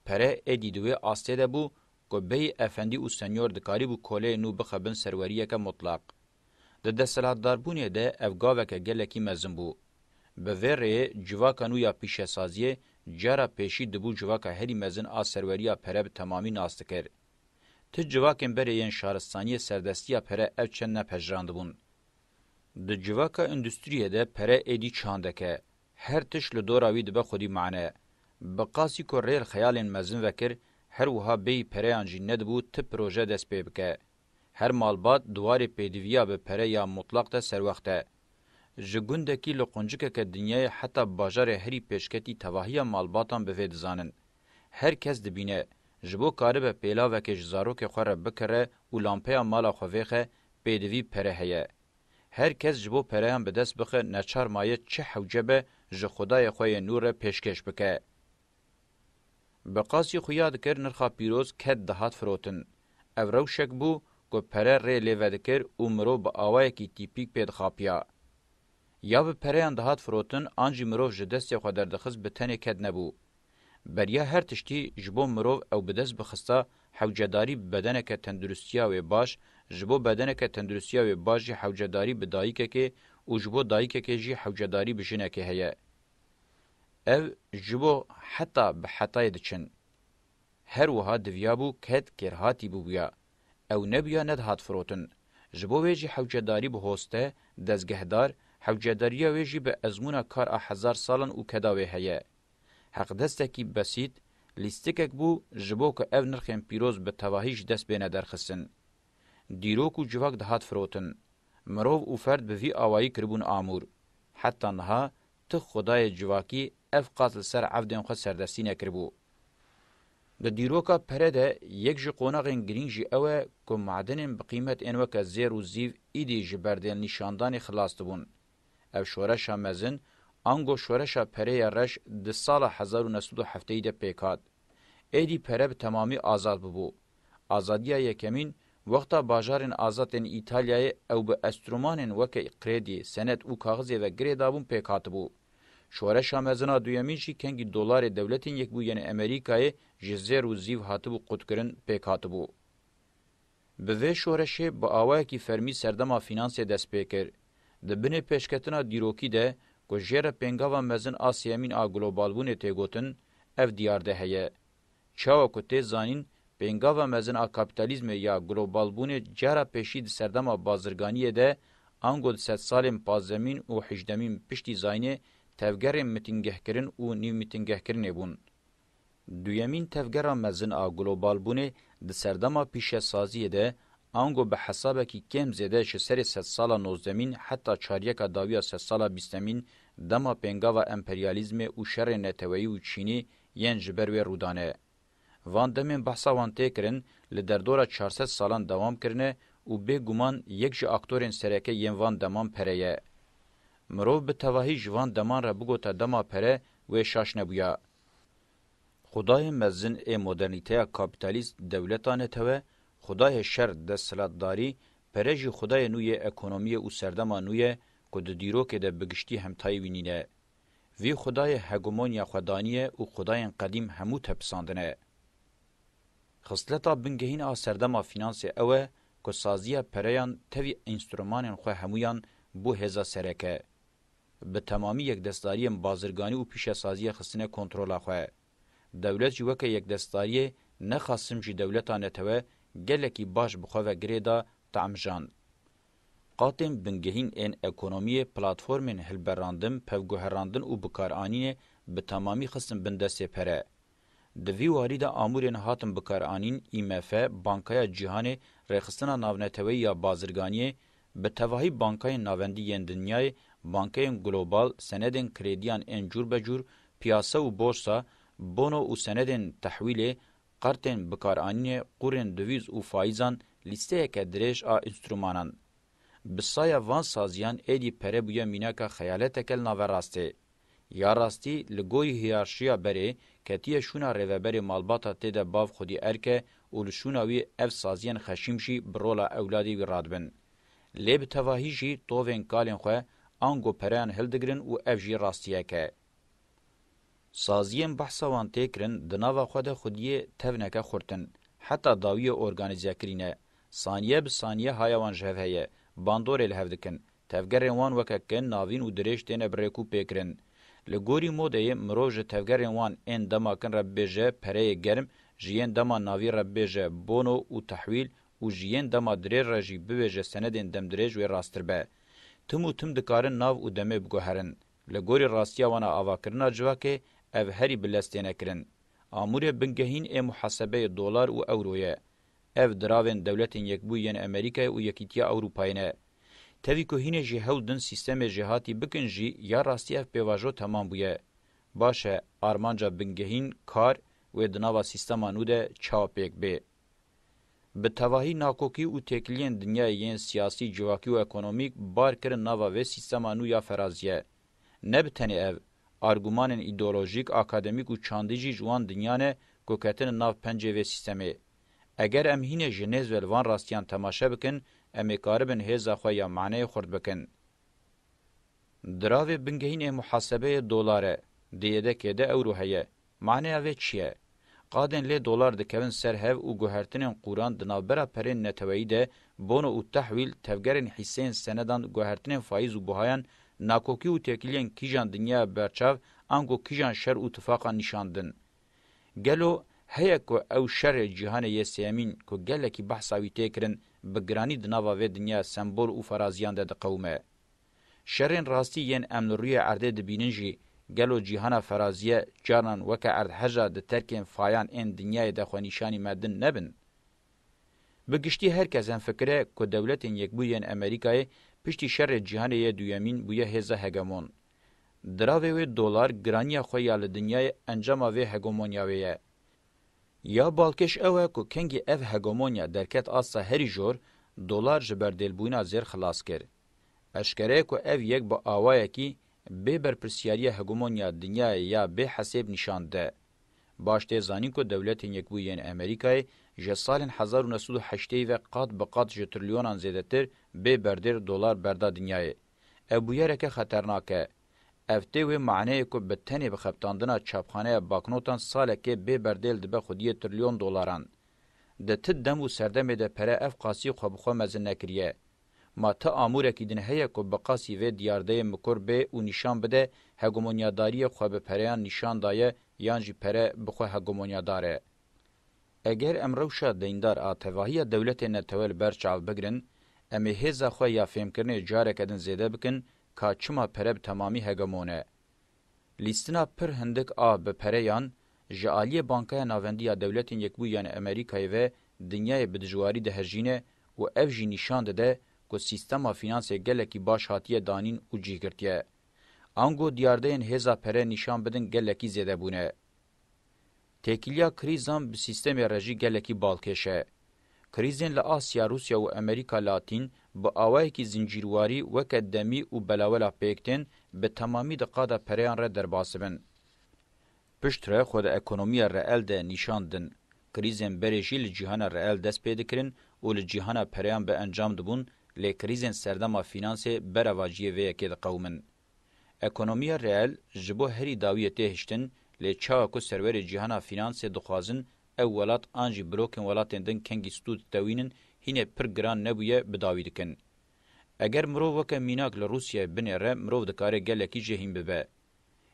Pere êdî di wê astê de bû Ku bêyî efendî û senyor dikarîbû koleyê nû bixe bin serweriyeke mutlaq. Di desthilatdarbûnê de ev gaveke gelekî mezin bû. Bi vê rêyê civaka nû ya pîşesaziyê cara pêşî dibû civaka herî mezin a serweriya pere bi temamî nas dikir. Ti civakên berê yên şaristaniyê serdestiya pere ev çend nepejirandibûn. Di civaka îndustriyê de pere êdî çandek e. Her tişt li dora wî dibe xwedî mane. Bi qasî ku rê li xeyalên mezin ve kir, her wiha bêyî pereyan jî nedibû ti proje dest pê bike. Her malbat di warê pêdiviya bi pere ya mutleq de serwext e. Ji gundekî li quncikeke dinyayê heta bajarê herî pêşketî tevahiya malbatan bi vê dizanin. Her kes dibîne, ji bo karibe pêlavekê ji zarokê xwe re bikire û lampeya mala xwe vêxe, pêdivî pere heye. Her kes ji bo pereyan bi dest bixe neçar maye çi hewce be ji xwedayê xwe yê nû re pêşkêş bike. Bi qasî xuya dikir nirxa pîroz ket dihat firotin. Ev rewşek bû ku pere rê lê vedikir û mirov bi awayekî tîpîk pê dixapiya. Ya bi pereyan dihat firotin an jî mirov ji destê xwe derdixist bi tenê ket nebû. Beriya her tiştî ji bo mirov ew bi dest bixista hewcedarî bi bedeneke tenduristiya wê baş, ji bo bedeneke tenduristiya wê baş jî hewcedarî bi dayikekê û ji bo dayikekê jî hewcedarî bi jinekê heye. Ev ji bo heta bi hetayê diçin. Her wiha diviyabû ked kêrhatî bûbûya. Ew nebûya nedihat firotin. Ji bo wê jî hewcedarî bi hoste, dezgehdar, hewcedariya wê jî bi ezmûna kar a hezar salan û keda wê heye. Heqdestekî besît, lîstikek bû ji bo ku ev nirxên pîroz bi tevahî ji dest bêne derxistin. Dîrok û civak dihat firotin. Mirov û ferd bi vî awayî kiribûn amûr. Heta niha tu xwedayê civakî ev qas li ser evdên xwe serdestî nekiribû. Di dîroka pere de yek ji qonaxên girîng jî ew e ku madenên bi qîmet ên weke zêr û zîv îdî ji berdêlnîşandanê xilas dibûn. Ev şoreşa mezin ango şoreşa perê ya reş di sala hezar û neh sed û hefteyî de pêk hat. Êdî pere bi temamî azad bûbû. Azadiya yekemîn, wexta bajarên azad tên Îtalyayê ew bi estrumanên weke kredî, senet û kaxizê ve girê dabûn pêk hatibû. Şoreşa mezin a duyemîn jî kengî dolarê Dewletên Yekbûyî yên Emerîkayê ji zêr û zîv hatibû qutkirin pêk hatibû. Bi vê şoreşê bi awayekî fermî serdema fînansê dest pê kir. Di binê pêşketina dîrokî de ku jê re pêngava mezin a sêyemîn a globalbûnê tê gotin, ev diyar de heye. Çawa ku tê zanîn, pêngava mezin a kapîtalîzmê ya globalbûnê cara pêşî di serdema bazirganiyê de ango di sedsalên pazdemîn û hîjdemîn piştî zaynê tevgerên mitingehkirin û nîvmîtingehkirinê bûn. Duyemîn tevgera mezin a globalbûnê di serdema pîşesaziyê de ango bi hesabekî kêm zêde ji serê sedsala nozdemîn heta çaryeka dawiya sedsala bîstemîn dema pêngava emperyalîzmê û şerê neteweyî û çînî yên ji ber wê rûdane. Van demên behsa wan tê kirin li derdora çar sed salan dewam kirine û bê guman yek ji aktorên sereke yên van deman pere ye. Mirov bi tevahî ji van deman re bigota dema pere Wê şaş nebûya. Xwedayê mezin ê modernîteya kapîtalîst dewleta netewe, xwedayê şer desthilatdarî, pere jî xwedayê nû yê ekonomiyê û serdema nû ye ku di dîrokê de bi giştî hemtayî wî nîne. Vî xwedayê hegemonya xwe daniye û xwedayên qedîm hemû tepisandine. Xisleta bingehîn a serdema fînansê ew e ku saziya pereyan tevî înstrumanên xwe hemûyan bo hêza sereke, Bi temamî yekdestdariyên bazirganî û pîşesaziyê xistine kontrola xwe. Dewlet jî weke yekdestdariyê nexa sim jî dewleta netewe gelekî baş bi xwe ve girê da teamjand. Qatên bingehîn ên ekonomiyê platformên hilberandin, pevguherandin û bikaranînê bi temamî xistin bin destê pere. Di vî warî de amûrên hatin bikaranîn, IMF, Bankaya Cîhanê, Rêxistina Navneteweyî ya Bazirganiyê, bi tevahî bankayên navendî yên dinyayê, bankeyên global, senedên krêdiyan ên cûrbecûr, piyase û borsa, bono û senedên tehwîlê, qertên bikaranînê, qûrên duvîz û faîzan, lîsteyeke dirêj a înstrûmanan. Bi saya van saziyan êdî pere bûye mînaka xeyaletek el nave rastê. Ya rastî li gorî hiyarşiya berê ketiye şûna rêveberê malbata tê de bav xwedî erke û li şûna wî ev saziyên xeşîm jî bi rola ewladê wî radibin. Lê bi tevahî jî tovên kalên xwe ango pereyan hildigirin û ev jî rastiyek e. Saziyên behsa wan tê kirin di nava xwe de xwediyê tevneke xurt in. Heta dawiyê organîzekirîn e. Saniye bi saniye haya wan ji hev heye. Bandorê li hev dikin. Tevgerên wan weke kin, navîn û dirêj têne bi rêk û pêk kirin. Li gorî modeyê mirov ji tevgerên wan ên dema kin re bibêje pereyê germ, ji yên dema navî re bibêje bono û tehwîl û ji yên dema dirêj re jî bibêje senedên demdirêj wê rasttir be. Tim û tim dikarin nav û demê biguherin. Li gorî rastiya wan a avakirina civakê ev herî bi lez têne kirin. Amûrê bingehîn ê muhesebeyê dolar û ewro ye. Ev diravên Dewletên Yekbûyî yên Amerîkayê û Yekîtiya Ewropayê ne. Tevî ku hînê jî hewl din sîstemê jêhatî bikin jî ya rastî ev pêvajo temam bûye. Baş e armanca bingehîn, kar, wê di nava sîstema nû de çawa pêk bê? Bi tevahî nakokî û têkiliyên dinyayê yên siyasî, civakî û ekonomîk bar kirin nava vê sîstema nû ya feraziyê. Ne bi tenê ev, argûmanên îdeolojîk, akademîk û çandî jî ji wan dinya ne ku ketine nav pencê vê sîstemê. Eger em hînê ji nêz ve li van rastiyan temaşe bikin, em ê karibin hêza xwe ya maneyê xurt bikin. Di ravê bingehîn ê muhasebeyê dolar e, di yêdekê de ewro heye, Maneya vê çi ye? Qadên lê dolar dikevin ser hev û guhertinên qûran di navbera perên neteweyî de, bono û tehwîl, tevgerên hîseyên senedan, guhertinên fayîz û buhayan, nakokî û têkiliyên kîjan dinyaya berçav ango kîjan şer û tifaqan nîşan din? Gelo heye ku ew şerê cîhanê yê sêyemîn ku gelekî behsa wî tê kirin, bi giranî di nava vê dinyaya sembol û faraziyan de diqewime? Şerên rastî yên em li rûyê erdê dibînin jî gelo cîhana ferazîye carnan weke erdhejra di terkên fayan ên dinyayê de xwe nîşanî me din nebin? Bi giştî her kes em fikire ku Dewletên Yekbûyî yên Amerîkayê piştî şerê cîhanê yê duyemîn bûye hêza hegemon. Diravê wê dolar giranîya xwe ya li dinyayê encama vê hegemonya wê ye. Ya balkêş ew e ku kengî ev hegemonya derket asta herî jor dolar ji berdêlbûyina zêr xilas kir. Eşkere ku ev yek bi awayekî bê berpirsyariya hegemonya dinyayê ya bê hesêb nîşan dide. Baş tê zanîn ku Dewletên Yekbûyî yên Amerîkayê ji salên hezar û neh sed û heştê ve qat bi qat ji trilyonan zêdetir bê berdêr dolar berda dinyayê. Ev bûyereke xeternak e. Ev tê wê maneyê ku bi tenê bi xebitandina çapxaneya baknotan salekê bê berdêl dibe xwediyê trilyon dolaran. Di ti dem û serdemê de pere ev qasî xwe bi xwe mezin nekiriye. Ma ti amûrekî din heye ku bi qasî vê diyardeyê mikor bê û nîşan bide hegemonyadariyê xwe bi pereyan nîşan daye yan jî pere bi xwe hegemonyadar e? Eger em rewşa deyndar a tevahiya dewletê netewe li ber çav bigirin, em ê hêza xwe ya fêmkirinê careke din zêde bikin ka çima pere bi temamî hegemon e. Lîstina pir hindik a bi pereyan ji aliyê Bankeya Navendî ya Dewletên Yekbûyî an Amerîkayê ve dinyayê bi dijwarî dihejîne û ev jî nîşan dide ku sîstema fînansê gelekî baş hatiye danîn û cîhgirtiye. Ango diyardeyên hêza pere nîşan bidin gelekî zêde bûne. Têkiliya krîzan bi sîstemê re jî gelekî balkêş e. Krîzên li Asya, Rûsya û Amerîka Latîn bi awayekî zincîrwarî weke demî û belawela pêk tên bi temamî di qada pereyan re derbas dibin. Pişt re xwe di ekonomiya reel de nîşan didin. Krîzên berê jî li cîhana reel dest pê dikirin û li cîhana pereyan bi encam dibûn lê krîzên serdema fînansê berevaciyê vê yekê diqewimin. Ekonomiya reel ji bo herî dawî ye têhiştin, lê çawa ku serwerê cîhana fînansê dixwazin ew welat an jî brokên welatên din kengî stû ditewînin hînê pir giran nebûye bi dawî dikin. Eger mirov weke mînak li Rûsyayê binêre mirov dikare gelekî jê hîn bibe.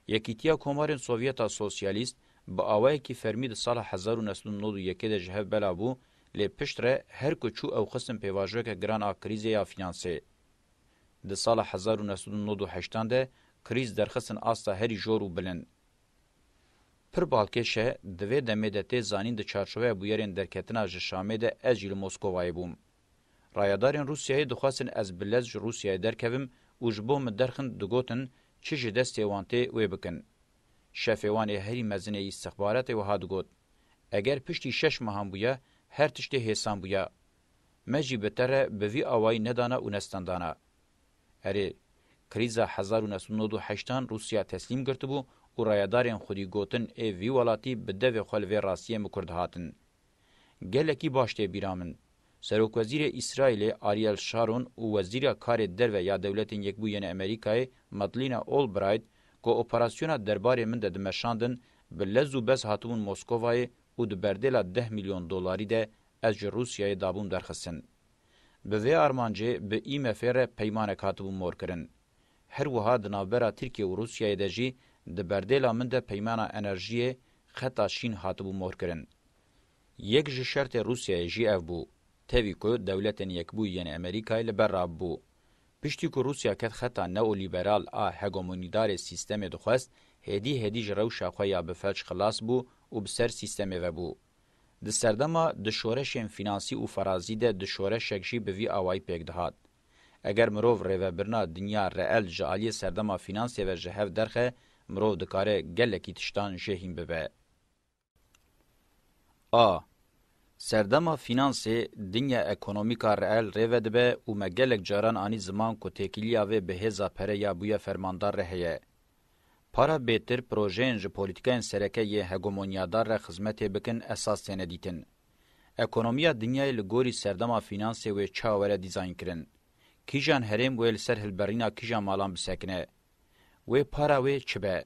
Yekîtiya Komarên Sovyeta Sosyalîst bi awayekî fermî di sala hezar û neh sed û nod û yekê de ji hev bela bû lê piştre her ku çû ew xistin pêvajoyeke giran a krîzê ya fînansê. Di sala hezar û neh sed û nod û heştan de krîz derxistin asta herî jor û bilind. Pir balkêş e, di vê demê de tê zanîn di çarçoveya bûyerên derketina ji Şamê de ez jî li Moskovayê bûm. Rayedarên Rûsyayê dixwestin ez bi lez ji Rûsyayê derkevim û ji bo min derxin digotin çi ji destê wan tê wê bikin. Şefê wan ê herî mezin ê îstixbaratê wiha digot, Eger piştî şeş mehan bûya her tiştê hêsan bûya. Me jî bi te re bi vî awayî nedana û nestendana. Erê, krîza hezar û neh sed û nod û heşt an Rûsya teslîm girtibû û rayedarên xwedî gotin ê vî welatî bi devê xwe li vê rastiyê mikur dihatin. Gelekî baş tê bîra min. Serokwezîrê Îsraîlê Ariel Sharon û Wezîra Karê Derve ya Dewletên Yekbûyîenê Amerîkayê Madlina Albright ku operasyona derbarê min de dimeşandin bi lez û bez hatibûn Moskovayê û di berdêla deh mîlyon dolarî de Ez ji Rûsyayê dabûm derxistin. Bi vê armancê bi IMF'ê re peymanek hatibû morkirin. Her wiha di navbera Tirkiye û Rûsyayê de jî di berdêla min de peymana enerjiyê xeta şîn hatibû morkirin. Yek ji şertê Rûsyayê jî ev bû, tevî ku Dewletên Yekbûyî yên Amerîkayê li ber re bû. Piştî ku Rûsya ket xeta neolîberal a hegemonîdarê sîstemê dixwest, hêdî hêdî ji rewşa xwe ya bi felç xilas bû û bi ser sîstemê ve bû. Di serdema du şoreşên fînansî û ferazî de du şoreşek jî bi vî awayî pêk dihat. Eger mirov rêvebirina dinya reel ji aliyê serdema fînansê ve ji hev derxe, mirov dikare gelekî tiştan jê hîn bibe. A. Serdema fînansê dinya ekonomîka reel rê vedibe û me gelek caran anî ziman ku têkiliya vê bi hêza pere ya bûye fermandar re heye. Para bêtir projeyên ji polîtîkayên sereke yê hegemonyadar re xizmetê bikin esas têne dîtin. Ekonomiya dinyayê li gorî serdema fînansê wê çawa were dîzaynkirin? Kîjan herêm wê li ser hilberîna kîjan malan bisekine? Wê para wê çi be?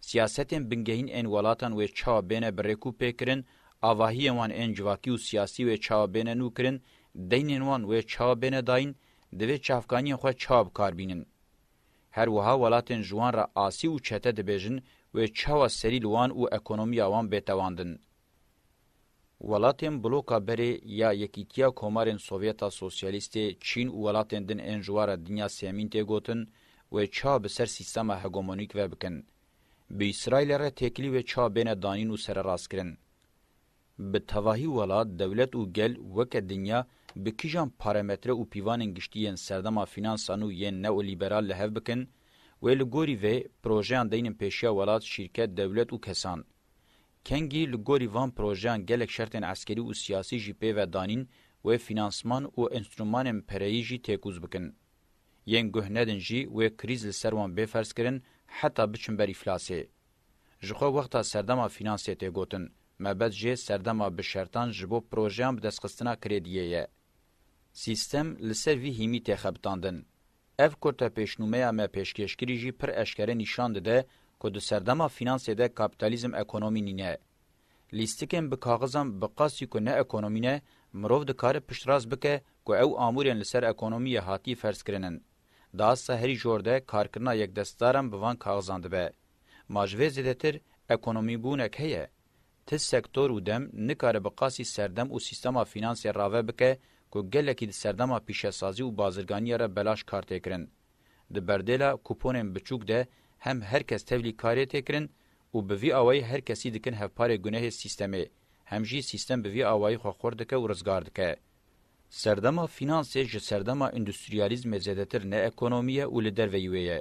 Siyasetên bingehîn ên welatan wê çawa bêne bi rêk û pêk kirin, avahiyên wan ên civakî û siyasî wê çawa bêne nû kirin, deynên wan wê çawa bêne dayîn, divê çavkaniyên xwe çawa bi kar bînin? Her wiha welatên ji wan re asî û çete dibêjin wê çawa serî li wan û ekonomiya wan bê tewandin. Welatên bloka berê ya Yekîtiya Komarên Sovyeta Sosyalîstê, Çîn û welatên din ên ji wan re dinya sêmîn tê gotin wê çawa bi ser sîstema hegemonîk ve bikin. Bi Îsraîlê re têkilî wê çawa bêne danîn û sererastkirin. Bi tevahî welat, dewlet û gel weke dinya bi kîjan parametre û pîvanên giştî yên serdema fînansa nû yên neolîberal li hev bikin, wê li gorî vê projeyan deynin pêşiya welat, şîrket, dewlet û kesan. Kengî li gorî van projeyan gelek şertên eskerî û siyasî jî pê ve danîn wê fînansman û enstrûmanên pereyî jî têkûz bikin. Yên guh nedin jî wê krîz li ser wan bê ferzkirin heta biçin ber îflasê. Ji xwe wexta serdema fînansê tê gotin, mebet jê serdema bi şertan ji bo projeyan bi destxistina krêdiyê ye. Sîstem li ser vî hîmî tê xebitandin. Ev ku te pêşnûmeya me pêşkêş kirî jî pir eşkere nîşan dide ku di serdema fînansê de kapîtalîzm ekonomî nîne. Lîstikên bi kaxizan bi qasî ku ne ekonomî ne, mirov dikare piştrast bike ku ew amûrên li ser ekonomiyê hatî ferzkirin in. Di asta herî jor de karkirina yekdestdaran bi van kaxizan dibe. Ma ji vê zêdetir ekonomîbûnek heye? Ti sektor û dem nikare bi qasî serdem û sîstema fînansê rave bike ku gelekî di serdema pîşesazî û bazirganiyê re belaş kar tê kirin. Di berdêla kûponên biçûk de hem her kes tevlî karê tê kirin û bi vî awayî her kesî dikin hevparê gunehê sîstemê hem jî sîstem bi vî awayî xwe xurt dike û rizgar dike. Serdema fînansê ji serdema îndustriyalîzmê zêdetir ne ekonomî ye û li derveyî wê ye,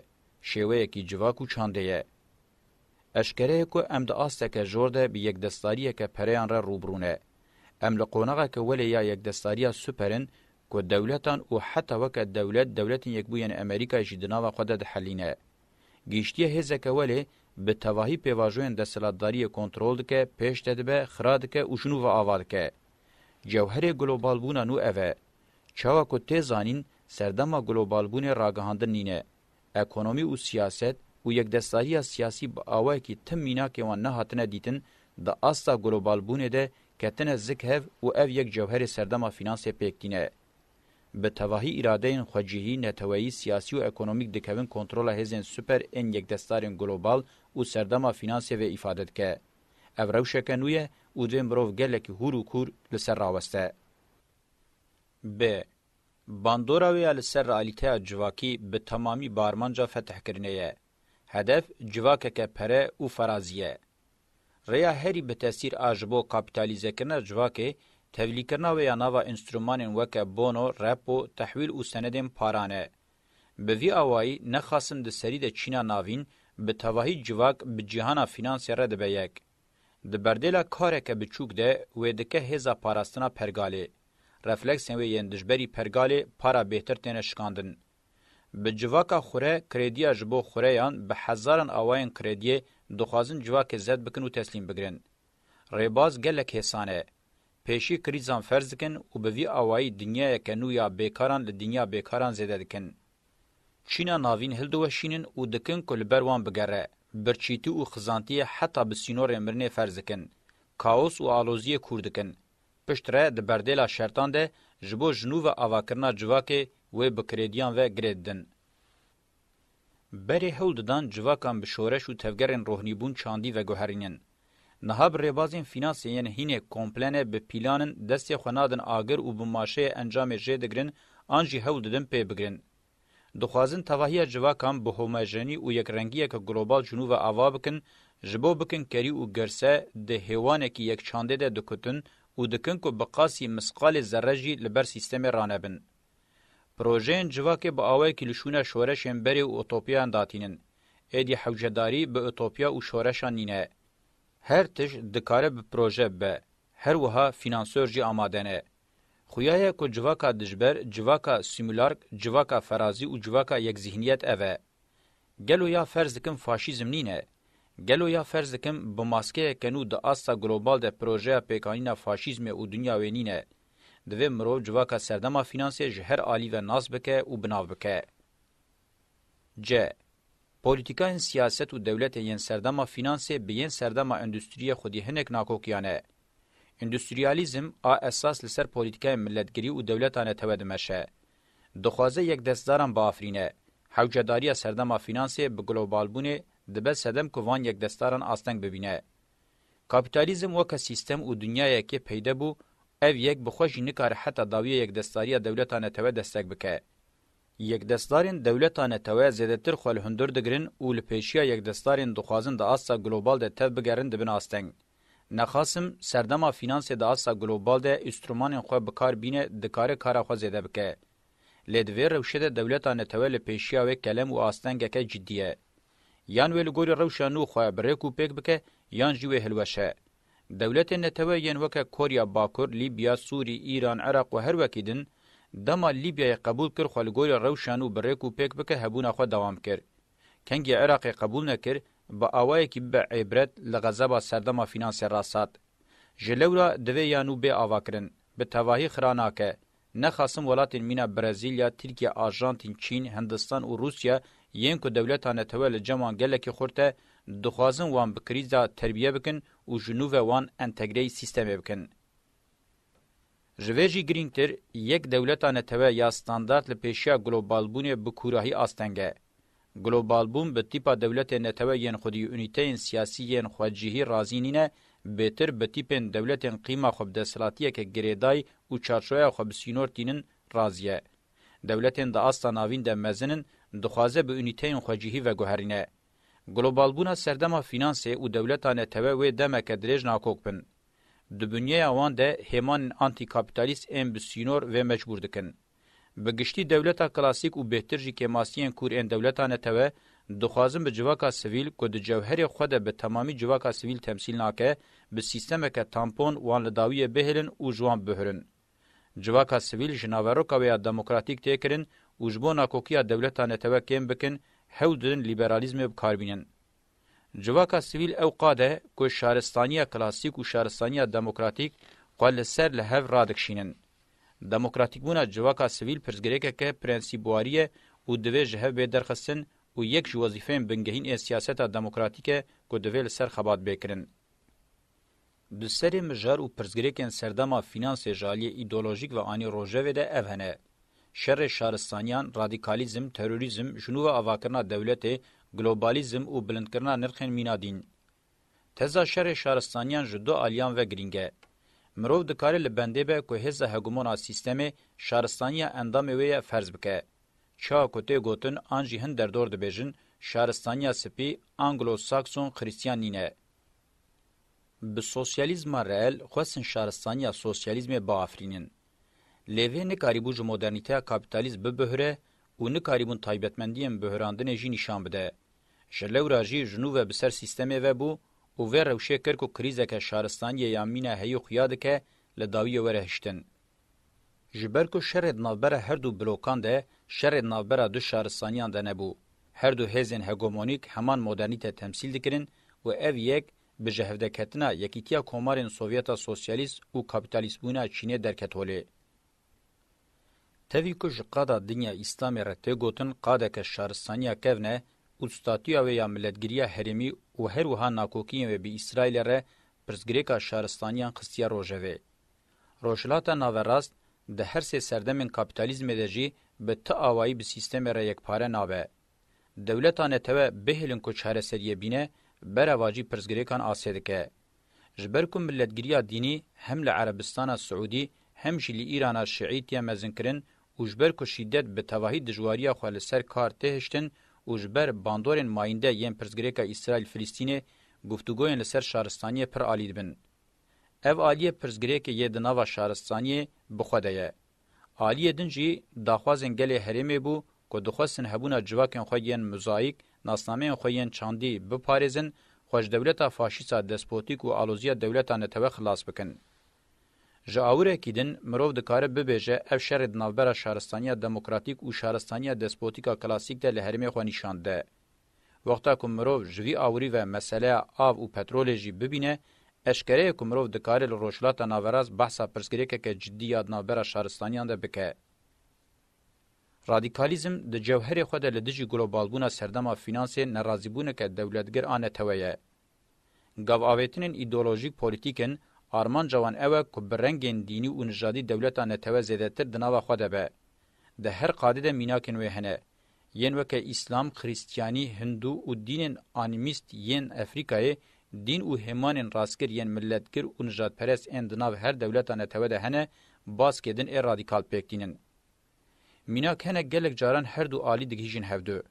şêweyekî civak û çandê ye. Eşkere ye ku em di asteke jor de bi yekdestariyeke pereyan re rû bi rû ne. Em li qonaxeke welê ya yekdestariya super in ku dewletan û heta weke dewlet dewletên Yekbûyên Amerîkayê jî di nava xwe de dihelîne. Gihîştiye hêzeke welê bi tevahî pêvajoyên desthilatdariyê kontrol dike, pêş de dibe, xira dike û jinûve ava dike. Cewherê globalbûna nû ev e. Çawa ku tê zanîn serdema globalbûnê ragihandin nîne. Ekonomî û siyaset û yekdestdariya siyasî bi awayekî tim mînakên wan nehatine dîtin di asta globalbûnê de ketine zik hev û ev yek cewherê serdema fînansê pêk tîne. Bi tevahî îradeyên xwe cihî, neteweyî, siyasî û ekonomîk dikevin kontrola hêzên super ên yekdestdarên global û serdema fînansê vê îfade dike. Ev rewşeke nû ye û dê mirov gelekî hûr û kûr li ser raweste. Bi bandora wê ya li ser realîteya civakî bi temamî bi armanca fetihkirinê ye. Hedef civakeke pere û ferazî ye. Rêya herî bi tesîr a ji bo kapîtalîzekirina civakê, tevlîkirina wê ya nava înstrûmanên weke bono, repo, tehwîl û senedên paran e Bi vî awayî ne xasim di serî de çîna navîn bi tevahî civak bi cîhana fînansê re dibe yek. Di berdêla kareke biçûk de wê dike hêza parastina pergalê. Refleksên wê yên dijberî pergalê para bêhtir têne şikandin. Bi civaka xure krediya ji bo xureyan bi hezaran awayên krediyê dixwazin civakê zed bikin û teslîm bigirin. Rêbaz gelek hêsan e. Pêşî krîzan ferz dikin û bi vî awayî dinyayeke nû ya bêkaran li dinya bêkaran zêde dikin. Çîna navîn hildiweşînin û dikin ku li ber wan bigere. Birçîtî û xizantiyê heta bi sînorên mirinê ferz dikin. Kaos û aloziyê kûr dikin. Pişt re di berdêla şertan de ji bo jinû ve avakirina civakê wê bi kirêdiyan ve girê didin. Berê hewl didan civakan bi şoreş û tevgerên rohnîbûn çandî veguherînin. Niha bi rêbazên fînasê yên hînê komple ne bi pîlan in, destê xwe nadin agir û bi maşeyê encamê jê digirin an jî hewl didin pê bigirin. Dixwazin tevahiya civakan bi homojenî û yekrengiyeke global jinûve ava bikin, ji bo bikin kerî û girse di hêwanekî yek çandê de dikutin û dikin ku bi qasî misqalê zerre jî li ber sîstemê ranebin. Projeyên civakê bi awayekî li şûna şoreşên berê û utopyayan datînin. Êdî hewcedarî bi utopya û şoreşan nîne. Her tişt dikare bi proje bibe, her wiha fînansor jî amade ne. Xuya ye ku civaka dijber, civaka simûlark, civaka ferazî û civaka yekzîhniyet ev e. Gelo ya ferz dikim faşîzm nîne? Gelo ya ferz dikim bi maskeyeke nû di asta global de projeya pêkanîna faşîzmê û dinya wê nîne, Divê mirov civaka serdema fînansê ji her alî ve nas bike û bi nav bike. C. Polîtîkayên siyaset û dewletê yên serdema fînansê bi yên serdema endustriyê xwedî hinek nakokiyan e. Endustriyalîzm a esas li ser polîtîkayên miletgirî û dewletan e tewe dimeşe. Dixwaze yekdestdaran biafirîne. Hewcedariya serdema fînansê bi globalbûnê dibe sedem ku van yekdestdaran asteng bibîne. Kapîtalîzm weke sîstem û dinyayekê peyde bû, ev yek bi xwe jî nikare heta dawiyê yekdestdariya dewleta netewe destek bike. Yekdestdarên dewleta netewe zêdetir xwe li hundir digirin û li pêşiya yekdestdarên dixwazin di asta global de tev bigerin dibin asteng. Nexasim, serdema fînansê di asta global de îstrûmanên xwe bi kar bîne dikare kara xwe zêde bike. Lê di vê rewşê de dewleta netewe li pêşiya wê kelem û astengeke cidî ye. Yan wê li gorî rewşa nû xwe bi rêk û pêk bike yan jî wê hilweşe. Dewletên netewe yên weke Korya Bakur, Lîbya, Sûrî, Îran, Iraq û her wekî din, dema Lîbyayê qebûl kir xwe li gorî rewşa nû bi rêk û pêk bike hebûna xwe dewam kir. Kengî Iraqê qebûl nekir bi awayekî bibe îbret li xezeba serdema fînansê rasat. Ji lewra divê ya nû bê avakirin. Bi tevahî xira nake. Ne xasim welatên mîna Brezîlya, Tirkiye, Arjantîn, Çîn, Hindistan û Rûsya yên ku dewleta netewe li ceman gelekî xurt e, dixwazin wan bi krîza terbiye bikin û ji nû ve wan entegreyî sîstemê bikin. Ji vê jî girîngtir, yek dewleta netewe ya standard li pêşiya globalbûnê bi kûrahî asteng e. Globalbûn bi tîpa dewletên netewe yên xwedî û unîteyên siyasî yên xwe cihî razî nîne, bêtir bi tîpên dewletên qîma xwe bi desthilatiyeke girêdayî û çarçoweya xwe bi sînor tînin razî ye. Dewletên di asta navîn de mezin in, dixwaze bi unîteyên xwe cihî veguherîne. Globalbûna serdema fînansê û dewleta netewe wê demeke dirêj nakok bin. Di binyeya wan de hêmanên antî-kapîtalîst ên bi sînor vê mecbûr dikin. Bi giştî dewleta klasîk û bêhtir jî kêmasiyên kûr ên dewleta netewe, dixwazin bi civaka sivîl ku di cewherê xwe de bi temamî civaka sivîl temsîl nake, bi sîstemeke tampon wan li dawiyê bihêlin û ji wan bihurin. Civaka sivîl ji naveroka wê ya demokratîk tê kirin û ji bo nakokiya dewleta netewe kêm bikin, hewl didin lîberalîzmê bikar bînin. Civaka sivîl ew qad e ku şaristaniya klasîk û şaristaniya demokratîk xwe li ser li hev radikşînin. Demokratîkbûna civaka sivîl pirsgirêkeke prensîpwarî ye û divê ji hev bê derxistin û yek ji wezîfeyên bingehîn ê siyaseta demokratîk e ku divê li ser xebat bê kirin. Bi serê mijar û pirsgirêkên serdema fînansê ji aliyê îdeolojîk ve anî rojevê de ev hene, Şerê şaristaniyan, radîkalîzm, terorîzm, ji nû ve avakirina dewletê, globalîzm û bilindkirina nirxên mîna dîn. Teza şerê şaristaniyan ji du aliyan ve girîng e. Mirov dikare li bendê be ku hêza hegemona sîstemê, şaristaniya endamê wê ye ferz bike. Çawa ku tê gotin an jî hin derdor dibêjin, şaristaniya spî, anglo-sakson-xirîstiyan nîne. Bi sosyalîzma reel xwestin şaristaniya sosyalîzmê biafirînin. Lê vê nikarîbû ji modernîteya kapîtalîst bibihire û nikarîbûn taybetmendiyên bihirandinê jî nîşan bide. Ji lewra jî ji nû ve bi ser sîstemê ve bû û vê rewşê kir ku krîzeke şaristaniyê ya mîna heyî xuya dike li dawiyê were hiştin. Ji ber ku şerê di navbera her du blokan de, şerê di navbera du şaristaniyan de nebû. Her du hêzên hegemonîk heman modernîte temsîl dikirin û ev yek bi ji hevdeketina Yekîtiya Komarên Sovyeta Sosyalîst û kapîtalîstbûna Çînê derket holê. Tevî ku ji qada dinya îslamê re tê gotin qadeke şaristaniya kevn e û statuya wê ya miletgiriya herêmî û her wiha nakokiyên wê bi Îsraîlê re pirsgirêka şaristaniyan xistiye rojevê. Rojhilata Naverast di her sê serdemên kapîtalîzmê de jî bi ti awayî bi sîstemê re yekpare nabe. Dewleta netewe bihêlin ku çareseriyê bîne, berevacî pirsgirêkan asê dike. Ji ber ku miletgiriya dînî hem li Erebistana Siûdî hem jî li Îrana Şîît ye mezinkirin û ji ber ku şîdet bi tevahî dijwariya xwe li ser kar tê hiştin û ji ber bandorên mayînde yên pirsgirêka Îsraîl-Filîstînê, guftûgoyên li ser şaristaniyê pir alî dibin. Ev aliyê pirsgirêkê yê di nava şaristaniyê bi xwe de ye. Aliyê din jî daxwazên gelê herêmê bû ku dixwestin hebûna civakên xwe yên muzayîk, nasnameyên xwe yên çandî biparêzin xwe ji dewleta faşîsa despotîk û aloziya dewleta netewe xilas bikin. Ji awirekî din mirov dikare bibêje ev şerê di navbera şaristaniya demokratîk û şaristaniya despotîka klasîk de li herêmê xwe nîşan dide. Wexta ku mirov ji vî awirî ve meseleya av û petrolê jî bibîne, eşkere ye ku mirov dikare li Rojhilata Naverast behsa pirsgirêkeke cidî ya di navbera şaristaniyan de bike. Radîkalîzm di cewherê xwe de li dijî globalbûna serdema fînansê nerazîbûneke dewletgir a netewe ye. Gavavêtinên îdeolojîk polîtîk in, armanca wan ew e ku bi rengên dînî û nijadî dewleta netewe zêdetir di nava xwe de be. Di her qadê de mînakên wê hene. Yên weke Îslam, Xrîstyanî, Hindû û dînên anîmîst yên Efrîkayê, dîn û hêmanên rastgir yên milletgir û nijadperest ên di nav her dewleta netewe de hene, baskê din ê radîkal pêk tînin. Mînak hinek gelek caran her du alî digihîjin hevdu.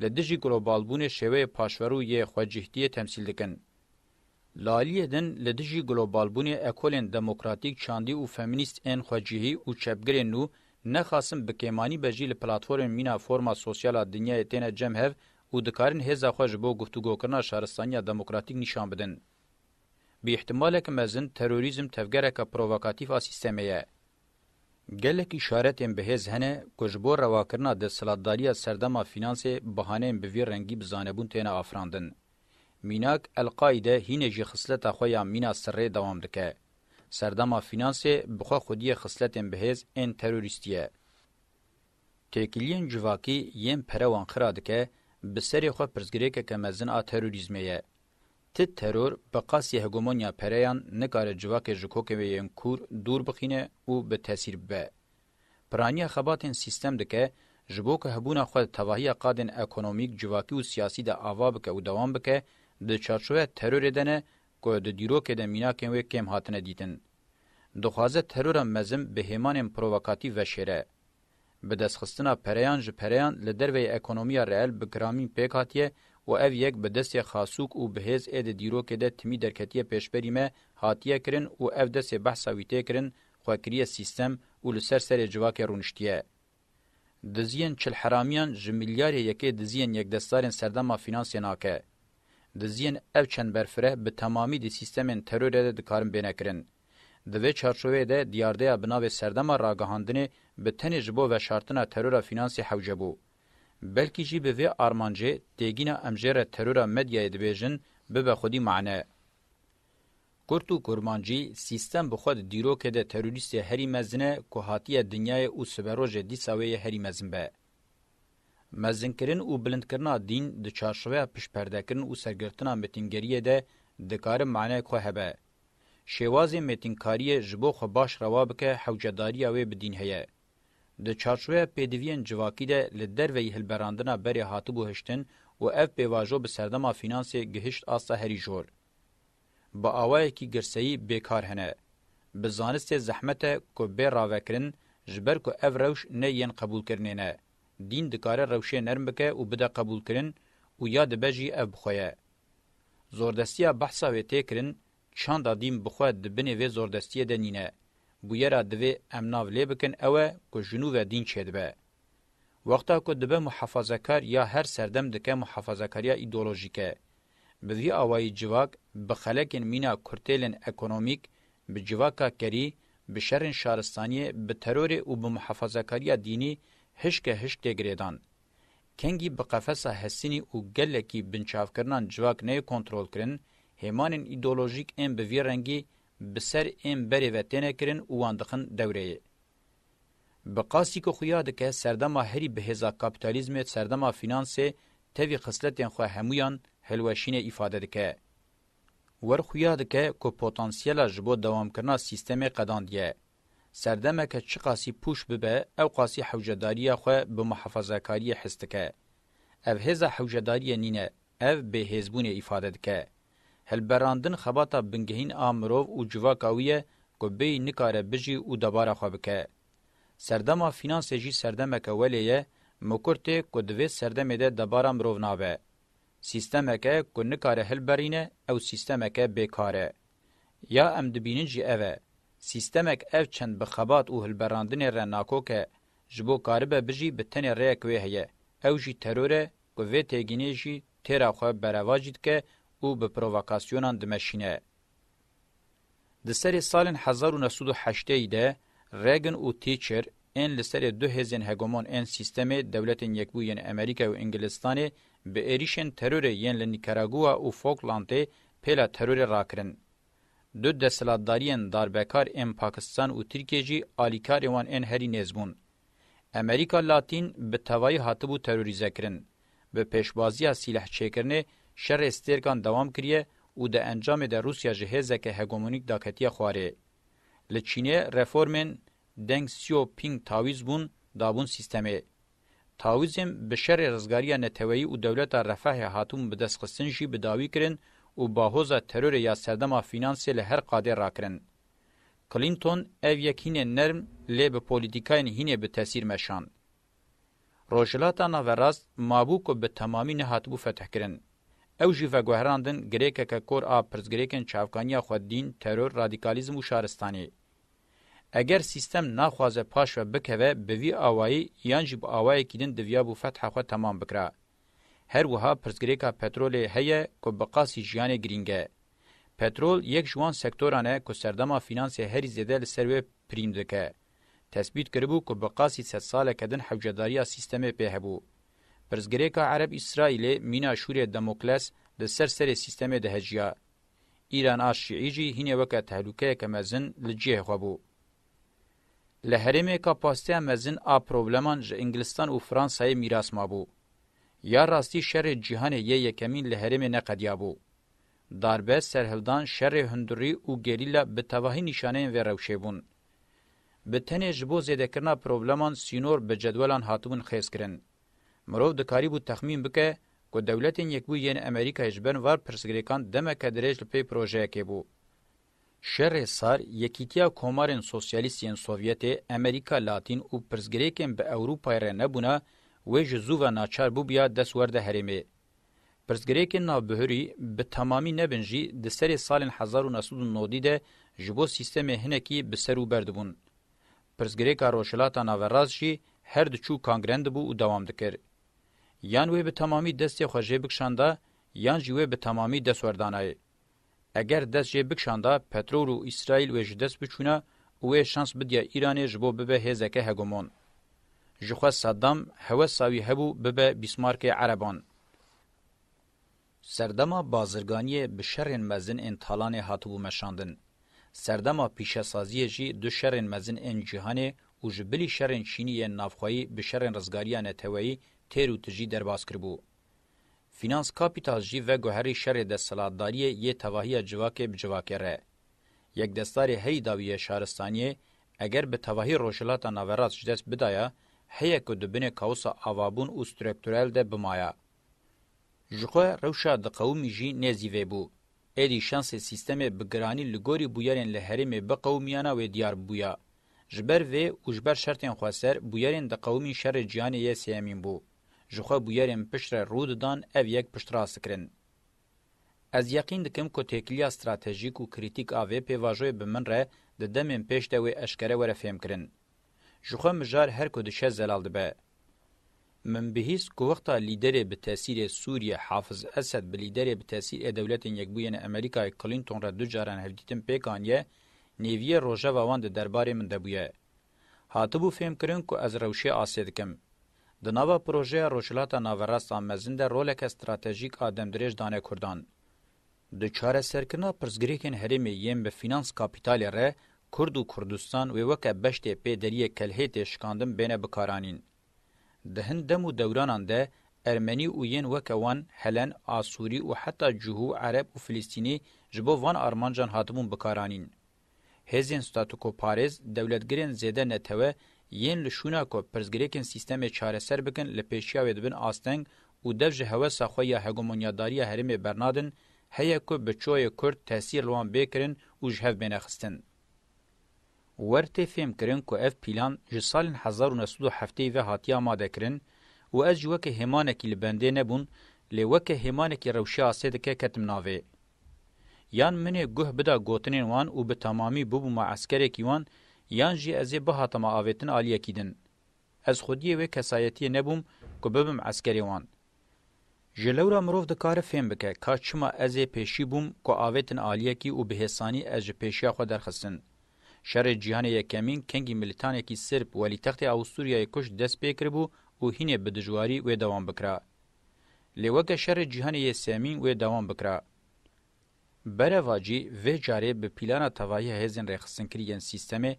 Li dijî globalbûnê şêweyê paşverû yê xwecîhtiyê temsîl dikin. Li aliyê din li dijî globalbûnê ekolên demokratîk, çandî û femînîst ên xwecîhî û çepgirên nû nexasim bi kêmanî be jî li platformên mîna forma sosyal a dinyayê têne cem hev û dikarin hêza xwe ji bo guftûgokirina şaristaniya demokratîk nîşan bidin. Bi îhtîmaleke mezin terorîzm tevgereke provokatîf a sîstemê ye. Gelekî şaretên bihêz hene ku ji bo rewakirina desthilatdariya serdema fînansê bahaneyên bi vî rengî bi zanebûn têne afirandin. Mînak El-Qaîde hînê jî xisleta xwe ya mîna sirrê dewam dike. Serdema fînansê bi xwe xwediyê xisletên bihêz ên terorîstî ye. Têkiliyên civakî yên pere wan xira dike, bi serê xwe pirsgirêkeke mezin a terorîzmê ye. Ti teror bi qasî hegemonya pereyan nikare civakê ji kokê wê yên kûr dûr bixîne û bi tesîr bibe. Piraniya xebatên sîstem dike ji bo ku hebûna xwe di tevahiya qadên ekonomîk, civakî û siyasî de ava bike û dewam bike, di çarçoveya terorê de ne ku di dîrokê de mînakên wê kêm hatine dîtin. Dixwaze terora mezin bi hêmanên provokatîf veşêre. Bi destxistina pereyan ji pereyan li derveyê ekonomiya reel bi giramîn pêk hatiye û ev yek bi destê xasûk û bihêz ê di dîrokê de timî derketiye pêşberî me hatiye kirin û ev destê behsa wî tê kirin xwe kiriye sîstem û li ser serê civakê rûniştiye Diziyên çil heramiyan ji milyarê yekê diziyên yekdestdarên serdema fînansê nake. Diziyên ev çend berfireh bi temamî di sîstemên terorê de dikarin bêne kirin. Di vê çarçoveyê de diyardeya bi navê Serdema Ragihandinê bi tenê ji bo veşartina terora fînansê hewce bû. Belkî jî bi vê armancê têgîna em jê re terora medyayê dibêjin bibe xwedî mane. Kurt û kurmancî sîstem bi xwe di dîrokê de terorîstê herî mezin e ku hatiye dinyayê û siberojê dîsa wê yê herî mezin be. Mezinkirin û bilindkirina dîn di çarçoveya piştperdekirin û sergirtina mitîngeriyê de dikare maneyek xwe hebe. Şêwazê mêtinkariyê ji bo xwe baş rewa bike hewcedariya wê bi dîn heye. Di çarçoveya pêdiviyên civakî de li derveyî hilberandina berê hatibû hiştin û ev pêvajo bi serdema fînansê gihişt asta herî jor. Bi awayekî girseyî bêkar hene. Bi zanistê zehmet e ku bê ravekirin ji ber ku ev rewş ne yên qebûlkirinê ne. Dîn dikare rewşê nerm bike û bide qebûlkirin û ya dibe jî ev bi xwe ye. Zordestiya behsa wê tê kirin, çanda dîn bi xwe di binê vê zordestiyê de nîne. Bûyera divê em nav lê bikin ew e ku ji nû ve dîn çêdibe. Wexta ku dibe muhefazekar ya her serdem dike muhefazekariya îdeolojîke. Bi vî awayî civak bi xelekên mîna kurtêlên ekonomîk, bi civaka kerî, bi şerên şaristaniyê, bi terorê û bi muhefazekariya dînî hişke hişk tê girêdan. Kengî bi qefesa hesînî û gelekî binçavkirinan civak neyê kontrolkirin, hêmanên îdeolojîk ên bi vî rengî bi ser ên berê ve têne kirin û wan dixin dewreyê. Bi qasî ku xuya dike serdema herî bi hêza kapîtalîzmê serdema fînansê tevî xisletên xwe hemûyan hilweşînê îfade dike. Wer xuya dike ku potansiyela ji bo dewamkirina sîstemê qedandiye. Serdemeke çiqasî pûç bibe ewqasî hewcedarîya xwe bi muhefazakarîyê his dike. Ev hêza hewcedarîyê nîne, ev bêhêzbûnê îfade dike. Hilberandin xebata bingehîn a mirov û civaka wî ye ku bêyî nikare bijî û debara xwe bike. Serdema fînansê jî serdemeke welê ye, mokur tê ku di vê serdemê de debara mirov nabe. Sîstemeke ku nikare hilberîne ew sîstemeke bêkar e. Ya em dibînin jî ev e, Sîstemek ev çend bi xebat û hilberandinê re nakok e, ji bo karibe bijî bi tenê rêyek wê heye, ew jî teror e ku vê têgînê jî têra xwe berevajî dike û bi provokasyonan dimeşîne. Di serê salên hezar û neh sed û heşteyî de Reagan û Thatcher ên li serê du hêzên hegemon ên sîstemê Dewletên Yekbûyî yên Amerîkayê û Îngilizstanê bi êrîşên terorê yên li Nîkaragûa û Folklandê pêla terorê rakirin. Du desthilatdariyên darbekar ên Pakistan û Tirkiyê jî alîkarên wan ên herî nêz bûn. Amerîka Latîn bi tevayî hatibû terorîzekirin, bi pêşbaziya sîlehçêkirinê şerê stêrkan dewam kiriye û di encamê de Rûsya ji hêzeke hegemonîk de ketiye xwarê. Li Çînê reformên Deng Xiaoping tawîz bûn, dabûn sîstemê. Tawizên bi şerê rizgariya neteweyî û dewleta refahê hatibûn bidestxistin jî bi dawî kirin û bahoza terorê ya serdema fînansê li her qadê rakirin. Clinton ev yek hînê nerm lê bi polîtîkayên hînê bi tesîr meşand. Rojhilata Naverast mabû ku bi temamî nehatibû fetihkirin. Ew jî veguherandin girêkeke kor a pirsgirêkên çavkaniya xwedîn, teror, radîkalîzm û şaristanî. Eger sîstem naxwaze paş ve bikeve bi vî awayî yan jî bi awayekî din diviyabû fetha xwe temam bikira. Her wiha pirsgirêka petrolê heye ku bi qasî jiyanê girîng e. Petrol yek ji wan sektoran e ku serdema fînansê herî zêde li ser wê pirîn dike. Tesbît kiribû ku bi qasî sed saleke din hewcedariya sîstemê pê hebû. Pirsgirêka Ereb-Îsraîlê mîna şûrê Demokles li ser serê sîstemê diheciya. Îran a Şîî jî hînê weke tehlûkeyeke mezin li cihê xwe bû. Li herêmê kapasiteya mezin a probleman ji Inglistan û Fransayê mîras mabû. Ya rastî şerê cîhanê yê yekemîn li herêmê neqediyabû. Darbe, serhildan, şerê hundirî û gerîla bi tevahî nîşaneyên vê rewşê bûn. Bi tenê ji bo zêdekirina probleman sînor bi cedwelan hatibûn xêzkirin. Mirov dikarîbû texmîn bike ku Dewletên Yekbûyî yên Amerîkayê ji bin van pirsgirêkan demeke dirêj li pê projeyekê bû. Şerê Sar, Yekîtiya Komarên Sosyalîst yên Sovyetê, Amerîka Latîn û pirsgirêkên bi Ewropayê re nebûna, wê ji zû ve naçar bûbûya dest werde herêmê. Pirsgirêkên navbihurî, bi temamî nebin jî, di serê salên hezar û neh sed û nodî de ji bo sîstemê hinekî bi ser û ber dibûn. Pirsgirêka Rojhilata Naverast jî her diçû kangren dibû û dewam dikir. Yan wê bi temamî destê xwe jê bikişanda yan jî wê bi temamî dest werdanayê. Eger dest jê bikişanda petrol û Îsraîl wê ji dest biçûna û wê şans bidiya Îranê ji bo bibe hêzeke hegemon. Jixwe Saddam hewesa wî hebû bibe Bîsmarkê ereban. Serdema bazirganiyê bi şerên mezin ên talanê hatibû meşandin. Serdema pîşesaziyê jî du şerên mezin ên cîhanê û ji bilî şerên çînî yên navxweyî bi şerên rizgariya neteweyî têr û tijî derbas kiribû. Fînans Kapital jî veguherî şerê desthilatdariyê yê tevahiya civakê bi civakê re. Yekdestdarê herî dawî yê şaristaniyê eger bi tevahî Rojhilata Naverast ji dest bidaya heye ku di binê kaosa avabûn û strukturel de bimaya. Ji xwe rewşa diqewimî jî nêzî vê bû. Êdî şansê sîstemê bi giranî li gorî bûyerên li herêmê biqewimîyana wê diyar bûya. Ji ber vê û ji ber şertên xweser bûyerên diqewimîn şerê cîhanê yê sêyemîn bû. Ji xwe bûyerên piştre rû didan ev yek piştras dikirin. Ez yeqîn dikim ku têkiliya stratejîk û krîtîk a vê pêvajoyê bi min re di demên pêş de wê eşkere were fêmkirin. Ji xwe mijar her ku diçe zelal dibe. Min bihîst ku wexta lîderê bi tesîr ê Sûriyê Hafiz Esed bi lîderê bi tesîr ê Dewletên Yekbûyên Amerîkayê Clinton re du caran hevdîtin pêk aniye, nêviyê rojeva wan di derbarê min de bûye. Hatibû fêmkirin ku ez rewşê asê dikim. Di nava projeya Rojhilata Naverast a Mezin de roleke stratejîk a demdirêj dane Kurdan. Di çareserkirina pirsgirêkên herêmê yên bi fînans kapîtalê re, Kurd û Kurdistan wê weke beştê pê deriyê kelhêtê şikandin bêne bikaranîn. Di hin dem û dewranan de Ermenî û yên weke wan Helen, Asûrî û heta Cihû, Ereb û Filistînî ji bo van armancan hatibûn bikaranîn. Hêzên statukoparêz, dewletgirên zêde netewe, yên li şûna ku pirsgirêkên sîstemê çareser bikin li pêşiya wê dibin asteng û dev ji hewesa xwe ya hegemonyadariya herêmê bernadin, heye ku bi çoyê kurt tesîr li wan bê kirin û ji hev bêne xistin. Wer tê fêm kirin ku ev pîlan ji salên hezar û neh sed û heftê ve hatiye amade kirin û ez jî weke hêmanekî li bendê nebûn lê weke hêmanekî rewşê asê dike ketim navê. Yan min ê guh bida gotinên wan û bi temamî bibûma eskerekî wan yan jî ez ê bihatama avêtin aliyekî din. Ez xwediyê wê kesayetiyê nebûm ku bibim eskerê wan. Ji lewra mirov dikare fêm bike ka çima ez ê pêşî bûm ku avêtin aliyekî û bi hêsanî ez ji pêşiya xwe derxistin. Şerê Cîhanê Yekemîn kengî milîtanekî sirb welîtextê Awûsturyayê kuşt dest pê kiribû û hînê bi dijwarî wê dewam bikira. Lê weke şerê cîhanê yê sêmî wê dewam bikira. Bereva cî vê carê bi pîlana tevahî ya hêzên rêxistinkirî yên sîstemê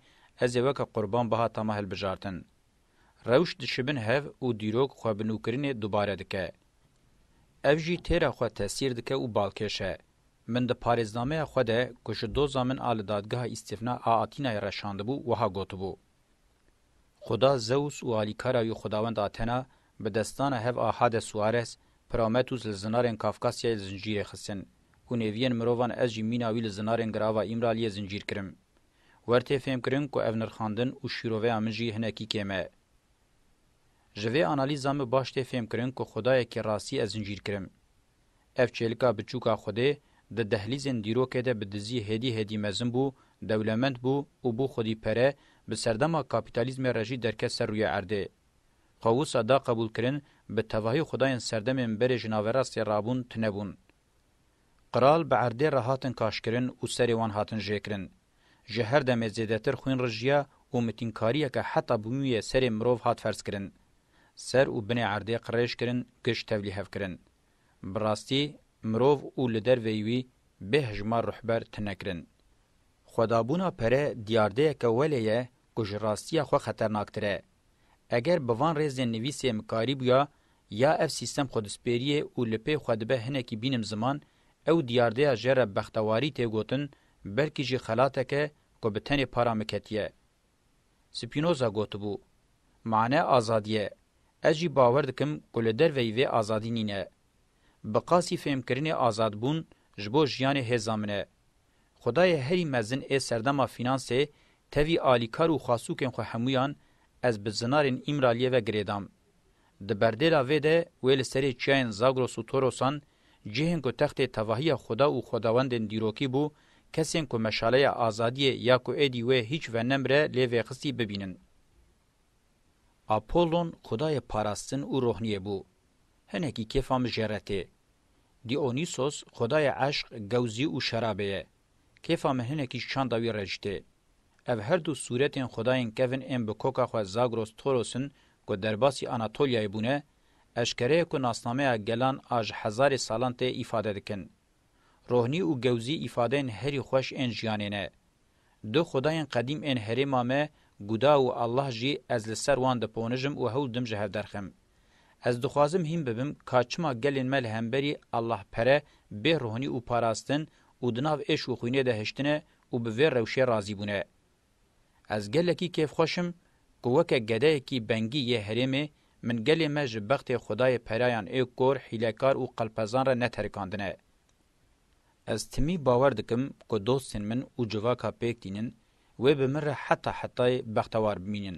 ez ê weke qurban biha tama hilbijartin. Rewş dişibin hev û dîrok xwe bi nûkirinê dubare dike. Ev jî têra xwe tesîr dike û balkêş e. Min di parêznameya xwe de ku ji doza min a li Dadgeha Îstîfna a Atînayê re şandibû wiha gotibû, Xuda Zeûs û alîkara wî Xwedawend Athena Bi destana hev a Hades Suarez, Prometheus li zinarên Kafkasyayê zincîrê xistin û nêviyên mirovan ez jî mîna wî li zinarên Girava Îmraliyê zincîr kirim. Wer tê fêm kirin ku ev nirxandin û şîroveya min jî hinekî kêm e. Ji vê analîza min baş tê fêm kirin ku xwedayekî rastî ez zincîr kirim. Ev çêlika biçûk a xwedê di dehlîzên dîrokê de bi dizî hêdî hêdî mezin bû, dewlemend bû û bû xwedî pere, bi serdema kapîtalîzmê re jî derket ser rûyê erdê. Xwe wisa da qebûlkirin, bi tevahî xwedayên serdemên berê ji naverastê rabûn tune bûn. Qral bi erdê re hatin kaşkirin û serê wan hatin jêkirin. Ji her demê zêdetir xwîn rijiya û mitînkariyeke heta bimûyê serê mirov hat ferzkirin. Ser û binê erdê qirêj kirin, giş tevlî hev kirin. Bi rastî mirov û li derveyî wî bê hijmar rûhber tune kirin. Xwedabûna pere diyardeyeke welê ye ku ji rastiya xwe xeternaktir e. Eger bi van rêzên nivîsê em karîbûya ya ev sîstem xwe dispêriyê û li pê xwe dibe hinekî bînim ziman, ew diyardeya jê re bextewarî tê gotin, belkî jî xelatek e ku bi tenê para min ketiye. Spinoza gotibû, Mane azadî ye. Ez jî bawer dikim ku li derveyî vê azadî nîne. Bi qasî fêhmkirinê azadbûn ji bo jiyanê hêza min e. Xwedayê herî mezin ê serdema fînansê tevî alîkar û xasûkên xwe hemûyan ez bi zinarên Îmraliyê ve girêdam. Di berdêla vê de wê li serê çiyayên Zagros û Torosan, cihên ku textê tevahiya Xweda û xwedawendên dîrokî bû, kesên ku meşaleya azadiyê ya ku êdî wê hîç venemre lê vêxistî bibînin. Apollon xwedayê parastin û rohniyê bû. Hinekî kêfa min jêre tê. Dîonîsos xwedaya eşq, gewzî û şerabê ye. Kêfa min hinekî şanda wî re ji tê. Ev her du sûretên xwedayên kevn ên bi koka xwe Zagros Thoros in ku derbasî Anatolyayê bûne, eşkereye ku nasnameya gelan a ji hezarê salan tê îfade dikin. Rohnî û gewzî îfadeyên herî xweş ên jiyanê ne. Du xwedayên qedîm ên herêma me Guda û Allah jî ez li ser wan diponijim û hewl didim ji hev derxim. Ez dixwazim hîn bibim ka çima gelên me li hemberî Allahpere bê ruhonî û parastin û di nav êş û xwînê de hiştine û bi vê rewşê razî bûne. Ez gelekî kêfxweş im ku weke gedeyekî bengî yê herêmê min gelê me ji bextê xwedayê perayan ê kor, hîlekar û qelpezan re neterikandine. Ez timî bawer dikim ku dostên min û civaka pêk tînin wê bi min re heta hetayê bextewar bimînin.